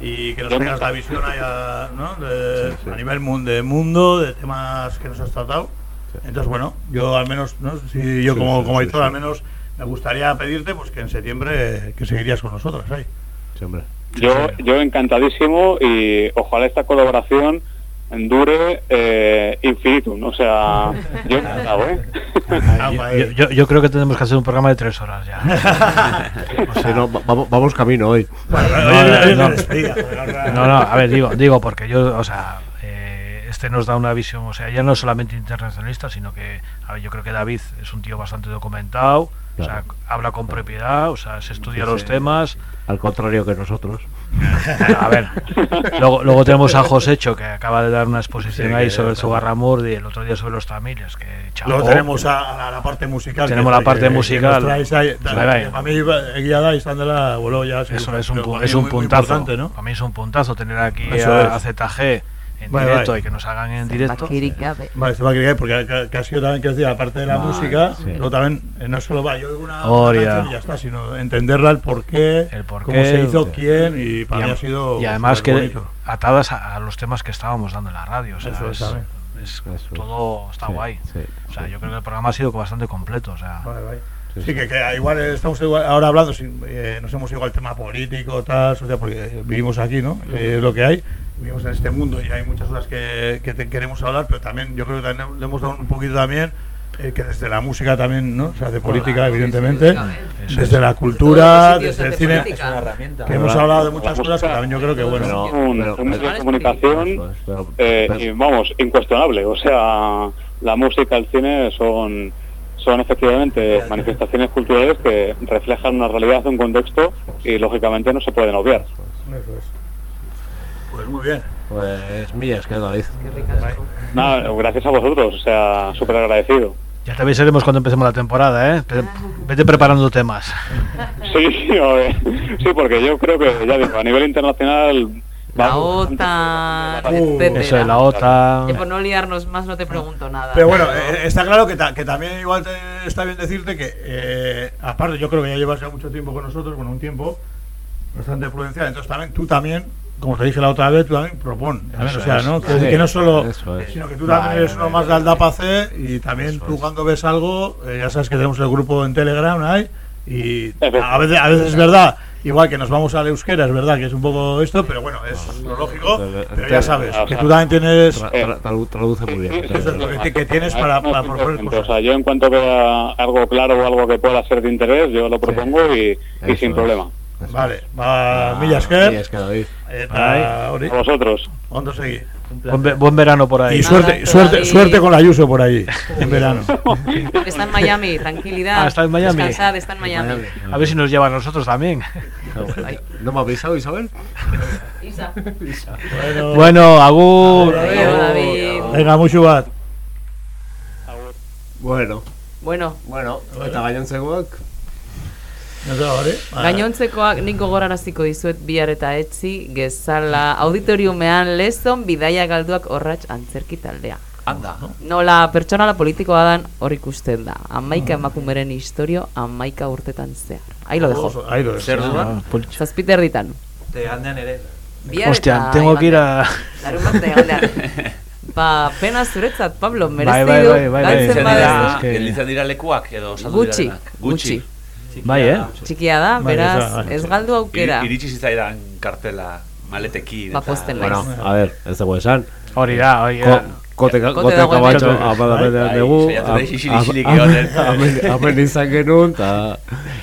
Y que nos tengas la visión ahí a, ¿no? de- a nivel de mundo, de temas que nos has tratado. Entonces, bueno, yo al menos, ¿no? Si yo Sí, como, sí, como editor, sí. al menos me gustaría pedirte pues que en septiembre que seguirías con nosotros ahí. Siempre. Yo, yo encantadísimo y ojalá esta colaboración dure eh, infinitum, o sea, yo ¿eh? Yo, yo- yo creo que tenemos que hacer un programa de tres horas ya. No, vamos, vamos camino hoy. No, no, no. No, no, a ver, digo, digo porque yo, o sea, eh, este nos da una visión, o sea, ya no solamente internacionalista, sino que, a ver, yo creo que David es un tío bastante documentado, o sea, habla con propiedad, o sea, se estudia Sí, los sí. temas. Al contrario que nosotros. A ver, luego, luego tenemos a Josecho, que acaba de dar una exposición Sí, ahí sobre el Sugarramurdi y el otro día sobre los tamiles, que chapó. Luego tenemos a, a la parte musical. Tenemos que- la parte que- musical. ahí. Bai. A mí, egia da, izan dela, bueno, ya... Eso es un, es un puntazo. ¿no? Para mí es un puntazo tener aquí Eso a, a ZG en directo y que nos hagan en directo. Vale, se va a querer porque que, que ha sido también que decía, aparte de la Vale, música, sí. luego también eh, no solo va, yo una, una Oria. canción y ya está, sino entenderla, el por qué, por cómo se hizo, quién, y para Y mí ha sido y además que atadas a, a los temas que estábamos dando en la radio o sea, Eso es, es, ¿sabe? es- todo está Sí, guay sí, o sea yo creo que el programa ha sido bastante completo o sea Sí, que, que igual eh, estamos igual ahora hablando, sin, eh, nos hemos ido al tema político, tal, social, porque vivimos aquí, ¿no? Eh, es lo que hay, vivimos en este mundo y hay muchas cosas que, que te queremos hablar, pero también yo creo que también le hemos dado un poquito también eh, que desde la música también, ¿no? Se hace política, Claro, sí, evidentemente, sí, sí, sí. desde la cultura, desde el cine, política. Es una herramienta. que hemos hablado de muchas cosas que también yo creo que, bueno, un, un medio de comunicación eh, y vamos, incuestionable. O sea, la música, el cine son, son efectivamente manifestaciones culturales que reflejan una realidad, un contexto y lógicamente no se pueden obviar. Eso es. Pues muy bien. Pues millas que David. Nada, gracias a vosotros, o sea, súper agradecido. ya te avisaremos cuando empecemos la temporada ¿eh? Vete preparando temas Sí, oye, sí, porque yo creo que, ya digo, a nivel internacional... La OTAN, Uh, etcétera. eso de la OTAN Y por no liarnos más no te pregunto nada. Pero bueno, eh, está claro que, ta- que también igual te- está bien decirte que, eh, aparte yo creo que ya llevas ya mucho tiempo con nosotros, bueno, un tiempo bastante prudencial, entonces también tú también como te dije la otra vez, tú también propon. también, Eso o sea, es. ¿no? Sí. que no solo, Eso es. sino que tú Vale, también eres vale, uno más de vale. Aldapace y también tú cuando ves algo, eh, ya sabes que tenemos el grupo en Telegram ahí y a veces, a veces es verdad, igual que nos vamos al euskera, es verdad que es un poco esto, pero bueno, es lo lógico, pero ya sabes, que tú también tienes... Tra- tra- tradu- traduce muy bien. Eso es lo que, tienes para, para proponer O sea, yo en cuanto vea algo claro o algo que pueda ser de interés, yo lo propongo y, y sin es. problema. Vale, ba, mila esker. Mila esker, David. Eta hori. A vosotros. Ondo segi. Buen, ve- buen verano por ahí. Y suerte, suerte, suerte con la Ayuso por ahí, en verano. Está en Miami, tranquilidad. Ah, está en Miami. Descansad, está en Miami. A ver si nos lleva a nosotros también. ¿No me ha avisado, Isabel? Isa. Bueno, Bueno, agur. Venga, mucho bat. Bueno. Bueno. Bueno, eta gainontzekoak? Hori. Gainontzekoak nik gogoraraziko dizuet bihar eta etzi gezala auditoriumean lezon bidaia galduak orratz antzerki taldea. Anda. Nola pertsonala politikoa dan hor ikusten da. Amaika emakumeren historio amaika urtetan zehar. Ahí lo dejo. Oso, ahí lo dejo. Zer dudan? Zazpiter ditan. Te handean ere. Bihar Hostia, eta tengo que ir a... Bat egondean. Ba, pena zuretzat, Pablo, Bai, merezi bai, du. bai, bai, bai. que- Gelditzen dira lekuak edo saldu Gutxi, gutxi. Bai, eh? Txikia da, Bai, beraz, ez bai. galdu aukera. Iri- Iritsi zitzaidan kartela maletekin. Ba, posten Bueno, a ver, ez dugu esan. Hori da, hori da. Kote, Kote kote kabatxo hemen. apadapetean Bai, dugu. saiatu da isilik egoten. amen- izan genuen, eta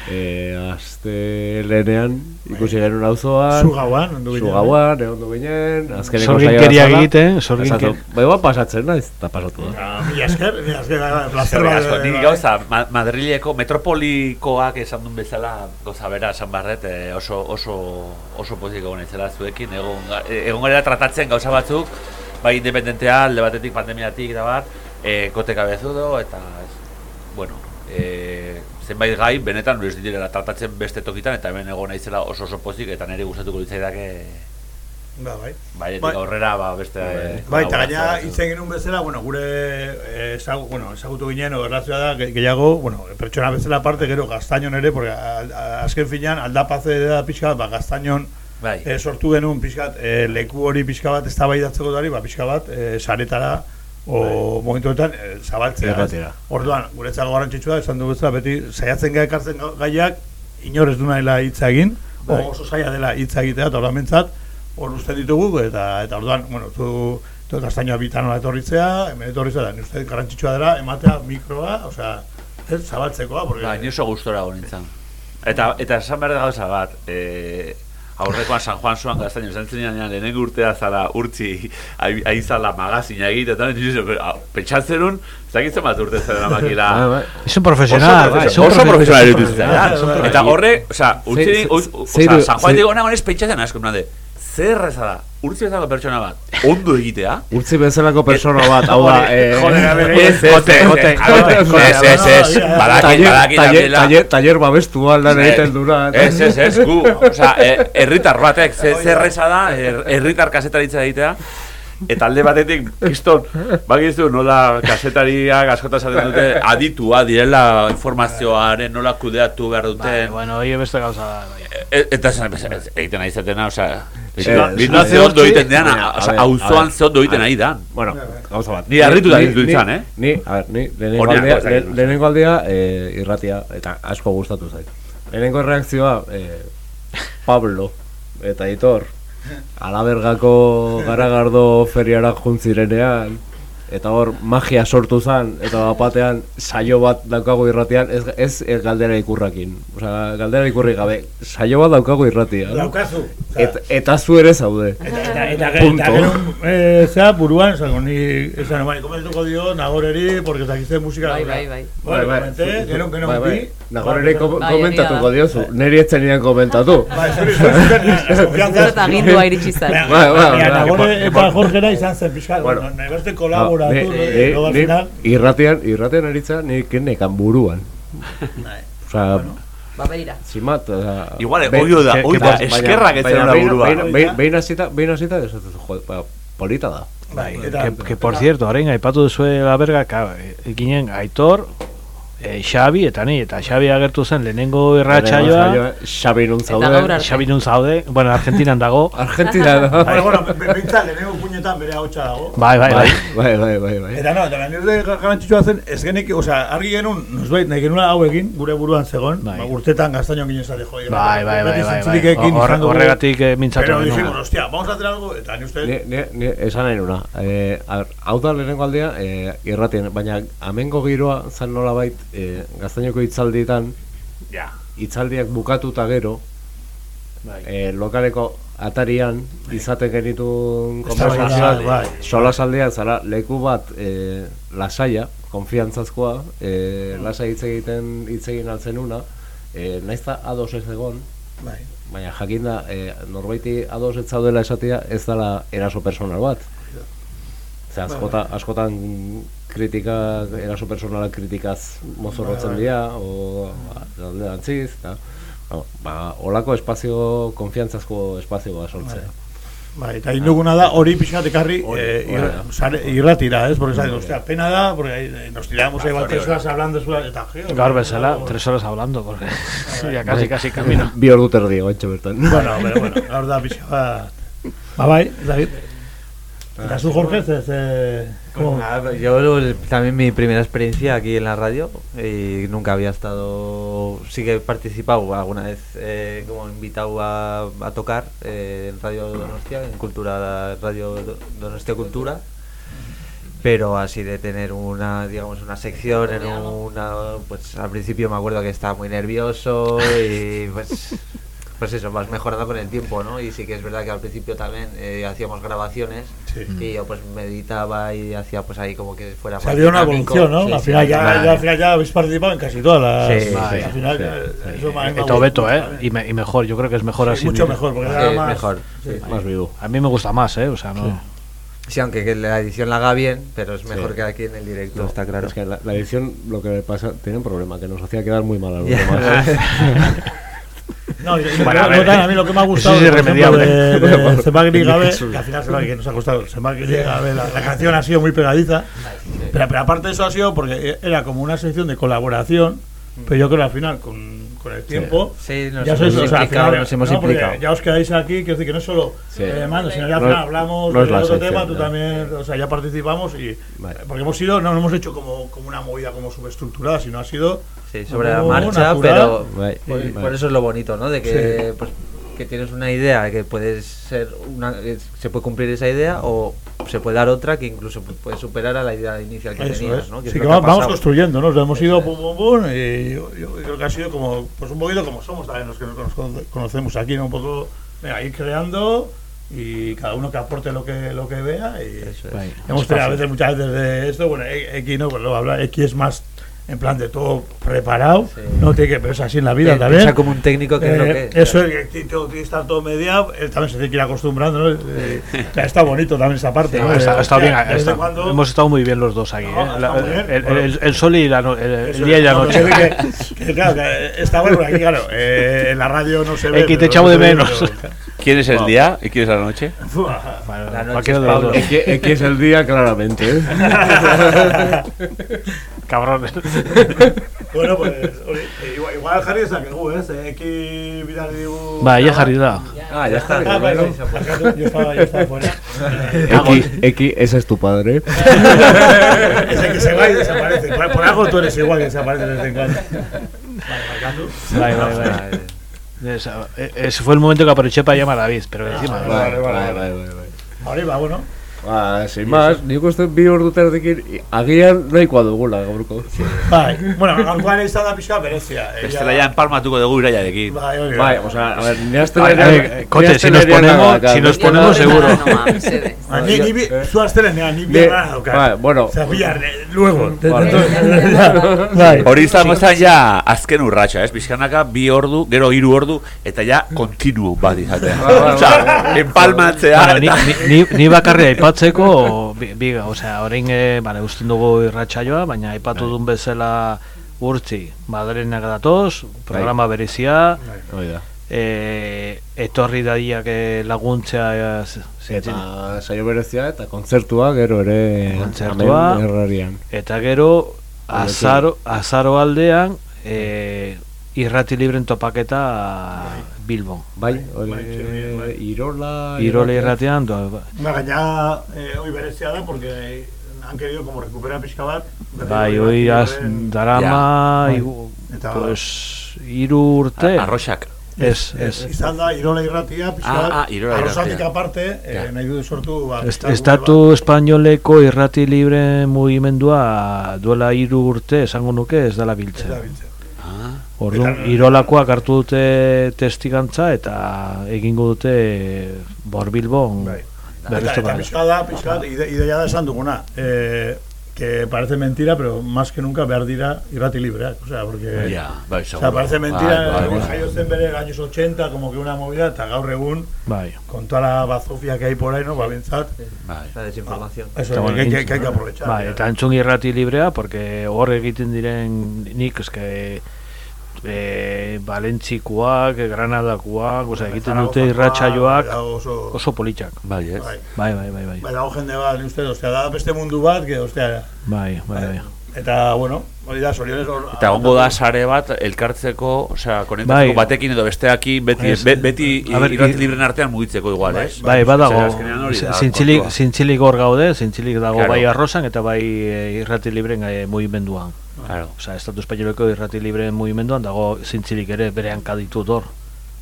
eh, aste lehenean ikusi genuen auzoan. Zugauan, ondo ginen, Zugauan, egon du ginen. Azkeneko saioa sorginke- Pasatu- Bai, ba, pasatzen naiz, eta pasatu da. Mila esker, mila esker, placer Eskerrik bat. asko, bai, nik bai. gauza, Ma- Madrileko metropolikoak esan duen bezala goza bera esan barret eh, oso, oso, oso pozik egon naizela zuekin egon, eh, egon gara tratatzen gauza batzuk bai independentea, alde batetik pandemiatik eta bar eh, kote kabezudo eta bueno eh, zenbait gai benetan ez direla tratatzen beste tokitan eta hemen egon naizela oso oso pozik eta nire gustatuko litzaidake Ba, bai. bai, Bai. aurrera ba, beste Bai, eta gaina kolaborazio hitz egin genuen bezala, bueno, gure eh, ezagu, bueno, ezagutu ginen, o erlazioa da, ge- gehiago, bueno, pertsona bezala aparte, gero gaztainon ere, porque azken finean, aldapaze da pixka bat, ba, gaztainon Bai. eh, sortu genuen pixka bat, eh, leku hori pixka bat, ez da bai datzeko ba, pixka bat, eh, saretara, o momentuetan eh, zabaltzea. Erratera. Orduan, guretzako garrantzitsua, esan du bezala, beti saiatzen gai ekartzen ga- gaiak, inor ez du nahiela hitza egin, Bai. o oso zaila dela hitza egitea, eta orduan hor usten ditugu, eta, eta orduan, bueno, zu, tu gaztainoa bitan nola etorritzea, hemen etorritzea, da, ni uste garrantzitsua dela, ematea mikroa, osea, ez, zabaltzekoa, porque... Ba, ni oso gustora egon nintzen. Eta, eta esan behar da gauza bat, e, aurrekoan San Juan zuan gaztaino, esan zen lehenengo urtea zara urtzi aizala magazina egite, eta nire pentsatzen un, zakitzen bat urte zara makila. Bai, bai. Es un profesional, Oso, profe- profesional Eta horre, osea, urtzi, Ze- o- ze- o- zeiru- osea, San Juan digo nagoen ez pentsatzen asko, nade, zer reza da, urtzi bezalako pertsona bat, ondo egitea, Urtzi bezalako persona bat, hau da, eh... Ez, ez, ez, ez, kote, ez, ez, ez, badakit, Taller- badakit taller- babestu aldan egiten dura. Ez, ez, ez, gu, osea, eh, herritar batek, ze, ze erreza da, herritar kasetaritza egitea, eta alde batetik, kriston, bakizu nola kasetariak askotan esaten dute aditua direla informazioaren nola kudeatu behar duten. Bai, bueno, hori beste gauza da. bai. E- Eta egiten ari zatena, osea, Ez, Bino ez, ze ondo ez, egiten dean, auzoan ver, ze ondo egiten ari da. Bueno, gauza bat. Ni harrituta Ni- gelditu ni- izan, eh? Ni, a ver, ni lehenengo aldea, eh, irratia, eta asko gustatu zait. Lehenengo reakzioa, eh, Pablo, eta Aitor, alabergako garagardo feriara juntzirenean, eta hor magia sortu zen, eta bapatean saio bat daukagu irratian, ez, ez, ez galdera ikurrakin. Osea, galdera ikurri gabe, saio bat daukagu irratian. Daukazu. Et, eta zu ere zaude. Eta, eta, eta, Punto. eta gero, eh, zera, buruan, esango, ni, esan, bai, komentuko dio, nagoreri, porque zakizte musika. Bai, bai, bai. Bai, bai. gero, gero, Bai, bai. bi. Nagore ere kom Bai, komentatuko diozu, neri etzen nian komentatu. Bai, zuri, zuri, zuri, zuri, Gero eta agindua iritsi zen. Bai, Bai, bai, bai, bai. Nagore eta Jorgera izan zen pixka, Bueno. bueno, nahi beste Ni- kolaboratu, ni- no, al ni- final. Irratian, irratian eritza, ni kenekan buruan. Osea, Ba, beira. zimat. Igual, oio da, oio da, eskerrak ez buruan. behin- behin- Behin hasita, behin hasita, esatzen jo, ba, polita da. Bai, Que, que por cierto, orain aipatu duzue la berga, ka, e, ginen Aitor, e, Xabi eta ni, eta Xabi agertu zen lehenengo irratsaioa. Xabi nun zaude. Xabi nun zaude, bueno, Argentinan dago. Argentina da. Bai, bueno, bintzat, lehenengo puñetan bere hau dago. Bai, bai, bai. Bai, bai, bai, bai. Eta no, eta nire garantzitsua zen, ez genek, osea, argi genuen, nosbait, nahi genuen hau egin, gure buruan zegoen, Bai. ba, urtetan gaztaino ginen zate, jode. Bai, bai, bai, bai, bai. Horregatik, eh, mintzatu Pero dijimos, hostia, vamos a hacer algo, eta ni uste... Ni, ni, ni, esan nahi nuna. Eh, hau da lehenengo aldea, eh, irratien, baina amengo giroa zan nolabait eh, gaztainoko hitzaldietan, Ja. hitzaldiak bukatuta gero, Bai. eh, lokaleko atarian izaten genitun Eztabaida, konversazioak, bai. solasaldean zara leku bat eh, lasaia, konfiantzazkoa, eh, lasai hitz egiten hitz egin altzenuna, eh, naiz da ados ez egon, Bai. baina jakinda eh, norbaiti ados ez zaudela esatea ez dela eraso personal bat. Ze askota, askotan kritika, eraso personala kritikaz mozorrotzen Bai, bai. dira, o alde antziz, eta, ba, ba, olako espazio, konfiantzazko espazio bat sortzea. Bai, eta induguna da hori pixkat ekarri eh, irra- sare- irratira, ez? Porque, ¿sabes? Hostia, pena da, porque ahí nos tiramos ahí igual tres horas hablando, es eta geo. Gaur bezala, tres horas hablando, porque ya casi, casi camino. Bi ordu terdi guantxe bertan. Bueno, pero bueno, gaur da pixka bat... Ba bai, David. Eta zu, Jorge, ez, eh, Pues yo también mi primera experiencia aquí en la radio y nunca había estado, sí que he participado alguna vez eh, como invitado a, a tocar eh, en Radio Donostia, en Cultura Radio Do- Donostia Cultura, pero así de tener una, digamos, una sección en una, pues al principio me acuerdo que estaba muy nervioso y pues pues eso, vas mejorando con el tiempo, ¿no? Y sí que es verdad que al principio también eh, hacíamos grabaciones Sí. y yo pues meditaba y hacía pues ahí como que fuera Se ha habido una dinámico. evolución, ¿no? Sí, al, sí, final ya, claro. ya, al final ya habéis participado en casi todas las... Sí, al final, eso Eto beto, eh? Y, me- y mejor, yo creo que es mejor Sí, así. mucho mejor, porque era Sí, más... mejor. sí. Más vivo. A mí me gusta más, eh? O sea, no... Sí, aunque que la edición la haga bien, pero es mejor Sí. que aquí en el directo, No, está claro. Es que la, la edición, lo que pasa, tiene un problema, que nos hacía quedar muy mal a los demás. No, y- y Bueno, no, a ver, tan, a mí lo que me ha gustado es irremediable. de, de Semagri Gabe, que al final Semagri que nos ha costado, Semagri Gabe, la, la canción ha sido muy pegadiza, pero, pero aparte de eso ha sido porque era como una sección de colaboración, pero yo creo que al final con, con el tiempo Sí, nos ya hemos sois, o sea, al final, nos hemos no, implicado. ya os quedáis aquí, quiero decir que no es solo Sí. eh, mando, sino ya al No hablamos no de otro sección, tema, tú también, o sea, ya participamos y Vale. porque hemos sido, no, no hemos hecho como, como una movida como subestructurada, sino ha sido Sí, sobre la como marcha, natural. pero Vale, por, eso es lo bonito, ¿no? De que, Sí. pues, que tienes una idea, que puedes ser una, que se puede cumplir esa idea o se puede dar otra que incluso pu- puede superar a la idea inicial que Eso tenías, es. ¿no? Que sí, es que vamos construyendo, ¿no? Nos hemos ido pum, pum, pum, y yo, yo creo que ha sido como, pues un poquito como somos también los que nos cono- conocemos aquí, ¿no? Un poco, venga, ir creando y cada uno que aporte lo que lo que vea y Eso es. Hemos tenido a veces muchas veces de esto, bueno, e- X no, pues lo habla, X es más en plan de todo preparado, Sí. no tiene que, pero es así en la vida también. piensa como un técnico que es lo Eh, que es, Eso claro. es, que que estar todo mediado, él también se tiene que ir acostumbrando, ¿no? Eh, está bonito también esa parte, estado hostia, bien, hemos estado muy bien los dos aquí, No, ¿eh? está La- el, el- el sol y la no- el, el Eso día y la noche. que- que, claro, que está bueno, aquí, claro, eh, en la radio no se ve. Aquí te pero echamos de menos. pero- ¿Quién es el Wow. día y quién es la noche? Bueno, La noche es Pablo. X es el día, claramente. ¿eh? Cabrones. bueno, pues, eh, igual, igual jarri dezakegu, ez? Eh, Eki bidali digu... Ba, ja jarri da. Ah, ya está. Ah, bueno. barkatu, yo estaba, yo estaba fuera. Ese es tu padre. Ese que se va y desaparece. Por, por algo tú eres igual que desaparece de vez en cuando. Vale, marcando. Bai, bai, bai. Esa- e- Ese fue el momento que aproveché para llamar a David, pero encima. Vale, vale, vale. bai, bai, bai. Hori, ba, bueno. Ba, sin más, nik uste bi ordu terdekin agian nahikoa dugula gaurko. Bai, bueno, gaurkoan izan da pixka berezia. eh, Bestela ja enpalmatuko dugu iraiarekin. Bai, hori da. Bai, o sea, a ver, ni hasta Bai, a ver, coche, si nos ponemos, si nos ponemos seguro. Ah, Ni, ni, bi- zu astelenean, ni Ni- biarra daukat. bai, bueno. Bihar, eh, luego. Bai. Hori izango zen ja azken urratxa, ez? Bizkanaka bi ordu, gero hiru ordu, eta ja kontinuo bat izatea. Bai, bai, bai. Osea, empalmatzea. Bueno, ni, ni, ni, ni bakarri aipatzeko, bi, bi, osea, orain e, bale, usten dugu irratsaioa, baina aipatu duen bezala urtzi, madrenak datoz, programa berezia, Hoi da. e, etorri dadiak laguntzea e, zintzin- Eta saio berezia eta kontzertua gero ere Kontzertua. eta gero azaro, azaro aldean, e, irrati libren topaketa Bilbon. Bai, hori, Irola... Irola irratean, do, ba- gaina, eh, hoi berezia da, porque han querido como recuperar pixka bat. bai, hoi az, darama, Bai. igu- Eta- pues, iru urte. Arroxak. Ez, ez. Izan da, Irola irratia, pixka Ah, bat, ah, Irola arrosatik irratia. aparte, eh, nahi du sortu, ba, Est- Estatu espainoleko irrati libre mugimendua duela hiru urte esango nuke ez dela biltzen. Ez da biltzen. Orduan, Eta- Irolakoak hartu dute testigantza eta egingo dute Borbilbon Eta, berriztu eta pixka da, pixka ide, ideia da esan duguna. Eh, que parece mentira, pero más que nunca behar dira irrati libreak. O sea, porque... Ya, bai, o sea, parece mentira, Bai, bai, que bai. zen bere años 80, como que una movida, eta gaur egun, Bai. con toda la bazofia que hay por ahí, ¿no? Va bentzat. Bai. La desinformación. Eso, Eta, bueno, que, que, que hay que aprovechar. Bai, eta entzun irrati librea, porque hor egiten diren nik, eske e, Valentzikoak, Granadakoak, osea, egiten dute irratsaioak oso- oso politak. Bai, ez. Bai. Bai, bai, bai, bai. Bai, dago jende bat, uste, ostia, da beste mundu bat, que, ostia, Bai, bai, bai. eta, bueno, hori da, sorionez hor... Eta ongo da sare bat elkartzeko, osea, konektatzeko Bai. batekin edo besteakin beti Ez, be, beti ber, irrati libren artean mugitzeko igual, ez? Bai, badago, Zera, azkenean hori da zintzilik, hor gaude, zintzilik dago Claro. bai arrosan eta bai e, irrati libren e, mugimenduan. Claro. Osea, Estatu Espainoleko irrati libren mugimenduan dago zintzilik ere bere hankaditut hor.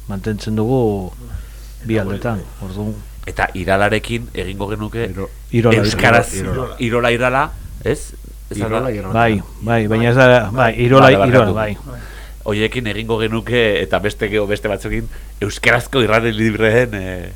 Mantentzen dugu bi aldetan. Orduan, Eta iralarekin egingo genuke Irola, euskaraz Irola. irola irala, ez? Ez Irola, Irola. bai, bai, baina ez da, bai, irola, Vale, barkatu. irola, bai. Hoiekin egingo genuke eta beste geho beste batzuekin euskarazko irrati libreen eh,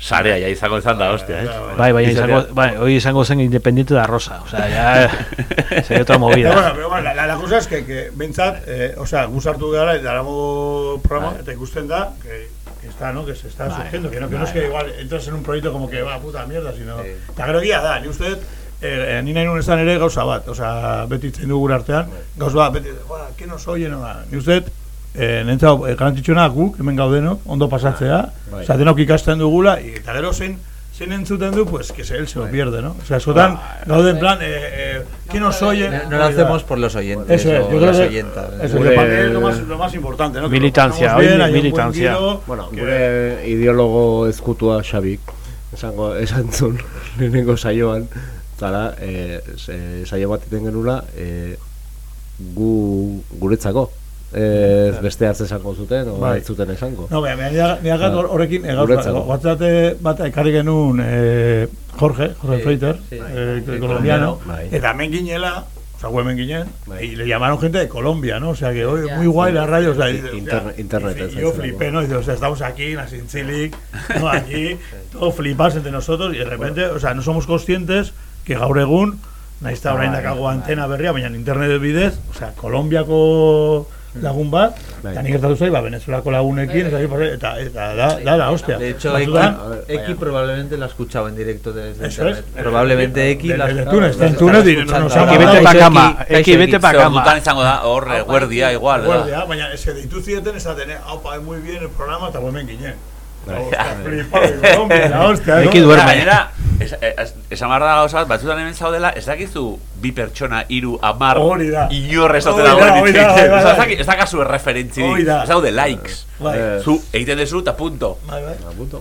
sarea ja izango izan da, hostia, ez? Bai, baina Izatea- izango, bai, hoy izango zen independiente de Rosa, o sea, ya sería otra Pero bueno, movida. pero bueno, la, la, cosa es que, que bentsat, eh, o sea, gustartu gara, daramo programa, eta ikusten da, que, que está, ¿no? Que se está surgiendo, que no, que no es que igual entras en un proyecto como que va, puta mierda, sino... Eta gero egia da, ni uste, dut, eh, eh, ni nahi nun esan ere gauza bat, o sea, beti itzen dugu gure artean, gauz bat, beti, joa, que nos oye, no da, ni uste, dut, eh, nentzau, eh, garantitxuna guk, hemen gaudenok, ondo pasatzea, Bai. o sea, denok ikasten dugula, y, eta gero zein, zein entzuten du, pues que se, él se lo pierde, ¿no? O sea, askotan, gaude en plan, eh, eh, ¿quién nos oye? No, no lo hacemos por los oyentes Eso es, o yo creo las oyentas. eso Gure- es lo más, lo más importante, ¿no? Militancia, bien, militancia. giro, Bueno, que- gure ideologo ezkutua Xabik, esango, esan zuen lehenengo saioan, zara, e, e, saio bat iten genula, e, gu, guretzako. Ez beste hartze esango zuten, o Bai. ez zuten esango. No, gat Ba, horrekin, eh, gauza, guretzako. WhatsApp bat ekarri genuen eh, Jorge, Jorge sí. eh, Sí, colombiano, bai. eta hemen ginela, o sea, hemen ginen, Bai. y le llamaron gente de Colombia, ¿no? O sea, que hoy muy guay la radio, o sea, Internet- yo flipé, ¿no? Dice, o sea, estamos aquí, en la Sinchilic, ¿no? Aquí, todos flipas entre nosotros, y de repente, o sea, no somos conscientes que gaur egun, nahiz eta orain dakago antena berria, baina internet bidez, o sea, Kolombiako lagun bat, Bai. eta nik gertatu zai, ba, Venezuelako lagunekin, eta, eta, eta da, da, da, hostia. De hecho, X probablemente la ha escuchado en directo desde Eso es. internet. Probablemente X la ha Desde. Túnez, Eki bete pa kama, X, eki bete X. pa kama. dutan izango da, hor, guardia igual, da. Guardia, baina eske deitu zieten esaten, eh, haupa, muy bien el programa, eta hemen ginen. Hostia, flipado, Colombia, la hostia, Eki ¿no? duerme. Gainera, es- es- esan behar da gauza bat, batzutan hemen zaudela, ez dakizu bi pertsona, hiru, amar, inor ez dutela da, bai, bai, Ez bai. ez dakazu erreferentzi, ez daude likes. Eh, Zu, egiten dezu eta punto.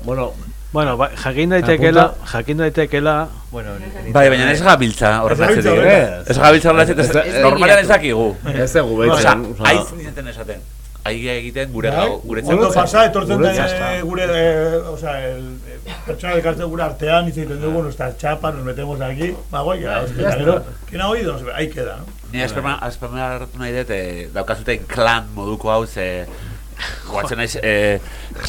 Bueno, Bueno, ba, jakin daitekela, jakin daitekela, bueno, Bai, baina ez gabiltza horretzetik. gabiltza horretaz. Ez gabiltza horretzetik, da- ez- normalean ez dakigu. ez dugu behitzen. aiz nintzen esaten. Ahi egiten gure Bai, gau, guretzako. Ondo pasa, etortzen da Guretzat. eh, gure, eh, o sea, el eh, pertsona de cárcel gure artean, hitz egiten dugu, nuestras chapas, nos metemos aquí, guay, ya, Ya gero. ¿quién ha oído? No sé, ahí queda, ¿no? Ni esperma, esperma hartu nahi dut, eh, daukazuten klan moduko hau, ze... Guatzen naiz, eh,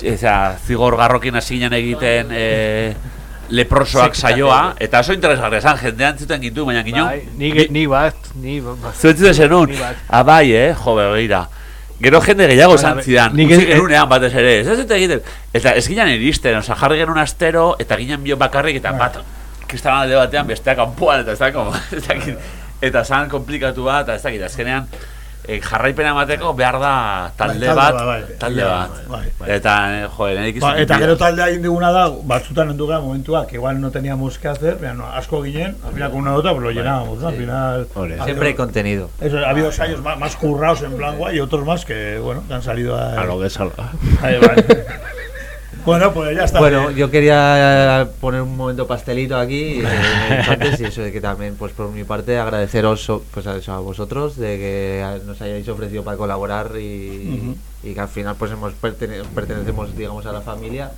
eza, zigor garrokin hasi ginen egiten eh, leprosoak saioa, eta oso interesgarria esan, jendean zuten gintu, baina ginen, bai, ni, ni bat, ni bat. Zuetzute zenun, Ni bat. abai, eh, jo, begira. Gero jende gehiago esan zidan, nik utzi e- genunean batez ere, ez ez dut egiten. Eta ez ginen iristen, oza, jarri genuen astero, eta ginen bio bakarrik, eta bat, kristal alde batean, besteak kanpoan, eta ez ez dakit, eta zan komplikatu bat, eta ez dakit, azkenean, e, jarraipena emateko behar da talde Bai, bat, bai. talde Bai, bat. bai, bai. Eta, eh, joder, nik Ba, eta gero taldea egin diguna da, batzutan enduga momentuak, que igual no teníamos que hacer, pero no, asko ginen, al final con una nota pues lo llenábamos, ¿no? Al final... ha Siempre hay contenido. Eso, ha habido años más, más currados en plan guay y otros más que, bueno, que han salido a... A lo de sala. Bueno, pues ya está. Bueno, Eh, yo quería poner un momento pastelito aquí, eh, antes, y eso de que también, pues por mi parte, agradeceros pues a, eso, a vosotros de que a- nos hayáis ofrecido para colaborar y, y que al final pues hemos pertene- pertenecemos, digamos, a la familia.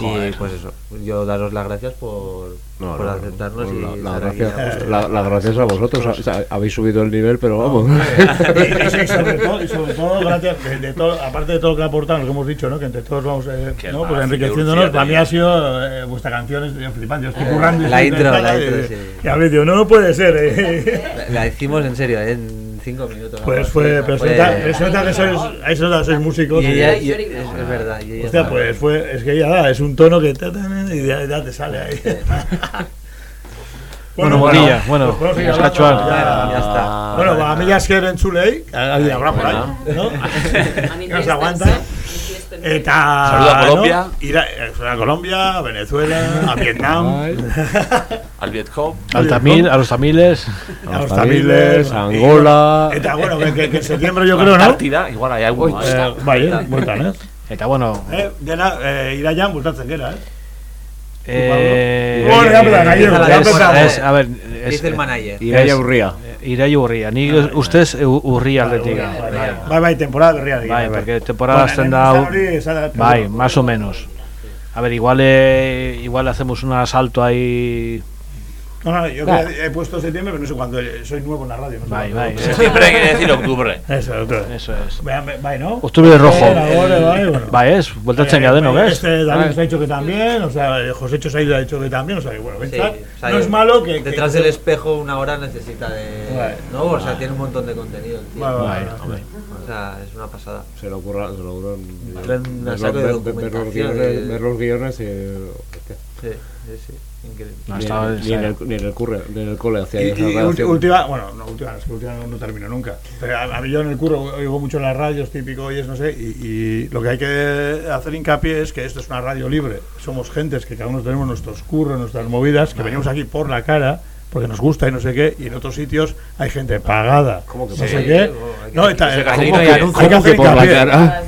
Y pues eso, yo daros las gracias por, No, por no, aceptarnos no, y la- gracia- gracias a vosotros, o sea, habéis subido el nivel, pero vamos. y, sobre todo, y sobre todo, gracias, de, de todo, aparte de todo lo que aportan, lo que hemos dicho, ¿no? que entre todos vamos eh, pues enriqueciéndonos, para mí ha sido eh, vuestra canción es flipante. Yo estoy currando y La intro, la y- intro, sí. Y habéis dicho, no, no puede ser. eh. La, la hicimos en serio, eh, en cinco minutos. Pues fue, pero se fue- nota, pero se nota que sois, ahí se nota que sois músicos. Y ella- y- es, es verdad. y ella Hostia, pues fue, es que ya da, es un tono que ta, y ya, ya te sale ahí. Bueno, Bonilla, bueno, pues podemos seguir eskatxoan. hablando, ya, Ya está. Bueno, ba, mila esker entzulei, ¿no? nos aguanta. Eta, Saludo a Colombia. ¿no? Ira, eh, a Colombia, a Venezuela, a Vietnam, Al Vietcom. Al Tamil, a los tamiles. a los tamiles, tamiles, Angola. Eta, bueno, que, que, que en septiembre yo creo, ¿no? Antártida, igual hay algo. Eh, bai, eh, bueltan, eh? Eta, bueno, Eh, dena, eh, iraian bultatzen gera, eh? Eh, Bueno, ya empezamos, gallego, ya es- a ver, es, Dice el manager. Iraia Urria. eh, Iraia Urria. Ni ustez eh, Urria aldetik. Bai, Bai, bai, temporada berria dira. bai, porque temporada da hau- Bai, más o menos. A ver, igual eh, igual hacemos un asalto ahí. No, no, yo que he puesto septiembre, pero no sé cuándo, soy nuevo en la radio. No cuándo. bai. Septiembre quiere decir octubre. Eso, otro. Eso es. Bai, ¿no? Octubre rojo. Bueno. Bai, ez, bueltatzen Eh, gadeno, bai, ez? Este David nos ha dicho que también, o sea, Josécho se ha ido ha dicho que también, o sea, que bueno, Sí, pensad, o sea, no es malo que... que- Detrás del espejo una hora necesita de... Vale. ¿No? O sea, tiene un montón de contenido el tío. Vale, vale, vale. O sea, es una pasada. Se lo ocurra, se lo ocurra. Ver los guiones. Sí, sí, sí. Increíble. No, Ni, estaba- ni en el, ni en el curre, ni en el cole hacía Y, esa y última, bueno, no, última, es que última no, no termino nunca. Pero a, a mí yo en el curro oigo mucho las radios, típico, oyes, no sé, y, y lo que hay que hacer hincapié es que esto es una radio libre. Somos gentes que cada uno tenemos nuestros curros, nuestras movidas, que venimos aquí por la cara, porque nos gusta y no sé qué, y en otros sitios hay gente pagada, ¿Cómo que no sé qué. No, está, Ese eh, casino ¿cómo hay que, anuncios. hay que ¿Cómo que hacer por la hincapié? cara?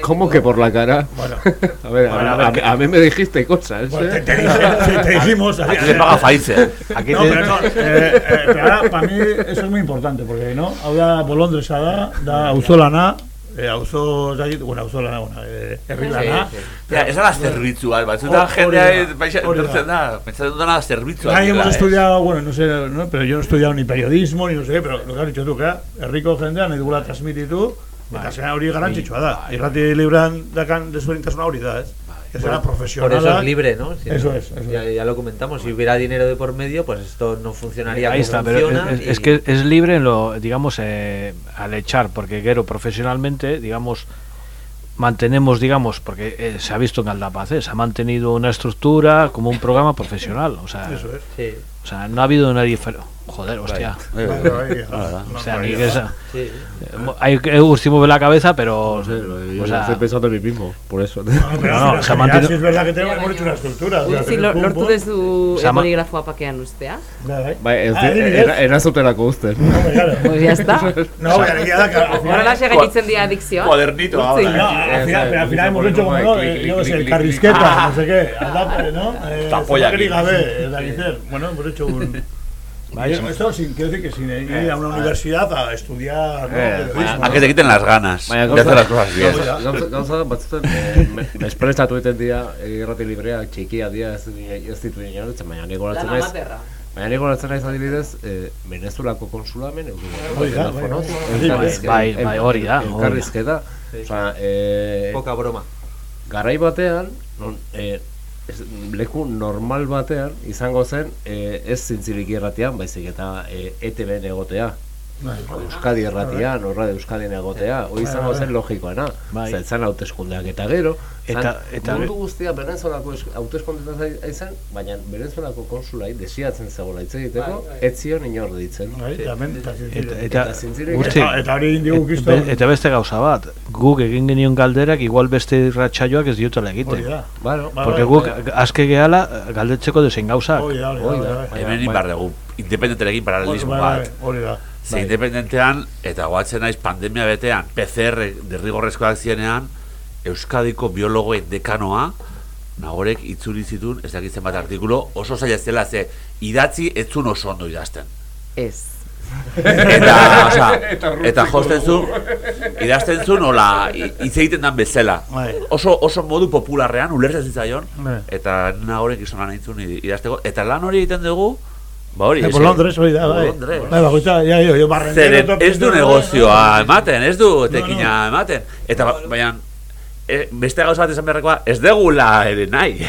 ¿Cómo que por la cara? Bueno, A ver, a, Bueno, a ver, ver, a- a mí me dijiste cosas. Bueno, te, ¿eh? te dije- te dijimos. Aquí le paga Pfizer. Aquí no, te- pero no, eh, eh, pero ahora, para mí eso es muy importante, porque no, hau da bolondresa da, da auzolana, eh, auzo, zait, bueno, auzolana, bueno, eh, herri lana. Sí, Ja, ez da batzutan Hori jendea da, baixa hori da. entortzen da, pentsatzen. Ahí dela, hemos eh. estudiado, bueno, no sé, ¿no? pero yo no he estudiado ni periodismo, ni no sé pero lo que has dicho tú, que herriko jendea nahi dugula transmititu, eta zera hori garantzitsua da. Irrati libran dakan desberdintasuna hori da, ez? Que será Por profesional. eso es libre, ¿no? Si Eso no- es, eso ya, ya lo comentamos. Si hubiera dinero de por medio, pues esto no funcionaría Ahí como está, pero funciona. es, y- es que es libre en lo, digamos, eh, al echar, porque quiero profesionalmente, digamos, mantenemos, digamos, porque eh, se ha visto en Aldapaz, eh, se ha mantenido una estructura como un programa profesional, o sea, Eso es. Sí. o sea, no ha habido una diferencia. Joder, hostia. Bueno, ahí, O sea, no, ni ahí, que esa- Sí. eh, Hay que Ursi mueve la cabeza, pero. No sé, yo o sea, estoy pensando en mí mismo, por eso. No, pero No, no, no, se ha mantenido- sí es verdad que tenemos, hemos hecho una estructura. o sea, Utzi, hacer lo- pum, lortu pum. dezu Sama- boligrafoa pakean ustea. Bai, bai. Bai, ez, Ah, adibidez. era, era zutelako usten. No, pues claro. Pues ya está. No, pero egia da, que al final- Horrela segaititzen dira adikzioa. Cuadernito Utzi. ahora. No, al final, pero al final hemos hecho como, ¿no? Eh, Yo qué sé, el carrisqueta, no sé qué, aldape, ¿no? Eh, Esta polla Zapaqueri aquí. gabe, el Danicer. Bueno, hemos hecho un... Bai, Y esto sin, quiero decir que sin ir a una universidad a estudiar. Eh, A que te quiten las ganas Baina de hacer las cosas bien. gauza, batzutan eh, me- mesprestatu egiten dira eh, irrati librea txikia dira ez, ez ditu inoen, baina nik naiz. amaterra. Baina nik goratzen naiz adibidez, eh, Venezuelako konsulamen Hori da, bai, bai. Bai, bai, hori da. Elkarrizketa. Osea, eh, Poca broma. garai batean, non, eh, ez, leku normal batean izango zen eh, ez zintzilik irratian, baizik eta eh, ETB-en egotea. Bai. Euskadi erratian, horra de Euskadin egotea, hori izango bai. zen logikoena. Bai. Bai. Zen hauteskundeak eta gero, Eta- eta- mundu guztia Venezuelako es- hauteskundetan zai- aizen, baina Venezuelako konsulai desiatzen zegoela hitz egiteko, Bai, bai. ez zion inor deitzen. Bai, eta hemen, eta. Eta, Eta hori egin digu kriston. be- Eta beste gauza bat, guk egin genion galderak igual beste irratsaioak ez diotela egiten. Bueno, Porque guk aske gehala galdetzeko dezein gauzak. Hori da, hori da. Hemen dugu, independenterekin paralelismo bat. hori da. Ze independentean, eta goatzen naiz pandemia betean, PCR derrigorrezkoak zienean, Euskadiko biologoen dekanoa, nagorek itzuli zituen, ez dakit zenbat artikulo, oso zaila zela, ze idatzi ez zuen oso ondo idazten. Ez. Eta, osea, Eta eta josten zu, idazten zuen, hola, i- hitz egiten dan bezala. Bai. Oso, oso modu popularrean, ulertzen zitzaion, Bai. eta nagorek izan lan eintzun idazteko, eta lan hori egiten dugu, ba hori, Eh, por Londres, hori da, bai. Londres. Bai, bakoitza, ja, jo, jo, barrendero, Zeren ez du negozioa ematen, ez du No, tekina ematen. Eta ba- baina e, beste gauza bat esan beharrekoa, ez degula ere nahi.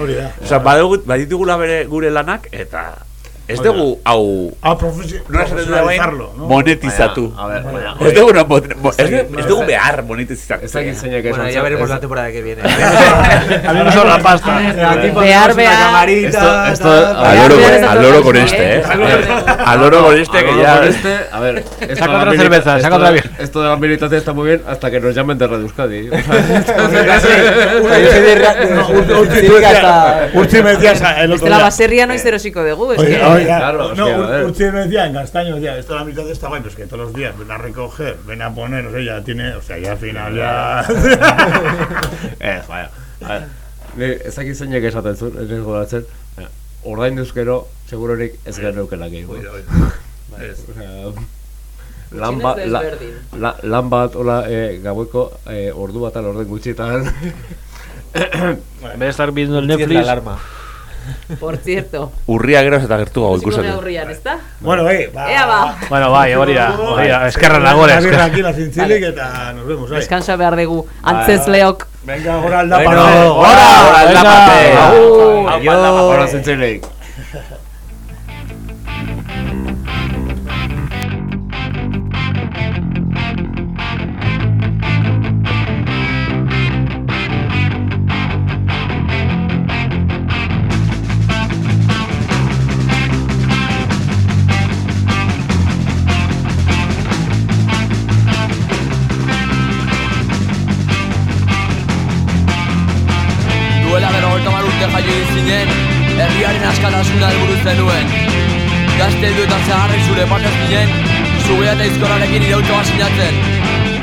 Hori da. Osa, badugu, baditugula bere gure lanak, eta ez Hori da. dugu hau... Ah, profesi- Nola esaten duen profesionalizarlo, no? monetizatu. Baina, a ver, baina, Ez dugu, no, mo- mo- Ez ez, dakit- ez dugu behar monetizatu. Ez dakit zeinek Bueno, esan ya zer- veremos ez- la temporada que viene. A mí me sobra pasta. Aquí ponemos Behar, una behar. camarita, Esto- esto- tal, Al loro, Behar, con, behar, al loro con behar, este, eh. behar. Al loro con este que Ahora ya... con este, a ver, esto Saca de la otra milita- cerveza, saca esto otra de- bien. Esto de la militancia está muy bien hasta que nos llamen de Radio Euskadi. Yo soy de ra- de- No, de- Urtzi- Urtzi de- me decía- hasta- Urtzi me decía esa- el otro Bestela día. baserria noiz erosiko dugu, es Oye, que... Claro, es no, que, a Ur- ver. Urtzi me decía en castaño, decía, esto la mitad de esta guay, pues que todos los días ven a recoger, ven a poner, no sé, ya tiene, o sea, ya al final ya... Ez, baina. a ver, Ni ez dakit zeinek esaten zuen, ez goratzen. baina, Ordain duzkero, segurorik ez geneukela gehiago. Osea, lan bat, la, desberdin. la, lan bat, hola, eh, gaueko eh, ordu bat orden gutxitan. De estar viendo el Netflix, alarma. Por cierto. Urria geroz eta gertu gau Ikusiko ikusten. neurrian, ezta? bueno, eh, va. Ea ba. Bueno, bai, hori da, hori da, eskerra Una nagore, eskerra. aquí la zintzilik eta nos vemos, ahí. Deskansa behar dugu, antzesleok. Venga, ahora al da Bueno, para... Ora, ora, venga. aldapate. Agur. Hau, Yo- aldapate. Irautza bat sinatzen.